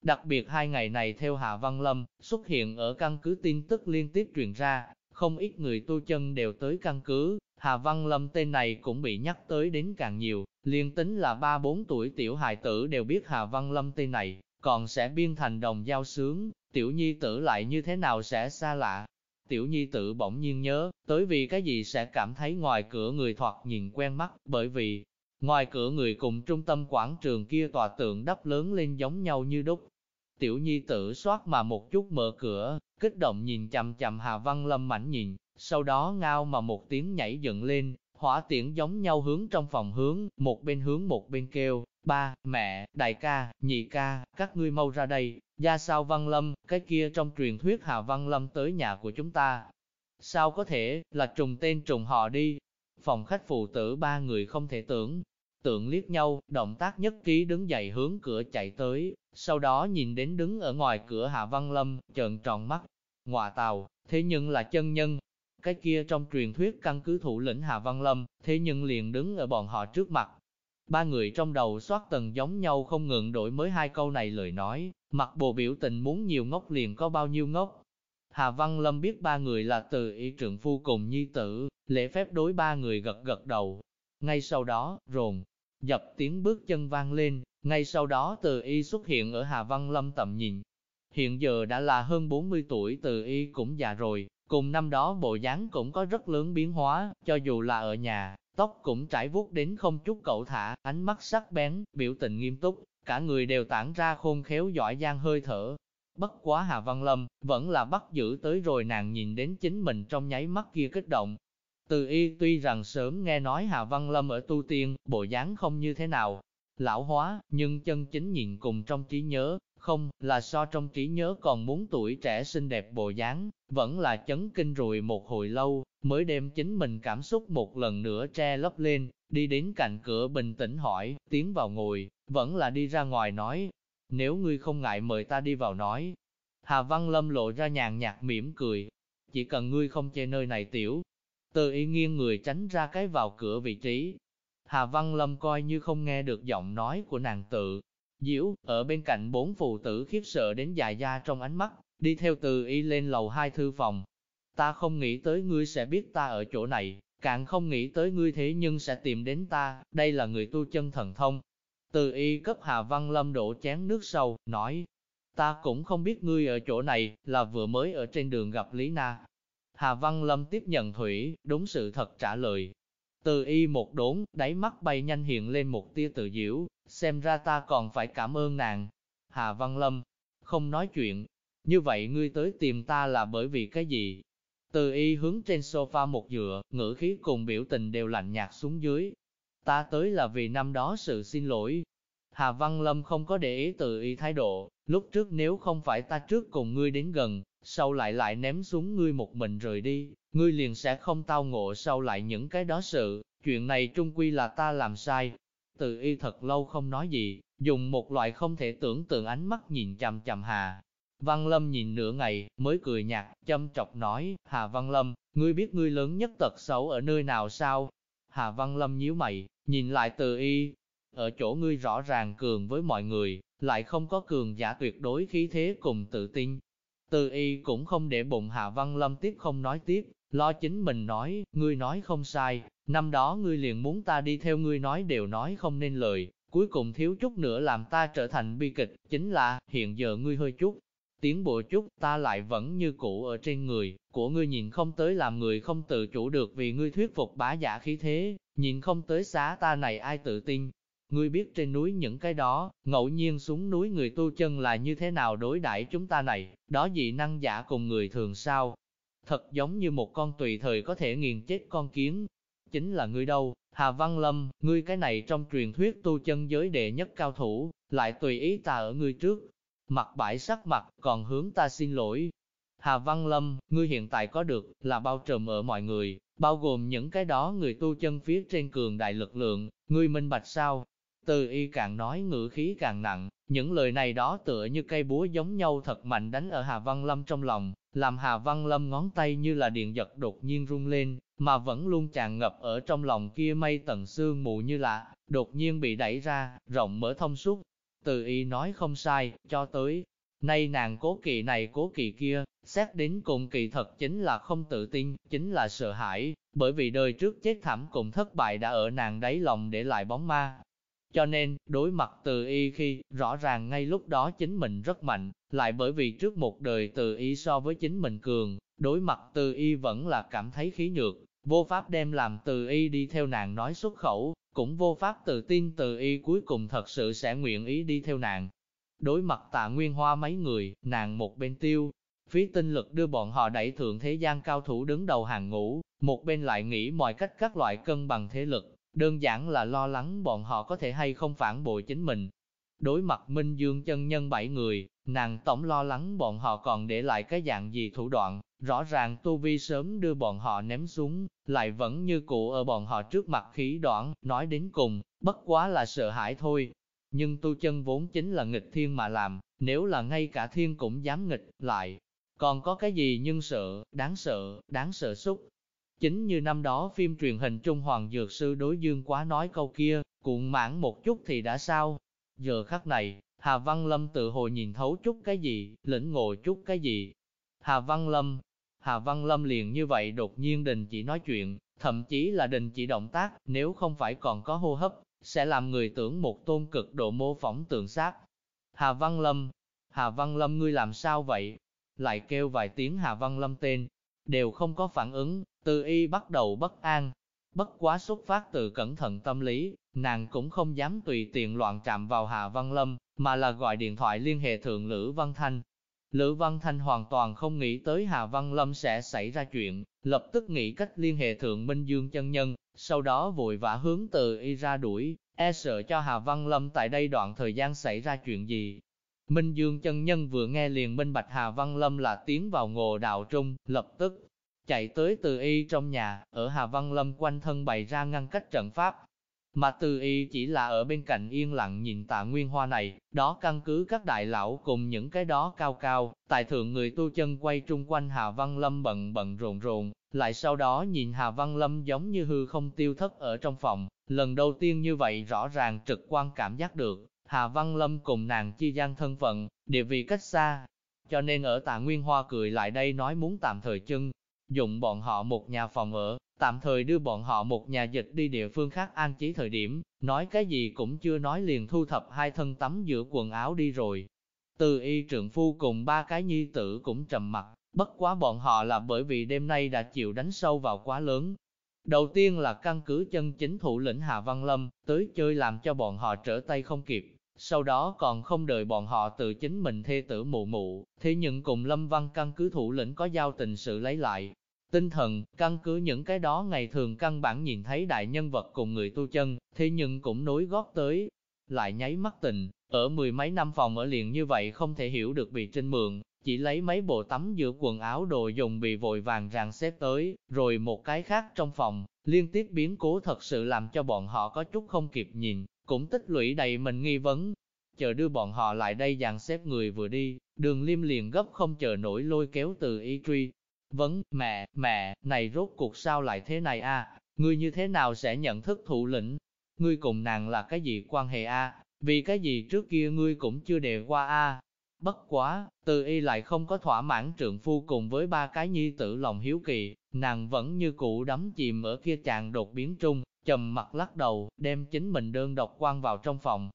A: Đặc biệt hai ngày này theo Hà Văn Lâm, xuất hiện ở căn cứ tin tức liên tiếp truyền ra, không ít người tu chân đều tới căn cứ, Hà Văn Lâm tên này cũng bị nhắc tới đến càng nhiều, liên tính là 3-4 tuổi tiểu hài tử đều biết Hà Văn Lâm tên này, còn sẽ biên thành đồng giao sướng, tiểu nhi tử lại như thế nào sẽ xa lạ. Tiểu nhi tử bỗng nhiên nhớ, tới vì cái gì sẽ cảm thấy ngoài cửa người thoạt nhìn quen mắt, bởi vì, Ngoài cửa người cùng trung tâm quảng trường kia tòa tượng đắp lớn lên giống nhau như đúc. Tiểu nhi tử soát mà một chút mở cửa, kích động nhìn chằm chằm Hà Văn Lâm mảnh nhìn, sau đó ngao mà một tiếng nhảy dựng lên, hỏa tiễn giống nhau hướng trong phòng hướng, một bên hướng một bên kêu, ba, mẹ, đại ca, nhị ca, các ngươi mau ra đây, gia sao Văn Lâm, cái kia trong truyền thuyết Hà Văn Lâm tới nhà của chúng ta. Sao có thể, là trùng tên trùng họ đi. Phòng khách phụ tử ba người không thể tưởng, tượng liếc nhau, động tác nhất trí đứng dậy hướng cửa chạy tới, sau đó nhìn đến đứng ở ngoài cửa Hạ Văn Lâm, trợn tròn mắt, ngọa tàu, thế nhưng là chân nhân. Cái kia trong truyền thuyết căn cứ thủ lĩnh Hạ Văn Lâm, thế nhưng liền đứng ở bọn họ trước mặt. Ba người trong đầu soát tầng giống nhau không ngừng đổi mới hai câu này lời nói, mặt bộ biểu tình muốn nhiều ngốc liền có bao nhiêu ngốc. Hà Văn Lâm biết ba người là từ Y trượng phu cùng nhi tử, lễ phép đối ba người gật gật đầu. Ngay sau đó, rồn, dập tiếng bước chân vang lên, ngay sau đó từ y xuất hiện ở Hà Văn Lâm tầm nhìn. Hiện giờ đã là hơn 40 tuổi từ y cũng già rồi, cùng năm đó bộ dáng cũng có rất lớn biến hóa, cho dù là ở nhà, tóc cũng trải vuốt đến không chút cậu thả, ánh mắt sắc bén, biểu tình nghiêm túc, cả người đều tản ra khôn khéo giỏi giang hơi thở. Bất quá Hà Văn Lâm, vẫn là bắt giữ tới rồi nàng nhìn đến chính mình trong nháy mắt kia kích động, từ y tuy rằng sớm nghe nói Hà Văn Lâm ở tu tiên, bộ dáng không như thế nào, lão hóa, nhưng chân chính nhìn cùng trong trí nhớ, không, là so trong trí nhớ còn muốn tuổi trẻ xinh đẹp bộ dáng, vẫn là chấn kinh rồi một hồi lâu, mới đem chính mình cảm xúc một lần nữa che lấp lên, đi đến cạnh cửa bình tĩnh hỏi, tiến vào ngồi, vẫn là đi ra ngoài nói, nếu ngươi không ngại mời ta đi vào nói. Hà Văn Lâm lộ ra nhàn nhạt mỉm cười, chỉ cần ngươi không che nơi này tiểu. Từ Y nghiêng người tránh ra cái vào cửa vị trí. Hà Văn Lâm coi như không nghe được giọng nói của nàng tự. Diễu, ở bên cạnh bốn phụ tử khiếp sợ đến dài da trong ánh mắt, đi theo từ y lên lầu hai thư phòng. Ta không nghĩ tới ngươi sẽ biết ta ở chỗ này, càng không nghĩ tới ngươi thế nhưng sẽ tìm đến ta, đây là người tu chân thần thông. Từ y cấp Hà Văn Lâm đổ chén nước sâu, nói, ta cũng không biết ngươi ở chỗ này, là vừa mới ở trên đường gặp Lý Na. Hà Văn Lâm tiếp nhận thủy, đúng sự thật trả lời. Từ y một đốn, đáy mắt bay nhanh hiện lên một tia tự diễu, xem ra ta còn phải cảm ơn nàng. Hà Văn Lâm, không nói chuyện, như vậy ngươi tới tìm ta là bởi vì cái gì? Từ y hướng trên sofa một dựa, ngữ khí cùng biểu tình đều lạnh nhạt xuống dưới. Ta tới là vì năm đó sự xin lỗi. Hà Văn Lâm không có để ý từ y thái độ, lúc trước nếu không phải ta trước cùng ngươi đến gần, sau lại lại ném xuống ngươi một mình rời đi, ngươi liền sẽ không tao ngộ sau lại những cái đó sự, chuyện này trung quy là ta làm sai. Từ y thật lâu không nói gì, dùng một loại không thể tưởng tượng ánh mắt nhìn chằm chằm Hà. Văn Lâm nhìn nửa ngày, mới cười nhạt, châm chọc nói, Hà Văn Lâm, ngươi biết ngươi lớn nhất tật xấu ở nơi nào sao? Hà Văn Lâm nhíu mày, nhìn lại từ y, ở chỗ ngươi rõ ràng cường với mọi người, lại không có cường giả tuyệt đối khí thế cùng tự tin. Từ y cũng không để bụng Hạ Văn Lâm tiếp không nói tiếp, lo chính mình nói, ngươi nói không sai, năm đó ngươi liền muốn ta đi theo ngươi nói đều nói không nên lời, cuối cùng thiếu chút nữa làm ta trở thành bi kịch, chính là, hiện giờ ngươi hơi chút, tiến bộ chút, ta lại vẫn như cũ ở trên người, của ngươi nhìn không tới làm người không tự chủ được vì ngươi thuyết phục bá giả khí thế, nhìn không tới xá ta này ai tự tin. Ngươi biết trên núi những cái đó, ngẫu nhiên xuống núi người tu chân là như thế nào đối đãi chúng ta này, đó dị năng giả cùng người thường sao. Thật giống như một con tùy thời có thể nghiền chết con kiến. Chính là ngươi đâu, Hà Văn Lâm, ngươi cái này trong truyền thuyết tu chân giới đệ nhất cao thủ, lại tùy ý ta ở ngươi trước, mặt bãi sắc mặt, còn hướng ta xin lỗi. Hà Văn Lâm, ngươi hiện tại có được, là bao trùm ở mọi người, bao gồm những cái đó người tu chân phía trên cường đại lực lượng, ngươi minh bạch sao? Từ y càng nói ngữ khí càng nặng, những lời này đó tựa như cây búa giống nhau thật mạnh đánh ở Hà Văn Lâm trong lòng, làm Hà Văn Lâm ngón tay như là điện giật đột nhiên rung lên, mà vẫn luôn tràn ngập ở trong lòng kia mây tầng sương mù như là, đột nhiên bị đẩy ra, rộng mở thông suốt, từ y nói không sai, cho tới, nay nàng cố kỳ này cố kỳ kia, xét đến cùng kỳ thật chính là không tự tin, chính là sợ hãi, bởi vì đời trước chết thảm cùng thất bại đã ở nàng đáy lòng để lại bóng ma. Cho nên, đối mặt từ y khi, rõ ràng ngay lúc đó chính mình rất mạnh, lại bởi vì trước một đời từ y so với chính mình cường, đối mặt từ y vẫn là cảm thấy khí nhược, vô pháp đem làm từ y đi theo nàng nói xuất khẩu, cũng vô pháp tự tin từ y cuối cùng thật sự sẽ nguyện ý đi theo nàng. Đối mặt tạ nguyên hoa mấy người, nàng một bên tiêu, phí tinh lực đưa bọn họ đẩy thượng thế gian cao thủ đứng đầu hàng ngũ, một bên lại nghĩ mọi cách các loại cân bằng thế lực, đơn giản là lo lắng bọn họ có thể hay không phản bội chính mình. Đối mặt Minh Dương chân nhân bảy người, nàng tổng lo lắng bọn họ còn để lại cái dạng gì thủ đoạn, rõ ràng Tu Vi sớm đưa bọn họ ném xuống, lại vẫn như cũ ở bọn họ trước mặt khí đoạn, nói đến cùng, bất quá là sợ hãi thôi. Nhưng tu chân vốn chính là nghịch thiên mà làm, nếu là ngay cả thiên cũng dám nghịch, lại, còn có cái gì nhưng sợ, đáng sợ, đáng sợ xúc. Chính như năm đó phim truyền hình Trung Hoàng Dược Sư đối dương quá nói câu kia, cuộn mãn một chút thì đã sao. Giờ khắc này, Hà Văn Lâm tự hồ nhìn thấu chút cái gì, lĩnh ngộ chút cái gì. Hà Văn Lâm, Hà Văn Lâm liền như vậy đột nhiên đình chỉ nói chuyện, thậm chí là đình chỉ động tác, nếu không phải còn có hô hấp, sẽ làm người tưởng một tôn cực độ mô phỏng tượng sát. Hà Văn Lâm, Hà Văn Lâm ngươi làm sao vậy? Lại kêu vài tiếng Hà Văn Lâm tên, đều không có phản ứng, từ y bắt đầu bất an. Bất quá xuất phát từ cẩn thận tâm lý, nàng cũng không dám tùy tiện loạn chạm vào Hà Văn Lâm, mà là gọi điện thoại liên hệ thượng Lữ Văn Thanh, Lữ Văn Thanh hoàn toàn không nghĩ tới Hà Văn Lâm sẽ xảy ra chuyện, lập tức nghĩ cách liên hệ thượng Minh Dương chân nhân, sau đó vội vã hướng từ y ra đuổi, e sợ cho Hà Văn Lâm tại đây đoạn thời gian xảy ra chuyện gì. Minh Dương chân nhân vừa nghe liền minh bạch Hà Văn Lâm là tiến vào ngộ đạo trung, lập tức chạy tới từ y trong nhà, ở Hà Văn Lâm quanh thân bày ra ngăn cách trận pháp. Mà từ y chỉ là ở bên cạnh yên lặng nhìn tạ nguyên hoa này, đó căn cứ các đại lão cùng những cái đó cao cao, tại thượng người tu chân quay trung quanh Hà Văn Lâm bận bận rộn rộn, lại sau đó nhìn Hà Văn Lâm giống như hư không tiêu thất ở trong phòng, lần đầu tiên như vậy rõ ràng trực quan cảm giác được, Hà Văn Lâm cùng nàng chi gian thân phận, địa vị cách xa, cho nên ở tạ Nguyên Hoa cười lại đây nói muốn tạm thời chân, dụng bọn họ một nhà phòng ở, tạm thời đưa bọn họ một nhà dịch đi địa phương khác an trí thời điểm, nói cái gì cũng chưa nói liền thu thập hai thân tắm giữa quần áo đi rồi. Từ y trượng phu cùng ba cái nhi tử cũng trầm mặt, bất quá bọn họ là bởi vì đêm nay đã chịu đánh sâu vào quá lớn. Đầu tiên là căn cứ chân chính thủ lĩnh Hà Văn Lâm, tới chơi làm cho bọn họ trở tay không kịp, sau đó còn không đợi bọn họ tự chính mình thê tử mụ mụ, thế nhưng cùng Lâm Văn căn cứ thủ lĩnh có giao tình sự lấy lại. Tinh thần, căn cứ những cái đó ngày thường căn bản nhìn thấy đại nhân vật cùng người tu chân, thế nhưng cũng nối gót tới, lại nháy mắt tình, ở mười mấy năm phòng ở liền như vậy không thể hiểu được bị trên mượn, chỉ lấy mấy bộ tắm giữa quần áo đồ dùng bị vội vàng ràng xếp tới, rồi một cái khác trong phòng, liên tiếp biến cố thật sự làm cho bọn họ có chút không kịp nhìn, cũng tích lũy đầy mình nghi vấn. Chờ đưa bọn họ lại đây dàn xếp người vừa đi, đường liêm liền gấp không chờ nổi lôi kéo từ y truy. Vấn, mẹ, mẹ, này rốt cuộc sao lại thế này a? Ngươi như thế nào sẽ nhận thức thủ lĩnh? Ngươi cùng nàng là cái gì quan hệ a? Vì cái gì trước kia ngươi cũng chưa đề qua a? Bất quá, từ y lại không có thỏa mãn trượng phu cùng với ba cái nhi tử lòng hiếu kỳ, nàng vẫn như cũ đắm chìm ở kia chàng đột biến trung, trầm mặt lắc đầu, đem chính mình đơn độc quan vào trong phòng.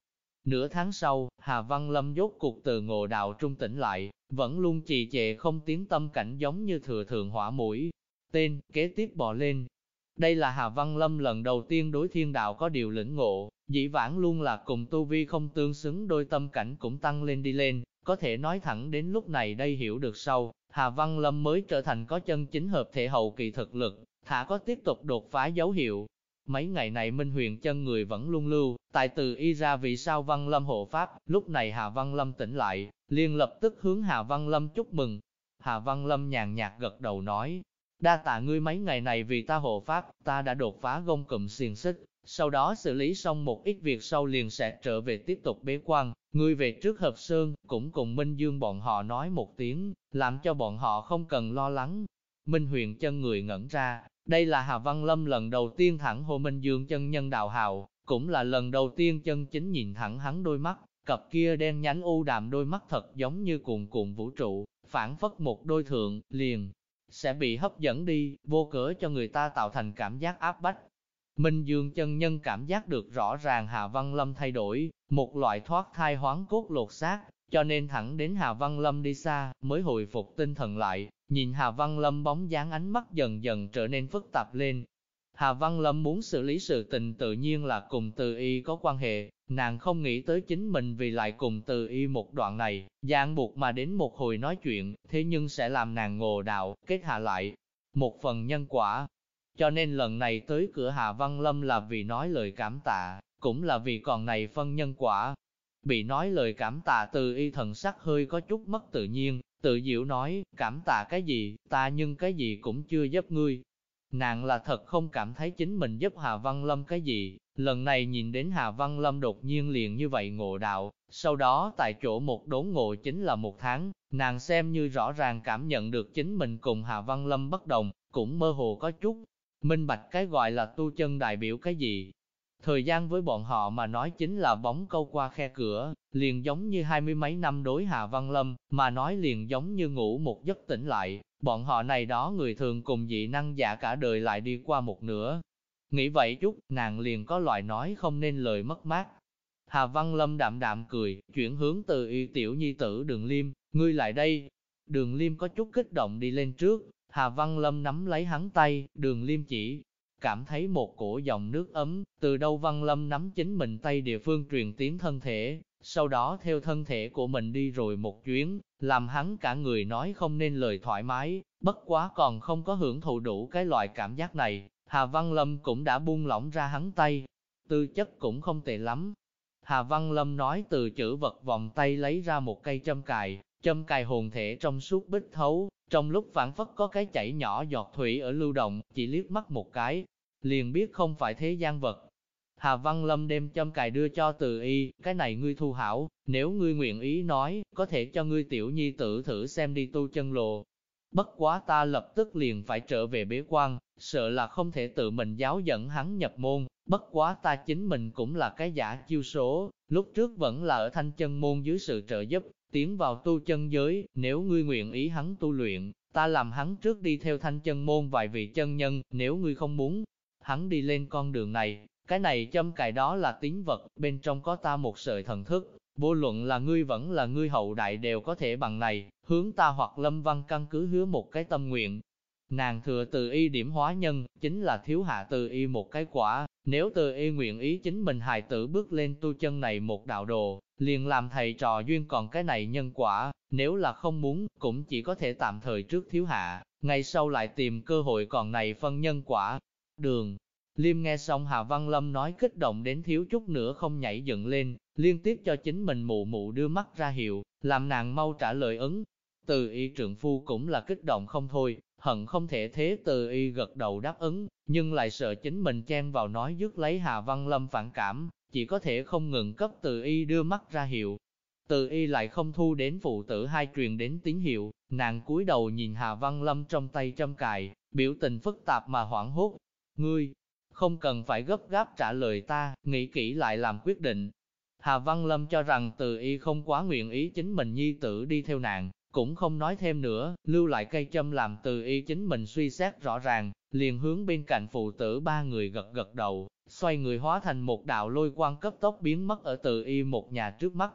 A: Nửa tháng sau, Hà Văn Lâm dốt cuộc từ ngộ đạo trung tỉnh lại, vẫn luôn trì trệ không tiến tâm cảnh giống như thừa thường hỏa mũi. Tên, kế tiếp bò lên. Đây là Hà Văn Lâm lần đầu tiên đối thiên đạo có điều lĩnh ngộ, dĩ vãng luôn là cùng tu vi không tương xứng đôi tâm cảnh cũng tăng lên đi lên, có thể nói thẳng đến lúc này đây hiểu được sau, Hà Văn Lâm mới trở thành có chân chính hợp thể hậu kỳ thực lực, thả có tiếp tục đột phá dấu hiệu, Mấy ngày này Minh Huyền chân người vẫn luôn lưu, tại từ y ra vì sao Văn Lâm hộ pháp, lúc này Hà Văn Lâm tỉnh lại, liền lập tức hướng Hà Văn Lâm chúc mừng. Hà Văn Lâm nhàn nhạt gật đầu nói, đa tạ ngươi mấy ngày này vì ta hộ pháp, ta đã đột phá gông cụm xiềng xích, sau đó xử lý xong một ít việc sau liền sẽ trở về tiếp tục bế quan, ngươi về trước hợp sơn, cũng cùng Minh Dương bọn họ nói một tiếng, làm cho bọn họ không cần lo lắng. Minh huyền chân người ngẩn ra, đây là Hà Văn Lâm lần đầu tiên thẳng Hồ Minh Dương chân nhân đào hào, cũng là lần đầu tiên chân chính nhìn thẳng hắn đôi mắt, cặp kia đen nhánh u đạm đôi mắt thật giống như cuồn cuộn vũ trụ, phản phất một đôi thượng, liền, sẽ bị hấp dẫn đi, vô cớ cho người ta tạo thành cảm giác áp bách. Minh Dương chân nhân cảm giác được rõ ràng Hà Văn Lâm thay đổi, một loại thoát thai hoán cốt lột xác, cho nên thẳng đến Hà Văn Lâm đi xa, mới hồi phục tinh thần lại, nhìn Hà Văn Lâm bóng dáng ánh mắt dần dần trở nên phức tạp lên. Hà Văn Lâm muốn xử lý sự tình tự nhiên là cùng từ y có quan hệ, nàng không nghĩ tới chính mình vì lại cùng từ y một đoạn này, dạng buộc mà đến một hồi nói chuyện, thế nhưng sẽ làm nàng ngộ đạo, kết hạ lại, một phần nhân quả. Cho nên lần này tới cửa Hà Văn Lâm là vì nói lời cảm tạ, cũng là vì còn này phân nhân quả, Bị nói lời cảm tạ từ y thần sắc hơi có chút mất tự nhiên, tự diệu nói, cảm tạ cái gì, ta nhưng cái gì cũng chưa giúp ngươi. Nàng là thật không cảm thấy chính mình giúp Hà Văn Lâm cái gì, lần này nhìn đến Hà Văn Lâm đột nhiên liền như vậy ngộ đạo, sau đó tại chỗ một đốn ngộ chính là một tháng, nàng xem như rõ ràng cảm nhận được chính mình cùng Hà Văn Lâm bất đồng, cũng mơ hồ có chút, minh bạch cái gọi là tu chân đại biểu cái gì, Thời gian với bọn họ mà nói chính là bóng câu qua khe cửa, liền giống như hai mươi mấy năm đối Hà Văn Lâm, mà nói liền giống như ngủ một giấc tỉnh lại, bọn họ này đó người thường cùng dị năng giả cả đời lại đi qua một nửa. Nghĩ vậy chút, nàng liền có loại nói không nên lời mất mát. Hà Văn Lâm đạm đạm cười, chuyển hướng từ y tiểu nhi tử đường liêm, ngươi lại đây. Đường liêm có chút kích động đi lên trước, Hà Văn Lâm nắm lấy hắn tay, đường liêm chỉ, cảm thấy một cổ dòng nước ấm, từ đâu Văn Lâm nắm chính mình tay địa phương truyền tiến thân thể, sau đó theo thân thể của mình đi rồi một chuyến, làm hắn cả người nói không nên lời thoải mái, bất quá còn không có hưởng thụ đủ cái loại cảm giác này, Hà Văn Lâm cũng đã buông lỏng ra hắn tay. tư chất cũng không tệ lắm. Hà Văn Lâm nói từ chữ vật vòng tay lấy ra một cây châm cài, châm cài hồn thể trong suốt bích thấu, trong lúc phản phất có cái chảy nhỏ giọt thủy ở lưu động, chỉ liếc mắt một cái, liền biết không phải thế gian vật. Hà Văn Lâm đem châm cài đưa cho từ y, cái này ngươi thu hảo, nếu ngươi nguyện ý nói, có thể cho ngươi tiểu nhi tử thử xem đi tu chân lộ. Bất quá ta lập tức liền phải trở về bế quan, sợ là không thể tự mình giáo dẫn hắn nhập môn, bất quá ta chính mình cũng là cái giả chiêu số, lúc trước vẫn là ở thanh chân môn dưới sự trợ giúp, tiến vào tu chân giới, nếu ngươi nguyện ý hắn tu luyện, ta làm hắn trước đi theo thanh chân môn vài vị chân nhân, nếu ngươi không muốn, hắn đi lên con đường này, cái này châm cài đó là tín vật, bên trong có ta một sợi thần thức, vô luận là ngươi vẫn là ngươi hậu đại đều có thể bằng này, hướng ta hoặc lâm văn căn cứ hứa một cái tâm nguyện. Nàng thừa từ y điểm hóa nhân, chính là thiếu hạ từ y một cái quả, nếu từ y nguyện ý chính mình hài tử bước lên tu chân này một đạo đồ, liền làm thầy trò duyên còn cái này nhân quả, nếu là không muốn, cũng chỉ có thể tạm thời trước thiếu hạ, ngày sau lại tìm cơ hội còn này phân nhân quả. Đường, Liêm nghe xong Hà Văn Lâm nói kích động đến thiếu chút nữa không nhảy dựng lên, liên tiếp cho chính mình mụ mụ đưa mắt ra hiệu, làm nàng mau trả lời ứng. Từ y trượng phu cũng là kích động không thôi, hận không thể thế từ y gật đầu đáp ứng, nhưng lại sợ chính mình chen vào nói dứt lấy Hà Văn Lâm phản cảm, chỉ có thể không ngừng cấp từ y đưa mắt ra hiệu. Từ y lại không thu đến phụ tử hai truyền đến tín hiệu, nàng cúi đầu nhìn Hà Văn Lâm trong tay châm cài, biểu tình phức tạp mà hoảng hốt. Ngươi, không cần phải gấp gáp trả lời ta, nghĩ kỹ lại làm quyết định. Hà Văn Lâm cho rằng từ y không quá nguyện ý chính mình nhi tử đi theo nàng, cũng không nói thêm nữa, lưu lại cây châm làm từ y chính mình suy xét rõ ràng, liền hướng bên cạnh phụ tử ba người gật gật đầu, xoay người hóa thành một đạo lôi quang cấp tốc biến mất ở từ y một nhà trước mắt.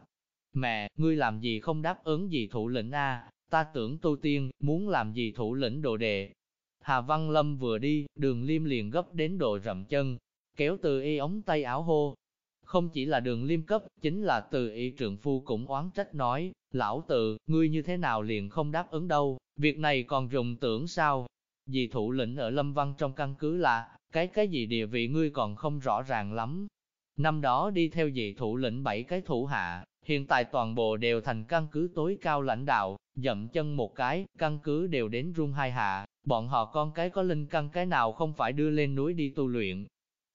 A: Mẹ, ngươi làm gì không đáp ứng gì thủ lĩnh A, ta tưởng tu tiên, muốn làm gì thủ lĩnh đồ đệ. Hà Văn Lâm vừa đi, đường liêm liền gấp đến độ rậm chân, kéo từ y ống tay áo hô. Không chỉ là đường liêm cấp, chính là từ y trượng phu cũng oán trách nói, lão tự, ngươi như thế nào liền không đáp ứng đâu, việc này còn dùng tưởng sao? Vì thủ lĩnh ở Lâm Văn trong căn cứ là, cái cái gì địa vị ngươi còn không rõ ràng lắm. Năm đó đi theo dị thủ lĩnh bảy cái thủ hạ, hiện tại toàn bộ đều thành căn cứ tối cao lãnh đạo, dậm chân một cái, căn cứ đều đến rung hai hạ, bọn họ con cái có linh căn cái nào không phải đưa lên núi đi tu luyện.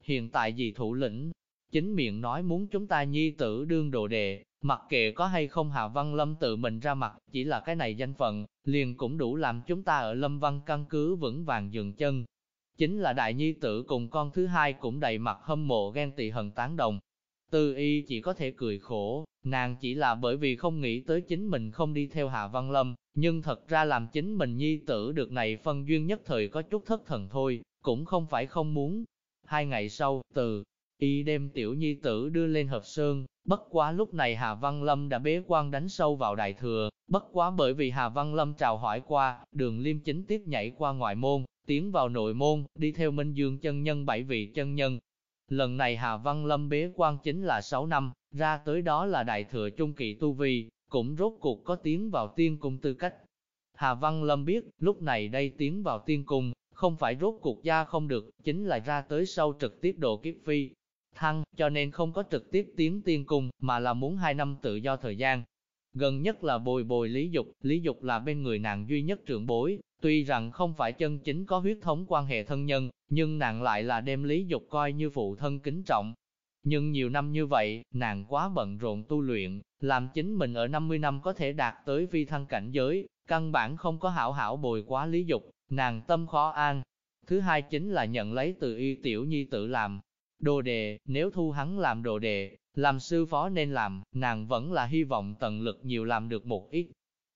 A: Hiện tại dị thủ lĩnh, chính miệng nói muốn chúng ta nhi tử đương đồ đệ, mặc kệ có hay không hà Văn Lâm tự mình ra mặt, chỉ là cái này danh phận, liền cũng đủ làm chúng ta ở Lâm Văn căn cứ vững vàng dừng chân, Chính là đại nhi tử cùng con thứ hai cũng đầy mặt hâm mộ ghen tị hận tán đồng. Tư y chỉ có thể cười khổ, nàng chỉ là bởi vì không nghĩ tới chính mình không đi theo Hạ Văn Lâm, nhưng thật ra làm chính mình nhi tử được này phân duyên nhất thời có chút thất thần thôi, cũng không phải không muốn. Hai ngày sau, từ y đem tiểu nhi tử đưa lên hợp sơn, bất quá lúc này Hà Văn Lâm đã bế quan đánh sâu vào đại thừa, bất quá bởi vì Hà Văn Lâm chào hỏi qua, đường liêm chính tiếp nhảy qua ngoại môn, tiến vào nội môn, đi theo Minh Dương chân nhân bảy vị chân nhân. Lần này Hà Văn Lâm bế quan chính là 6 năm, ra tới đó là đại thừa trung kỳ tu vi, cũng rốt cuộc có tiến vào tiên cung tư cách. Hà Văn Lâm biết, lúc này đây tiến vào tiên cung, không phải rốt cuộc gia không được, chính là ra tới sau trực tiếp độ kiếp phi. Thăng, cho nên không có trực tiếp tiến tiên cung, mà là muốn hai năm tự do thời gian. Gần nhất là bồi bồi lý dục, lý dục là bên người nàng duy nhất trưởng bối, Tuy rằng không phải chân chính có huyết thống quan hệ thân nhân, nhưng nàng lại là đem Lý Dục coi như phụ thân kính trọng. Nhưng nhiều năm như vậy, nàng quá bận rộn tu luyện, làm chính mình ở 50 năm có thể đạt tới vi thăng cảnh giới, căn bản không có hảo hảo bồi quá Lý Dục, nàng tâm khó an. Thứ hai chính là nhận lấy từ y tiểu nhi tự làm. Đồ đệ nếu thu hắn làm đồ đệ, làm sư phó nên làm, nàng vẫn là hy vọng tận lực nhiều làm được một ít.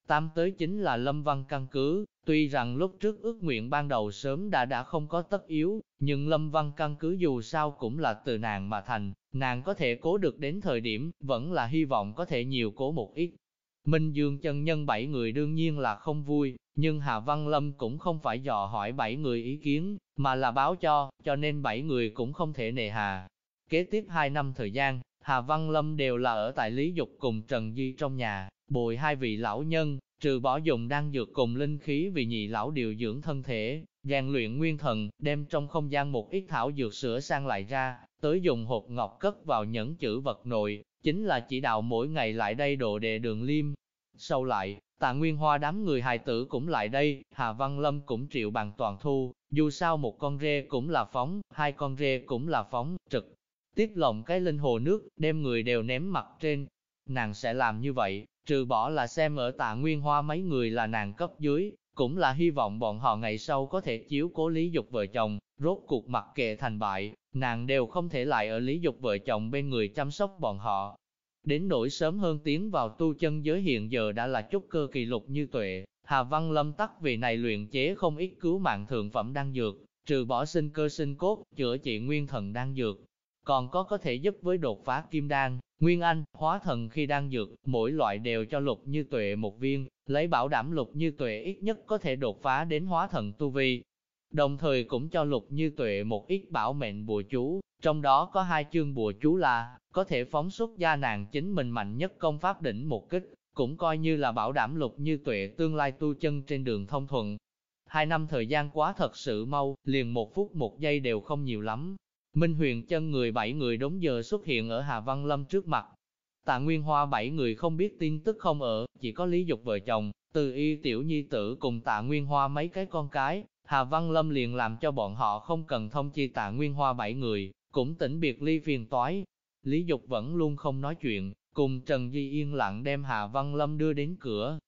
A: Tam tới chính là lâm văn căn cứ, tuy rằng lúc trước ước nguyện ban đầu sớm đã đã không có tất yếu, nhưng lâm văn căn cứ dù sao cũng là từ nàng mà thành, nàng có thể cố được đến thời điểm, vẫn là hy vọng có thể nhiều cố một ít. Minh Dương chân nhân bảy người đương nhiên là không vui, nhưng Hà Văn Lâm cũng không phải dò hỏi bảy người ý kiến, mà là báo cho, cho nên bảy người cũng không thể nề hà. Kế tiếp hai năm thời gian, Hà Văn Lâm đều là ở tại Lý Dục cùng Trần Duy trong nhà, bồi hai vị lão nhân, trừ bỏ dùng đang dược cùng linh khí vì nhị lão điều dưỡng thân thể, rèn luyện nguyên thần, đem trong không gian một ít thảo dược sửa sang lại ra, tới dùng hộp ngọc cất vào nhẫn chữ vật nội, chính là chỉ đạo mỗi ngày lại đây đồ đệ đường liêm. Sau lại, tạ nguyên hoa đám người hài tử cũng lại đây, Hà Văn Lâm cũng triệu bằng toàn thu, dù sao một con rê cũng là phóng, hai con rê cũng là phóng, trực. Tiếp Lộng cái linh hồ nước, đem người đều ném mặt trên. Nàng sẽ làm như vậy, trừ bỏ là xem ở tạ nguyên hoa mấy người là nàng cấp dưới, cũng là hy vọng bọn họ ngày sau có thể chiếu cố lý dục vợ chồng, rốt cuộc mặc kệ thành bại, nàng đều không thể lại ở lý dục vợ chồng bên người chăm sóc bọn họ. Đến nỗi sớm hơn tiến vào tu chân giới hiện giờ đã là chút cơ kỳ lục như tuệ, Hà Văn Lâm tắc vì này luyện chế không ít cứu mạng thượng phẩm đan dược, trừ bỏ sinh cơ sinh cốt, chữa trị nguyên thần đan dược, còn có có thể giúp với đột phá kim đan, nguyên anh, hóa thần khi đan dược, mỗi loại đều cho lục như tuệ một viên, lấy bảo đảm lục như tuệ ít nhất có thể đột phá đến hóa thần tu vi. Đồng thời cũng cho lục như tuệ một ít bảo mệnh bùa chú, trong đó có hai chương bùa chú là, có thể phóng xuất gia nàng chính mình mạnh nhất công pháp đỉnh một kích, cũng coi như là bảo đảm lục như tuệ tương lai tu chân trên đường thông thuận. Hai năm thời gian quá thật sự mau, liền một phút một giây đều không nhiều lắm. Minh huyền chân người bảy người đống giờ xuất hiện ở Hà Văn Lâm trước mặt. Tạ Nguyên Hoa bảy người không biết tin tức không ở, chỉ có lý dục vợ chồng, từ y tiểu nhi tử cùng tạ Nguyên Hoa mấy cái con cái. Hà Văn Lâm liền làm cho bọn họ không cần thông chi tạ Nguyên Hoa bảy người, cũng tỉnh biệt ly phiền toái. Lý Dục vẫn luôn không nói chuyện, cùng Trần Di yên lặng đem Hà Văn Lâm đưa đến cửa.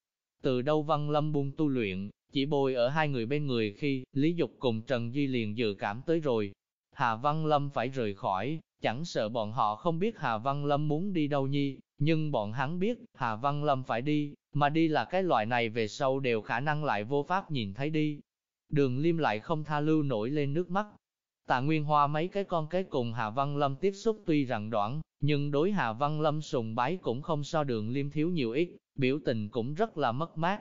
A: Từ đâu Văn Lâm buông tu luyện, chỉ bồi ở hai người bên người khi Lý Dục cùng Trần Di liền dự cảm tới rồi. Hà Văn Lâm phải rời khỏi, chẳng sợ bọn họ không biết Hà Văn Lâm muốn đi đâu nhi, nhưng bọn hắn biết Hà Văn Lâm phải đi, mà đi là cái loại này về sau đều khả năng lại vô pháp nhìn thấy đi. Đường Liêm lại không tha lưu nổi lên nước mắt, Tạ Nguyên Hoa mấy cái con cái cùng Hà Văn Lâm tiếp xúc tuy rằng đoạn, nhưng đối Hà Văn Lâm sùng bái cũng không so đường liêm thiếu nhiều ít, biểu tình cũng rất là mất mát.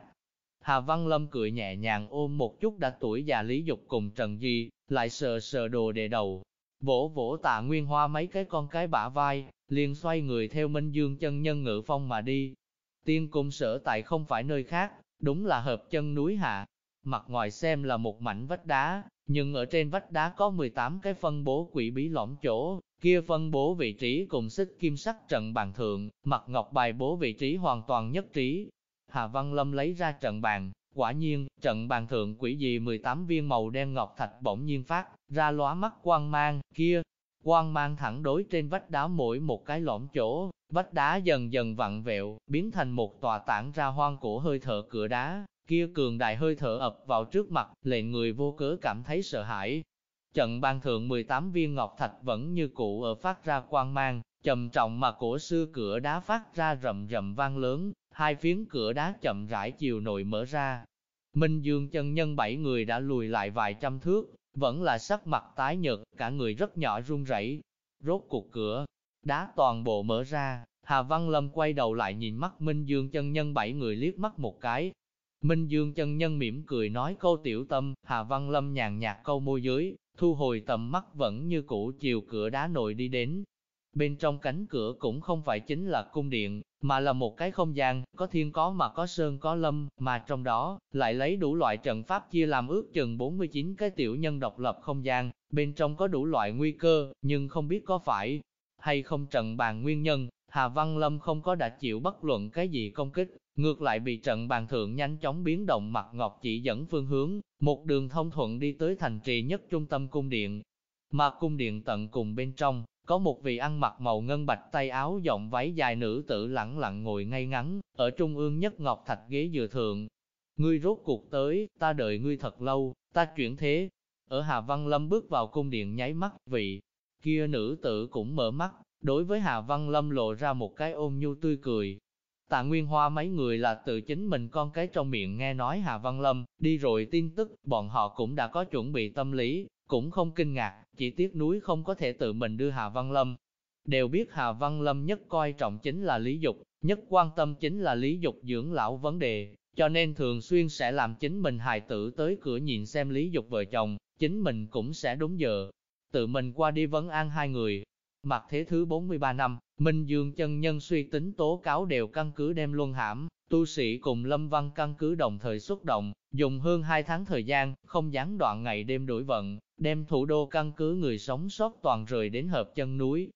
A: Hà Văn Lâm cười nhẹ nhàng ôm một chút đã tuổi già Lý Dục cùng Trần Di, lại sờ sờ đồ đề đầu, vỗ vỗ tạ Nguyên Hoa mấy cái con cái bả vai, liền xoay người theo Minh Dương chân nhân ngự phong mà đi. Tiên cung sở tại không phải nơi khác, đúng là hợp chân núi hạ. Mặt ngoài xem là một mảnh vách đá, nhưng ở trên vách đá có 18 cái phân bố quỷ bí lõm chỗ, kia phân bố vị trí cùng xích kim sắc trận bàn thượng, mặt ngọc bài bố vị trí hoàn toàn nhất trí. Hà Văn Lâm lấy ra trận bàn, quả nhiên, trận bàn thượng quỷ dị 18 viên màu đen ngọc thạch bỗng nhiên phát, ra lóa mắt quang mang, kia, quang mang thẳng đối trên vách đá mỗi một cái lõm chỗ, vách đá dần dần vặn vẹo, biến thành một tòa tảng ra hoang cổ hơi thở cửa đá, kia cường đại hơi thở ập vào trước mặt, lệnh người vô cớ cảm thấy sợ hãi. Trận ban thượng 18 viên ngọc thạch vẫn như cũ ở phát ra quang mang, trầm trọng mà cổ xưa cửa đá phát ra rầm rầm vang lớn, hai phiến cửa đá chậm rãi chiều nội mở ra. Minh Dương chân nhân bảy người đã lùi lại vài trăm thước, vẫn là sắc mặt tái nhợt, cả người rất nhỏ run rẩy. Rốt cuộc cửa, đá toàn bộ mở ra, Hà Văn Lâm quay đầu lại nhìn mắt Minh Dương chân nhân bảy người liếc mắt một cái, Minh Dương chân nhân mỉm cười nói câu tiểu tâm, Hà Văn Lâm nhàn nhạt câu môi dưới, thu hồi tầm mắt vẫn như cũ chiều cửa đá nội đi đến. Bên trong cánh cửa cũng không phải chính là cung điện, mà là một cái không gian, có thiên có mà có sơn có lâm, mà trong đó, lại lấy đủ loại trận pháp chia làm ước chừng 49 cái tiểu nhân độc lập không gian, bên trong có đủ loại nguy cơ, nhưng không biết có phải hay không trận bàn nguyên nhân, Hà Văn Lâm không có đã chịu bất luận cái gì công kích, ngược lại bị trận bàn thượng nhanh chóng biến động mặt ngọc chỉ dẫn phương hướng, một đường thông thuận đi tới thành trì nhất trung tâm cung điện. Mà cung điện tận cùng bên trong, có một vị ăn mặc màu ngân bạch tay áo rộng váy dài nữ tử lẳng lặng ngồi ngay ngắn, ở trung ương nhất ngọc thạch ghế dừa thượng. Ngươi rốt cuộc tới, ta đợi ngươi thật lâu, ta chuyển thế. Ở Hà Văn Lâm bước vào cung điện nháy mắt, vị kia nữ tử cũng mở mắt, đối với Hà Văn Lâm lộ ra một cái ôm nhu tươi cười, Tạ Nguyên Hoa mấy người là tự chính mình con cái trong miệng nghe nói Hà Văn Lâm, đi rồi tin tức, bọn họ cũng đã có chuẩn bị tâm lý, cũng không kinh ngạc, chỉ tiếc núi không có thể tự mình đưa Hà Văn Lâm. Đều biết Hà Văn Lâm nhất coi trọng chính là lý dục, nhất quan tâm chính là lý dục dưỡng lão vấn đề, cho nên thường xuyên sẽ làm chính mình hài tử tới cửa nhìn xem lý dục vợ chồng, chính mình cũng sẽ đúng giờ. Tự mình qua đi vấn an hai người. Mặt thế thứ 43 năm, Minh Dương chân nhân suy tính tố cáo đều căn cứ đem luân hãm, tu sĩ cùng lâm văn căn cứ đồng thời xuất động, dùng hơn 2 tháng thời gian, không gián đoạn ngày đêm đuổi vận, đem thủ đô căn cứ người sống sót toàn rời đến hợp chân núi.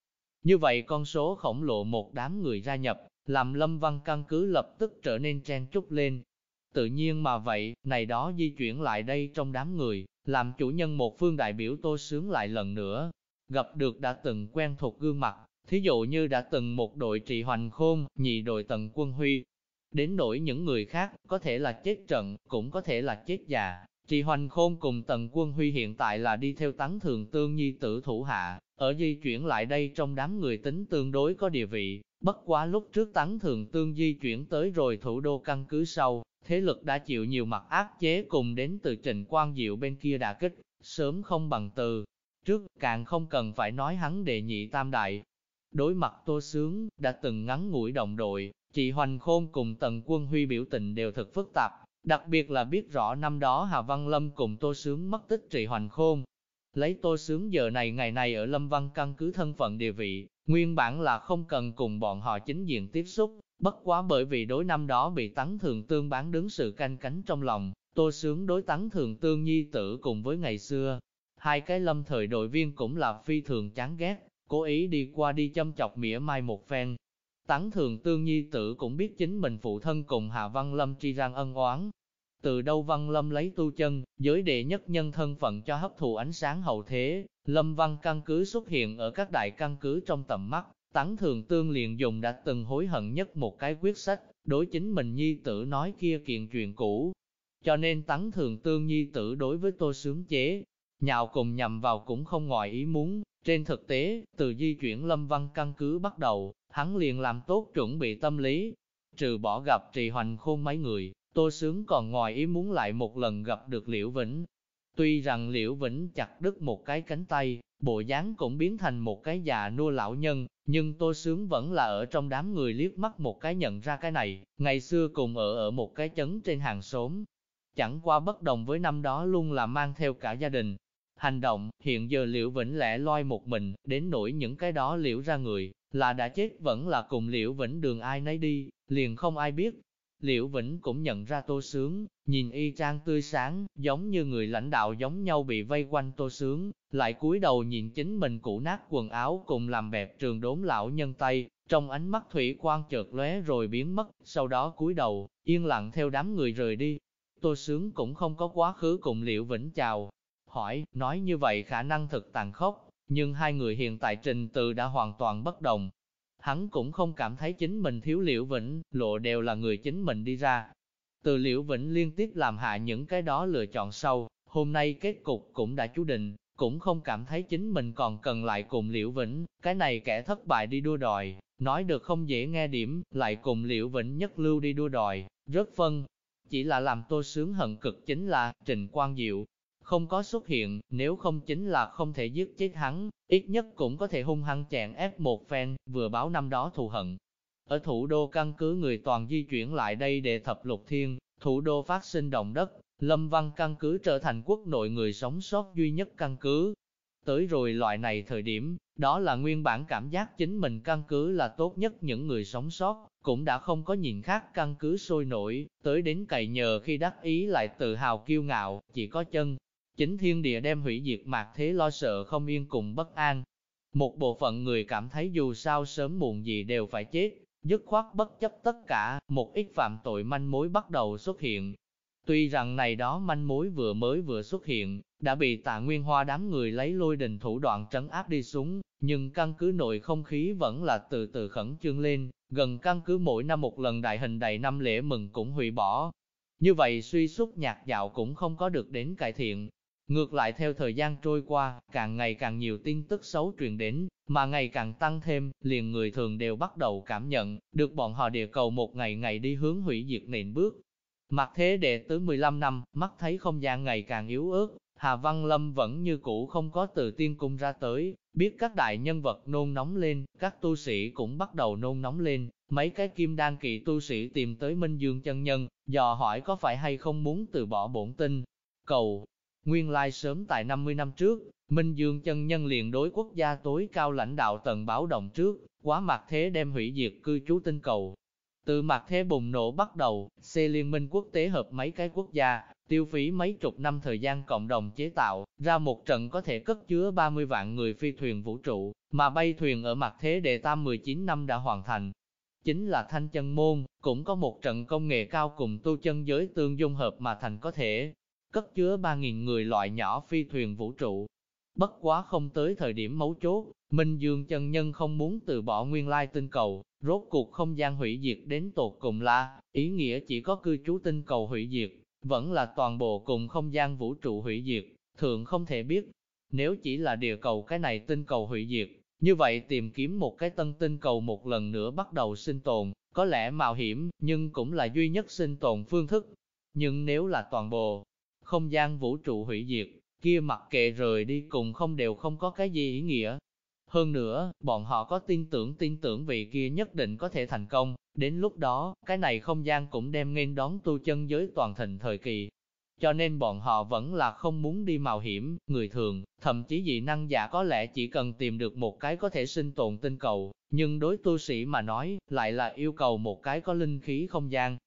A: Như vậy con số khổng lồ một đám người gia nhập, làm lâm văn căn cứ lập tức trở nên trang trúc lên. Tự nhiên mà vậy, này đó di chuyển lại đây trong đám người, làm chủ nhân một phương đại biểu tô sướng lại lần nữa, gặp được đã từng quen thuộc gương mặt, thí dụ như đã từng một đội trị hoành khôn, nhị đội tần quân huy. Đến nỗi những người khác, có thể là chết trận, cũng có thể là chết già. trị Hoành Khôn cùng Tần Quân Huy hiện tại là đi theo tấn thường tương nhi tử thủ hạ, ở di chuyển lại đây trong đám người tính tương đối có địa vị, bất quá lúc trước tấn thường tương di chuyển tới rồi thủ đô căn cứ sau, thế lực đã chịu nhiều mặt áp chế cùng đến từ trình quan diệu bên kia đả kích, sớm không bằng từ. Trước, càng không cần phải nói hắn đệ nhị tam đại. Đối mặt tô sướng, đã từng ngắn ngủi đồng đội, chị Hoành Khôn cùng Tần Quân Huy biểu tình đều thật phức tạp, đặc biệt là biết rõ năm đó Hà Văn Lâm cùng Tô Sướng mất tích trị Hoành Khôn. Lấy Tô Sướng giờ này ngày này ở Lâm Văn căn cứ thân phận địa vị, nguyên bản là không cần cùng bọn họ chính diện tiếp xúc, bất quá bởi vì đối năm đó bị tấn thường tương bán đứng sự canh cánh trong lòng, Tô Sướng đối tấn thường tương nhi tử cùng với ngày xưa. Hai cái lâm thời đội viên cũng là phi thường chán ghét, cố ý đi qua đi châm chọc mỉa mai một phen, Tán thường tương nhi tử cũng biết chính mình phụ thân cùng Hạ Văn Lâm tri răng ân oán. Từ đâu Văn Lâm lấy tu chân, giới đệ nhất nhân thân phận cho hấp thụ ánh sáng hậu thế, Lâm Văn căn cứ xuất hiện ở các đại căn cứ trong tầm mắt, Tán thường tương liền dùng đã từng hối hận nhất một cái quyết sách, đối chính mình nhi tử nói kia kiện chuyện cũ. Cho nên tán thường tương nhi tử đối với tô sướng chế, nhào cùng nhằm vào cũng không ngoài ý muốn, trên thực tế, từ di chuyển lâm văn căn cứ bắt đầu, hắn liền làm tốt chuẩn bị tâm lý. Trừ bỏ gặp trì hoành khôn mấy người, Tô Sướng còn ngoài ý muốn lại một lần gặp được Liễu Vĩnh. Tuy rằng Liễu Vĩnh chặt đứt một cái cánh tay, bộ dáng cũng biến thành một cái già nua lão nhân, nhưng Tô Sướng vẫn là ở trong đám người liếc mắt một cái nhận ra cái này, ngày xưa cùng ở ở một cái chấn trên hàng xóm. Chẳng qua bất đồng với năm đó luôn là mang theo cả gia đình, hành động, hiện giờ Liễu Vĩnh lẻ loi một mình, đến nỗi những cái đó liễu ra người, là đã chết vẫn là cùng Liễu Vĩnh đường ai nấy đi, liền không ai biết. Liễu Vĩnh cũng nhận ra Tô Sướng, nhìn y trang tươi sáng, giống như người lãnh đạo giống nhau bị vây quanh Tô Sướng, lại cúi đầu nhìn chính mình cũ nát quần áo cùng làm bẹp trường đốn lão nhân tay, trong ánh mắt thủy quang chợt lóe rồi biến mất, sau đó cúi đầu, yên lặng theo đám người rời đi. Tô Sướng cũng không có quá khứ cùng Liễu Vĩnh chào, hỏi, nói như vậy khả năng thực tàn khốc, nhưng hai người hiện tại trình tự đã hoàn toàn bất đồng. Hắn cũng không cảm thấy chính mình thiếu liễu vĩnh, lộ đều là người chính mình đi ra. Từ liễu vĩnh liên tiếp làm hạ những cái đó lựa chọn sâu, hôm nay kết cục cũng đã chú định, cũng không cảm thấy chính mình còn cần lại cùng liễu vĩnh, cái này kẻ thất bại đi đua đòi, nói được không dễ nghe điểm, lại cùng liễu vĩnh nhất lưu đi đua đòi, rất phân. Chỉ là làm tôi sướng hận cực chính là, Trình Quang Diệu, không có xuất hiện, nếu không chính là không thể giết chết hắn, ít nhất cũng có thể hung hăng chèn ép một phen, vừa báo năm đó thù hận. Ở thủ đô căn cứ người toàn di chuyển lại đây để thập lục thiên, thủ đô phát sinh động đất, Lâm Văn căn cứ trở thành quốc nội người sống sót duy nhất căn cứ. Tới rồi loại này thời điểm, đó là nguyên bản cảm giác chính mình căn cứ là tốt nhất những người sống sót, cũng đã không có nhìn khác căn cứ sôi nổi, tới đến cày nhờ khi đắc ý lại tự hào kiêu ngạo, chỉ có chân, Chính thiên địa đem hủy diệt mạc thế lo sợ không yên cùng bất an. Một bộ phận người cảm thấy dù sao sớm muộn gì đều phải chết, dứt khoát bất chấp tất cả, một ít phạm tội manh mối bắt đầu xuất hiện. Tuy rằng này đó manh mối vừa mới vừa xuất hiện, đã bị tạ nguyên hoa đám người lấy lôi đình thủ đoạn trấn áp đi xuống, nhưng căn cứ nội không khí vẫn là từ từ khẩn trương lên, gần căn cứ mỗi năm một lần đại hình đầy năm lễ mừng cũng hủy bỏ. Như vậy suy xuất nhạc dạo cũng không có được đến cải thiện, Ngược lại theo thời gian trôi qua, càng ngày càng nhiều tin tức xấu truyền đến, mà ngày càng tăng thêm, liền người thường đều bắt đầu cảm nhận, được bọn họ địa cầu một ngày ngày đi hướng hủy diệt nền bước. Mặt thế đệ tới 15 năm, mắt thấy không gian ngày càng yếu ớt, Hà Văn Lâm vẫn như cũ không có từ tiên cung ra tới, biết các đại nhân vật nôn nóng lên, các tu sĩ cũng bắt đầu nôn nóng lên, mấy cái kim đan kỳ tu sĩ tìm tới Minh Dương chân nhân, dò hỏi có phải hay không muốn từ bỏ bổn tinh. Cầu, Nguyên lai sớm tại 50 năm trước, Minh Dương chân nhân liền đối quốc gia tối cao lãnh đạo tận báo động trước, quá mặt thế đem hủy diệt cư trú tinh cầu. Từ mặt thế bùng nổ bắt đầu, xe Liên minh quốc tế hợp mấy cái quốc gia, tiêu phí mấy chục năm thời gian cộng đồng chế tạo, ra một trận có thể cất chứa 30 vạn người phi thuyền vũ trụ, mà bay thuyền ở mặt thế đệ tam 19 năm đã hoàn thành. Chính là thanh chân môn, cũng có một trận công nghệ cao cùng tu chân giới tương dung hợp mà thành có thể cất chứa 3.000 người loại nhỏ phi thuyền vũ trụ. Bất quá không tới thời điểm mấu chốt, Minh Dương chân nhân không muốn từ bỏ nguyên lai tinh cầu, rốt cuộc không gian hủy diệt đến tột cùng là, ý nghĩa chỉ có cư trú tinh cầu hủy diệt, vẫn là toàn bộ cùng không gian vũ trụ hủy diệt, thường không thể biết. Nếu chỉ là địa cầu cái này tinh cầu hủy diệt, như vậy tìm kiếm một cái tân tinh cầu một lần nữa bắt đầu sinh tồn, có lẽ mạo hiểm, nhưng cũng là duy nhất sinh tồn phương thức. Nhưng nếu là toàn bộ, không gian vũ trụ hủy diệt, kia mặc kệ rời đi cùng không đều không có cái gì ý nghĩa. Hơn nữa, bọn họ có tin tưởng tin tưởng vị kia nhất định có thể thành công, đến lúc đó, cái này không gian cũng đem nghênh đón tu chân giới toàn thịnh thời kỳ. Cho nên bọn họ vẫn là không muốn đi mạo hiểm, người thường, thậm chí dị năng giả có lẽ chỉ cần tìm được một cái có thể sinh tồn tinh cầu, nhưng đối tu sĩ mà nói, lại là yêu cầu một cái có linh khí không gian.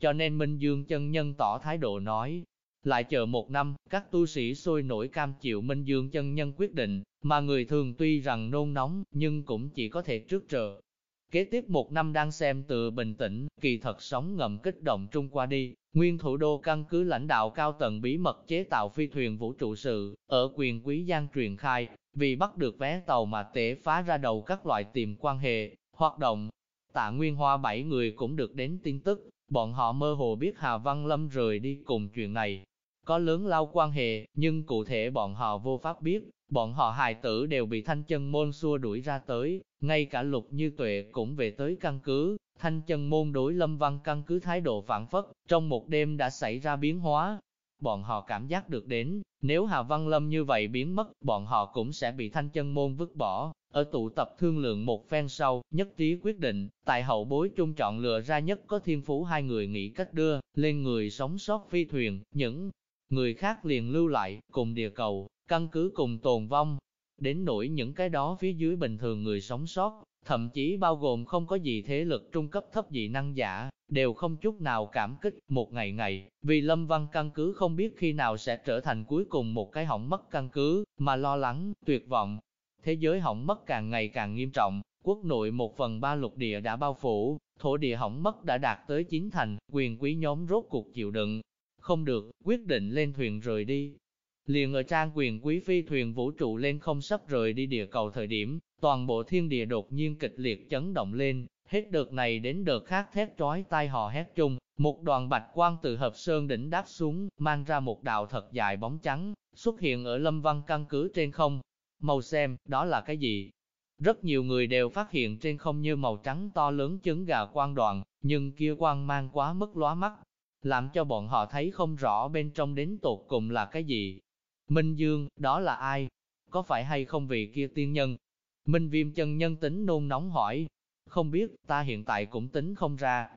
A: Cho nên Minh Dương chân nhân tỏ thái độ nói, lại chờ một năm, các tu sĩ sôi nổi cam chịu Minh Dương chân nhân quyết định, mà người thường tuy rằng nôn nóng, nhưng cũng chỉ có thể trước trợ. Kế tiếp một năm đang xem từ bình tĩnh, kỳ thật sóng ngầm kích động trung qua đi, nguyên thủ đô căn cứ lãnh đạo cao tầng bí mật chế tạo phi thuyền vũ trụ sự, ở quyền quý gian truyền khai, vì bắt được vé tàu mà tể phá ra đầu các loại tìm quan hệ, hoạt động. Tạ Nguyên Hoa bảy người cũng được đến tin tức, bọn họ mơ hồ biết Hà Văn Lâm rời đi cùng chuyện này, có lớn lao quan hệ, nhưng cụ thể bọn họ vô pháp biết, bọn họ hài tử đều bị thanh chân môn xua đuổi ra tới, ngay cả lục như tuệ cũng về tới căn cứ, thanh chân môn đối lâm văn căn cứ thái độ phản phất, trong một đêm đã xảy ra biến hóa. Bọn họ cảm giác được đến, nếu Hà Văn Lâm như vậy biến mất, bọn họ cũng sẽ bị thanh chân môn vứt bỏ. Ở tụ tập thương lượng một phen sau, nhất trí quyết định, tại hậu bối trung chọn lựa ra nhất có thiên phú hai người nghĩ cách đưa, lên người sống sót phi thuyền, những người khác liền lưu lại, cùng địa cầu, căn cứ cùng tồn vong. Đến nỗi những cái đó phía dưới bình thường người sống sót, thậm chí bao gồm không có gì thế lực trung cấp thấp dị năng giả, đều không chút nào cảm kích một ngày ngày, vì Lâm Văn căn cứ không biết khi nào sẽ trở thành cuối cùng một cái hỏng mất căn cứ, mà lo lắng, tuyệt vọng. Thế giới hỏng mất càng ngày càng nghiêm trọng, quốc nội một phần ba lục địa đã bao phủ, thổ địa hỏng mất đã đạt tới chín thành, quyền quý nhóm rốt cuộc chịu đựng, không được, quyết định lên thuyền rời đi. Liền ở trang quyền quý phi thuyền vũ trụ lên không sắp rời đi địa cầu thời điểm, toàn bộ thiên địa đột nhiên kịch liệt chấn động lên, hết đợt này đến đợt khác thét trói tai hò hét chung, một đoàn bạch quang từ hợp sơn đỉnh đáp xuống, mang ra một đạo thật dài bóng trắng, xuất hiện ở lâm văn căn cứ trên không. Màu xem, đó là cái gì? Rất nhiều người đều phát hiện trên không như màu trắng to lớn trứng gà quang đoạn, nhưng kia quang mang quá mức lóa mắt, làm cho bọn họ thấy không rõ bên trong đến tột cùng là cái gì. Minh Dương, đó là ai? Có phải hay không vị kia tiên nhân? Minh Viêm chân nhân tính nôn nóng hỏi. Không biết, ta hiện tại cũng tính không ra.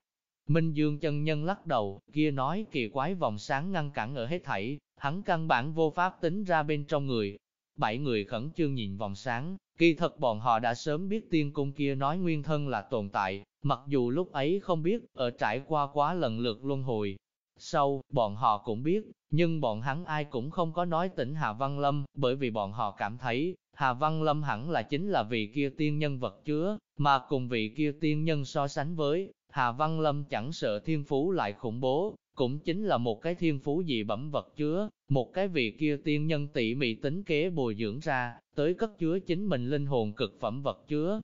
A: Minh Dương chân nhân lắc đầu, kia nói kỳ quái vòng sáng ngăn cản ở hết thảy, hắn căn bản vô pháp tính ra bên trong người. Bảy người khẩn trương nhìn vòng sáng, kỳ thật bọn họ đã sớm biết tiên cung kia nói nguyên thân là tồn tại, Mặc dù lúc ấy không biết, ở trải qua quá lần lượt luân hồi, sau, bọn họ cũng biết, nhưng bọn hắn ai cũng không có nói tỉnh Hà Văn Lâm, bởi vì bọn họ cảm thấy, Hà Văn Lâm hẳn là chính là vị kia tiên nhân vật chứa, mà cùng vị kia tiên nhân so sánh với, Hà Văn Lâm chẳng sợ thiên phú lại khủng bố, cũng chính là một cái thiên phú dị bẩm vật chứa, một cái vị kia tiên nhân tỉ mỉ tính kế bồi dưỡng ra, tới cất chứa chính mình linh hồn cực phẩm vật chứa,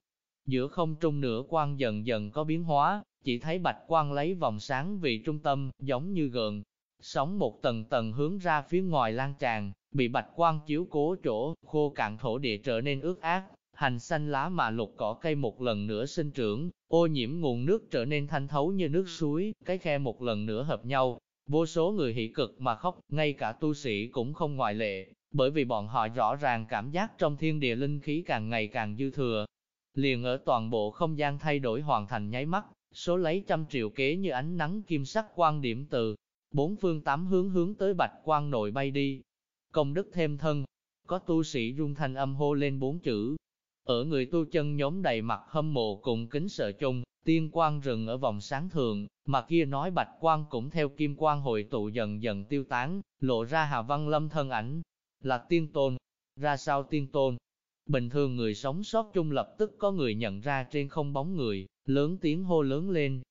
A: Giữa không trung nửa quang dần dần có biến hóa, chỉ thấy bạch quang lấy vòng sáng vì trung tâm, giống như gợn. Sóng một tầng tầng hướng ra phía ngoài lan tràn, bị bạch quang chiếu cố chỗ, khô cạn thổ địa trở nên ướt át, hành xanh lá mà lục cỏ cây một lần nữa sinh trưởng, ô nhiễm nguồn nước trở nên thanh thấu như nước suối, cái khe một lần nữa hợp nhau. Vô số người hỷ cực mà khóc, ngay cả tu sĩ cũng không ngoại lệ, bởi vì bọn họ rõ ràng cảm giác trong thiên địa linh khí càng ngày càng dư thừa, liền ở toàn bộ không gian thay đổi hoàn thành nháy mắt, số lấy trăm triệu kế như ánh nắng kim sắc quan điểm từ bốn phương tám hướng hướng tới bạch quan nội bay đi. Công đức thêm thân, có tu sĩ rung thanh âm hô lên bốn chữ. Ở người tu chân nhóm đầy mặt hâm mộ cùng kính sợ chung, tiên quang rừng ở vòng sáng thường, mà kia nói bạch quang cũng theo kim quang hội tụ dần dần tiêu tán, lộ ra Hà Văn Lâm thân ảnh, là tiên tôn. Ra sao tiên tôn? Bình thường người sống sót chung lập tức có người nhận ra trên không bóng người, lớn tiếng hô lớn lên.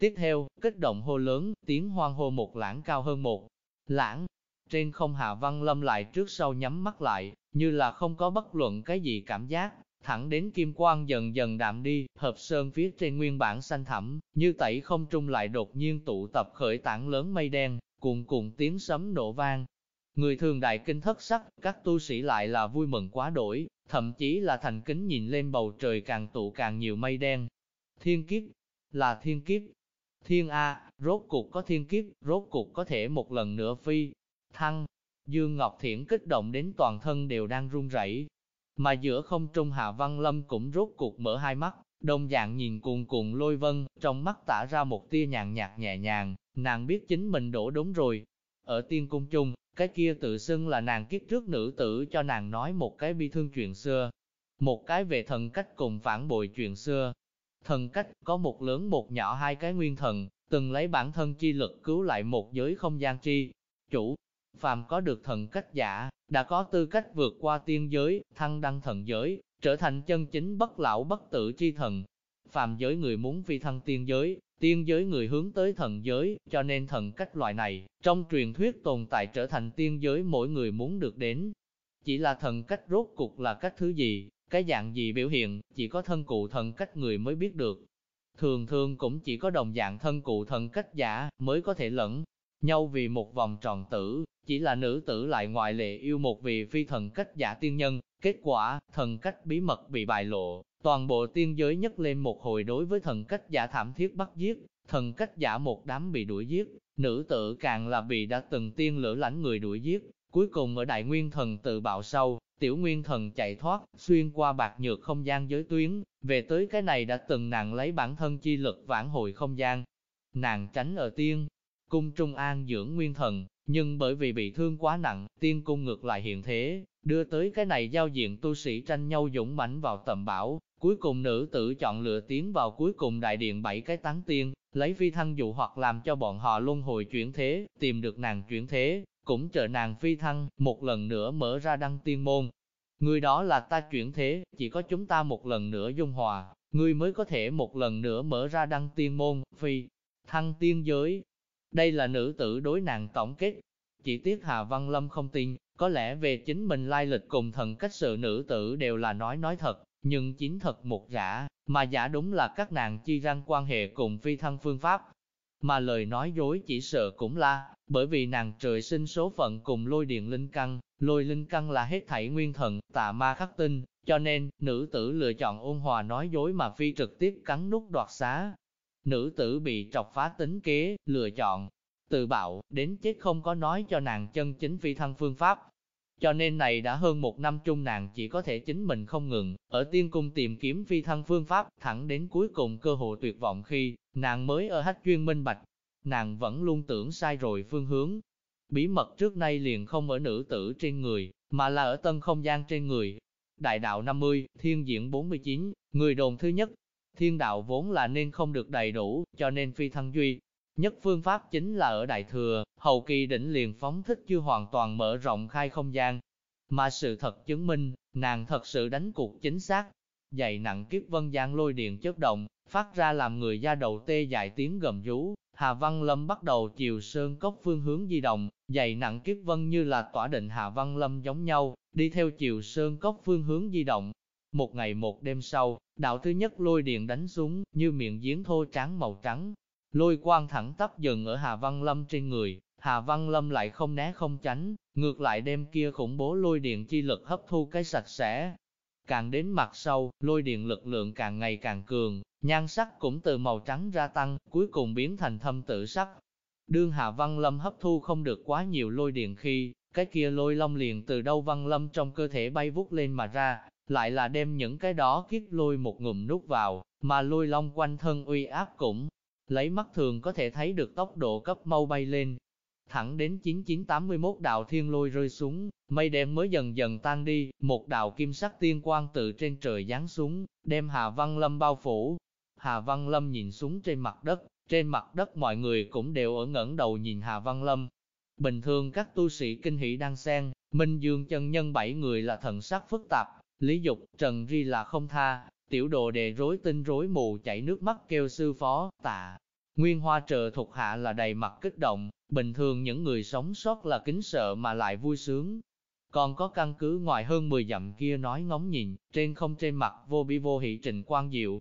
A: Tiếp theo, kích động hô lớn, tiếng hoang hô một lãng cao hơn một lãng. Trên không Hà Văn Lâm lại trước sau nhắm mắt lại, như là không có bất luận cái gì cảm giác, thẳng đến kim quang dần dần đạm đi, hợp sơn phía trên nguyên bản xanh thẳm, như tẩy không trung lại đột nhiên tụ tập khởi tảng lớn mây đen, cuồn cuộn tiếng sấm nổ vang. Người thường đại kinh thất sắc, các tu sĩ lại là vui mừng quá đổi, thậm chí là thành kính nhìn lên bầu trời càng tụ càng nhiều mây đen. Thiên kiếp, là thiên kiếp. Thiên A, rốt cục có thiên kiếp, rốt cục có thể một lần nữa phi, thăng. Dương Ngọc Thiển kích động đến toàn thân đều đang run rẩy, mà giữa không trung Hạ Văn Lâm cũng rốt cuộc mở hai mắt, đồng dạng nhìn cuồn cuộn lôi vân, trong mắt tả ra một tia nhàn nhạt nhẹ nhàng, nàng biết chính mình đổ đúng rồi. Ở tiên cung chung, cái kia tự xưng là nàng kiếp trước nữ tử cho nàng nói một cái bi thương chuyện xưa, một cái về thần cách cùng phản bội chuyện xưa. Thần cách có một lớn một nhỏ hai cái nguyên thần, từng lấy bản thân chi lực cứu lại một giới không gian chi. Chủ, phàm có được thần cách giả, đã có tư cách vượt qua tiên giới, thăng đăng thần giới, trở thành chân chính bất lão bất tử chi thần. Phàm giới người muốn phi thăng tiên giới, tiên giới người hướng tới thần giới, cho nên thần cách loại này, trong truyền thuyết tồn tại trở thành tiên giới mỗi người muốn được đến. Chỉ là thần cách rốt cục là cách thứ gì, cái dạng gì biểu hiện, chỉ có thân cụ thần cách người mới biết được. Thường thường cũng chỉ có đồng dạng thân cụ thần cách giả mới có thể lẫn nhau vì một vòng tròn tử, chỉ là nữ tử lại ngoại lệ yêu một vị phi thần cách giả tiên nhân, kết quả, thần cách bí mật bị bại lộ, toàn bộ tiên giới nhấc lên một hồi đối với thần cách giả thảm thiết bắt giết, thần cách giả một đám bị đuổi giết, nữ tử càng là bị đã từng tiên lửa lãnh người đuổi giết, cuối cùng ở đại nguyên thần tự bạo sau, tiểu nguyên thần chạy thoát, xuyên qua bạc nhược không gian giới tuyến, về tới cái này đã từng nàng lấy bản thân chi lực vãn hồi không gian. Nàng tránh ở tiên, cung trung an dưỡng nguyên thần, nhưng bởi vì bị thương quá nặng, tiên cung ngược lại hiện thế, đưa tới cái này giao diện tu sĩ tranh nhau dũng mãnh vào tầm bảo, cuối cùng nữ tử chọn lựa tiến vào cuối cùng đại điện bảy cái tán tiên, lấy phi thăng dụ hoặc làm cho bọn họ luân hồi chuyển thế, tìm được nàng chuyển thế, cũng chờ nàng phi thăng, một lần nữa mở ra đăng tiên môn. Người đó là ta chuyển thế, chỉ có chúng ta một lần nữa dung hòa, ngươi mới có thể một lần nữa mở ra đăng tiên môn, phi, thăng tiên giới, đây là nữ tử đối nàng tổng kết. Chỉ tiếc Hà Văn Lâm không tin, có lẽ về chính mình lai lịch cùng thần cách sự nữ tử đều là nói nói thật, nhưng chính thật một giả, mà giả đúng là các nàng chi răng quan hệ cùng phi thăng phương pháp. Mà lời nói dối chỉ sợ cũng là, bởi vì nàng trời sinh số phận cùng lôi điện linh căn, lôi linh căn là hết thảy nguyên thần, tà ma khắc tinh, cho nên, nữ tử lựa chọn ôn hòa nói dối mà phi trực tiếp cắn nút đoạt xá, Nữ tử bị trọc phá tính kế, lựa chọn, tự bạo, đến chết không có nói cho nàng chân chính phi thăng phương pháp. Cho nên này đã hơn một năm chung nàng chỉ có thể chính mình không ngừng, ở tiên cung tìm kiếm phi thăng phương pháp, thẳng đến cuối cùng cơ hội tuyệt vọng khi, nàng mới ở hách chuyên minh bạch. Nàng vẫn luôn tưởng sai rồi phương hướng. Bí mật trước nay liền không ở nữ tử trên người, mà là ở tân không gian trên người. Đại đạo 50, thiên diễn 49, người đồn thứ nhất, Thiên đạo vốn là nên không được đầy đủ, cho nên phi thăng duy. Nhất phương pháp chính là ở Đại Thừa, hậu kỳ đỉnh liền phóng thích chưa hoàn toàn mở rộng khai không gian. Mà sự thật chứng minh, nàng thật sự đánh cuộc chính xác. Dày nặng kiếp vân gian lôi điện chớp động, phát ra làm người da đầu tê dại tiếng gầm rú. Hà Văn Lâm bắt đầu chiều sơn cốc phương hướng di động, dày nặng kiếp vân như là tỏa định Hà Văn Lâm giống nhau, đi theo chiều sơn cốc phương hướng di động, một ngày một đêm sau, đạo thứ nhất lôi điện đánh xuống, như miệng giếng thô trắng màu trắng. Lôi quang thẳng tắp dần ở Hà Văn Lâm trên người, Hà Văn Lâm lại không né không tránh, ngược lại đem kia khủng bố lôi điện chi lực hấp thu cái sạch sẽ. Càng đến mặt sau, lôi điện lực lượng càng ngày càng cường, nhan sắc cũng từ màu trắng ra tăng, cuối cùng biến thành thâm tử sắc. Đương Hà Văn Lâm hấp thu không được quá nhiều lôi điện khi, cái kia lôi long liền từ đâu Văn Lâm trong cơ thể bay vút lên mà ra, lại là đem những cái đó kiếp lôi một ngụm nút vào, mà lôi long quanh thân uy áp cũng, lấy mắt thường có thể thấy được tốc độ cấp mau bay lên. thẳng đến 9981 đạo thiên lôi rơi xuống, mây đen mới dần dần tan đi, một đạo kim sắc tiên quang từ trên trời giáng xuống, đem Hà Văn Lâm bao phủ. Hà Văn Lâm nhìn xuống trên mặt đất, trên mặt đất mọi người cũng đều ở ngẩng đầu nhìn Hà Văn Lâm. Bình thường các tu sĩ kinh hỷ đang xen, Minh Dương chân nhân bảy người là thần sắc phức tạp, Lý Dục, Trần Ri là không tha, tiểu đồ đề rối tinh rối mù chảy nước mắt kêu sư phó, tạ. Nguyên hoa trợ thuộc hạ là đầy mặt kích động, bình thường những người sống sót là kính sợ mà lại vui sướng. Còn có căn cứ ngoài hơn 10 dặm kia nói ngóng nhìn, trên không trên mặt vô bi vô hỷ trình quan diệu.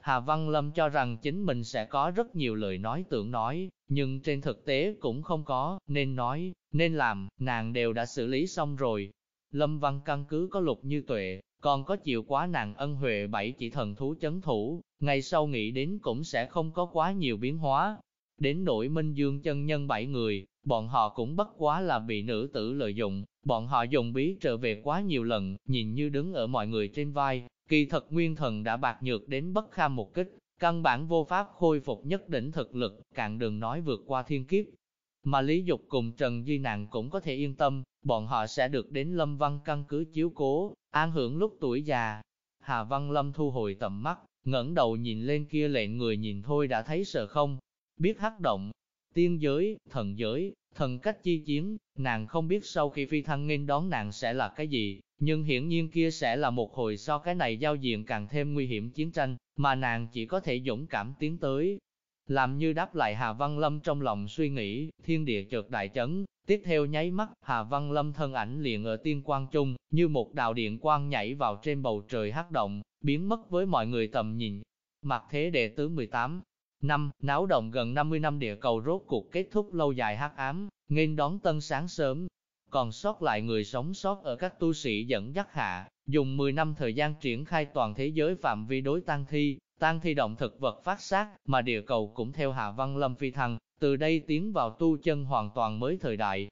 A: Hà Văn Lâm cho rằng chính mình sẽ có rất nhiều lời nói tưởng nói, nhưng trên thực tế cũng không có, nên nói, nên làm, nàng đều đã xử lý xong rồi. Lâm Văn căn cứ có lục như tuệ, còn có chịu quá nàng ân huệ bảy chỉ thần thú chấn thủ, ngày sau nghĩ đến cũng sẽ không có quá nhiều biến hóa. Đến nỗi minh dương chân nhân bảy người, bọn họ cũng bất quá là bị nữ tử lợi dụng, bọn họ dùng bí trở về quá nhiều lần, nhìn như đứng ở mọi người trên vai, kỳ thật nguyên thần đã bạc nhược đến bất kham một kích, căn bản vô pháp khôi phục nhất đỉnh thực lực, càng đừng nói vượt qua thiên kiếp. Mà Lý Dục cùng Trần Di Nàng cũng có thể yên tâm, bọn họ sẽ được đến Lâm Văn căn cứ chiếu cố, an hưởng lúc tuổi già. Hà Văn Lâm thu hồi tầm mắt, ngẩng đầu nhìn lên kia lệnh người nhìn thôi đã thấy sợ không, biết hắc động, tiên giới, thần giới, thần cách chi chiến, nàng không biết sau khi phi thăng nghênh đón nàng sẽ là cái gì, nhưng hiển nhiên kia sẽ là một hồi so cái này giao diện càng thêm nguy hiểm chiến tranh, mà nàng chỉ có thể dũng cảm tiến tới. Làm như đáp lại Hà Văn Lâm trong lòng suy nghĩ, thiên địa chợt đại chấn, tiếp theo nháy mắt, Hà Văn Lâm thân ảnh liền ở tiên quang trung, như một đạo điện quang nhảy vào trên bầu trời hắc động, biến mất với mọi người tầm nhìn. Mặt thế đệ tứ 18 năm, náo động gần 50 năm địa cầu rốt cuộc kết thúc lâu dài hắc ám, nghênh đón tân sáng sớm. Còn sót lại người sống sót ở các tu sĩ dẫn dắt hạ, dùng 10 năm thời gian triển khai toàn thế giới phạm vi đối tăng thi, tan thi động thực vật phát sát, mà địa cầu cũng theo Hạ Văn Lâm phi thăng, từ đây tiến vào tu chân hoàn toàn mới thời đại.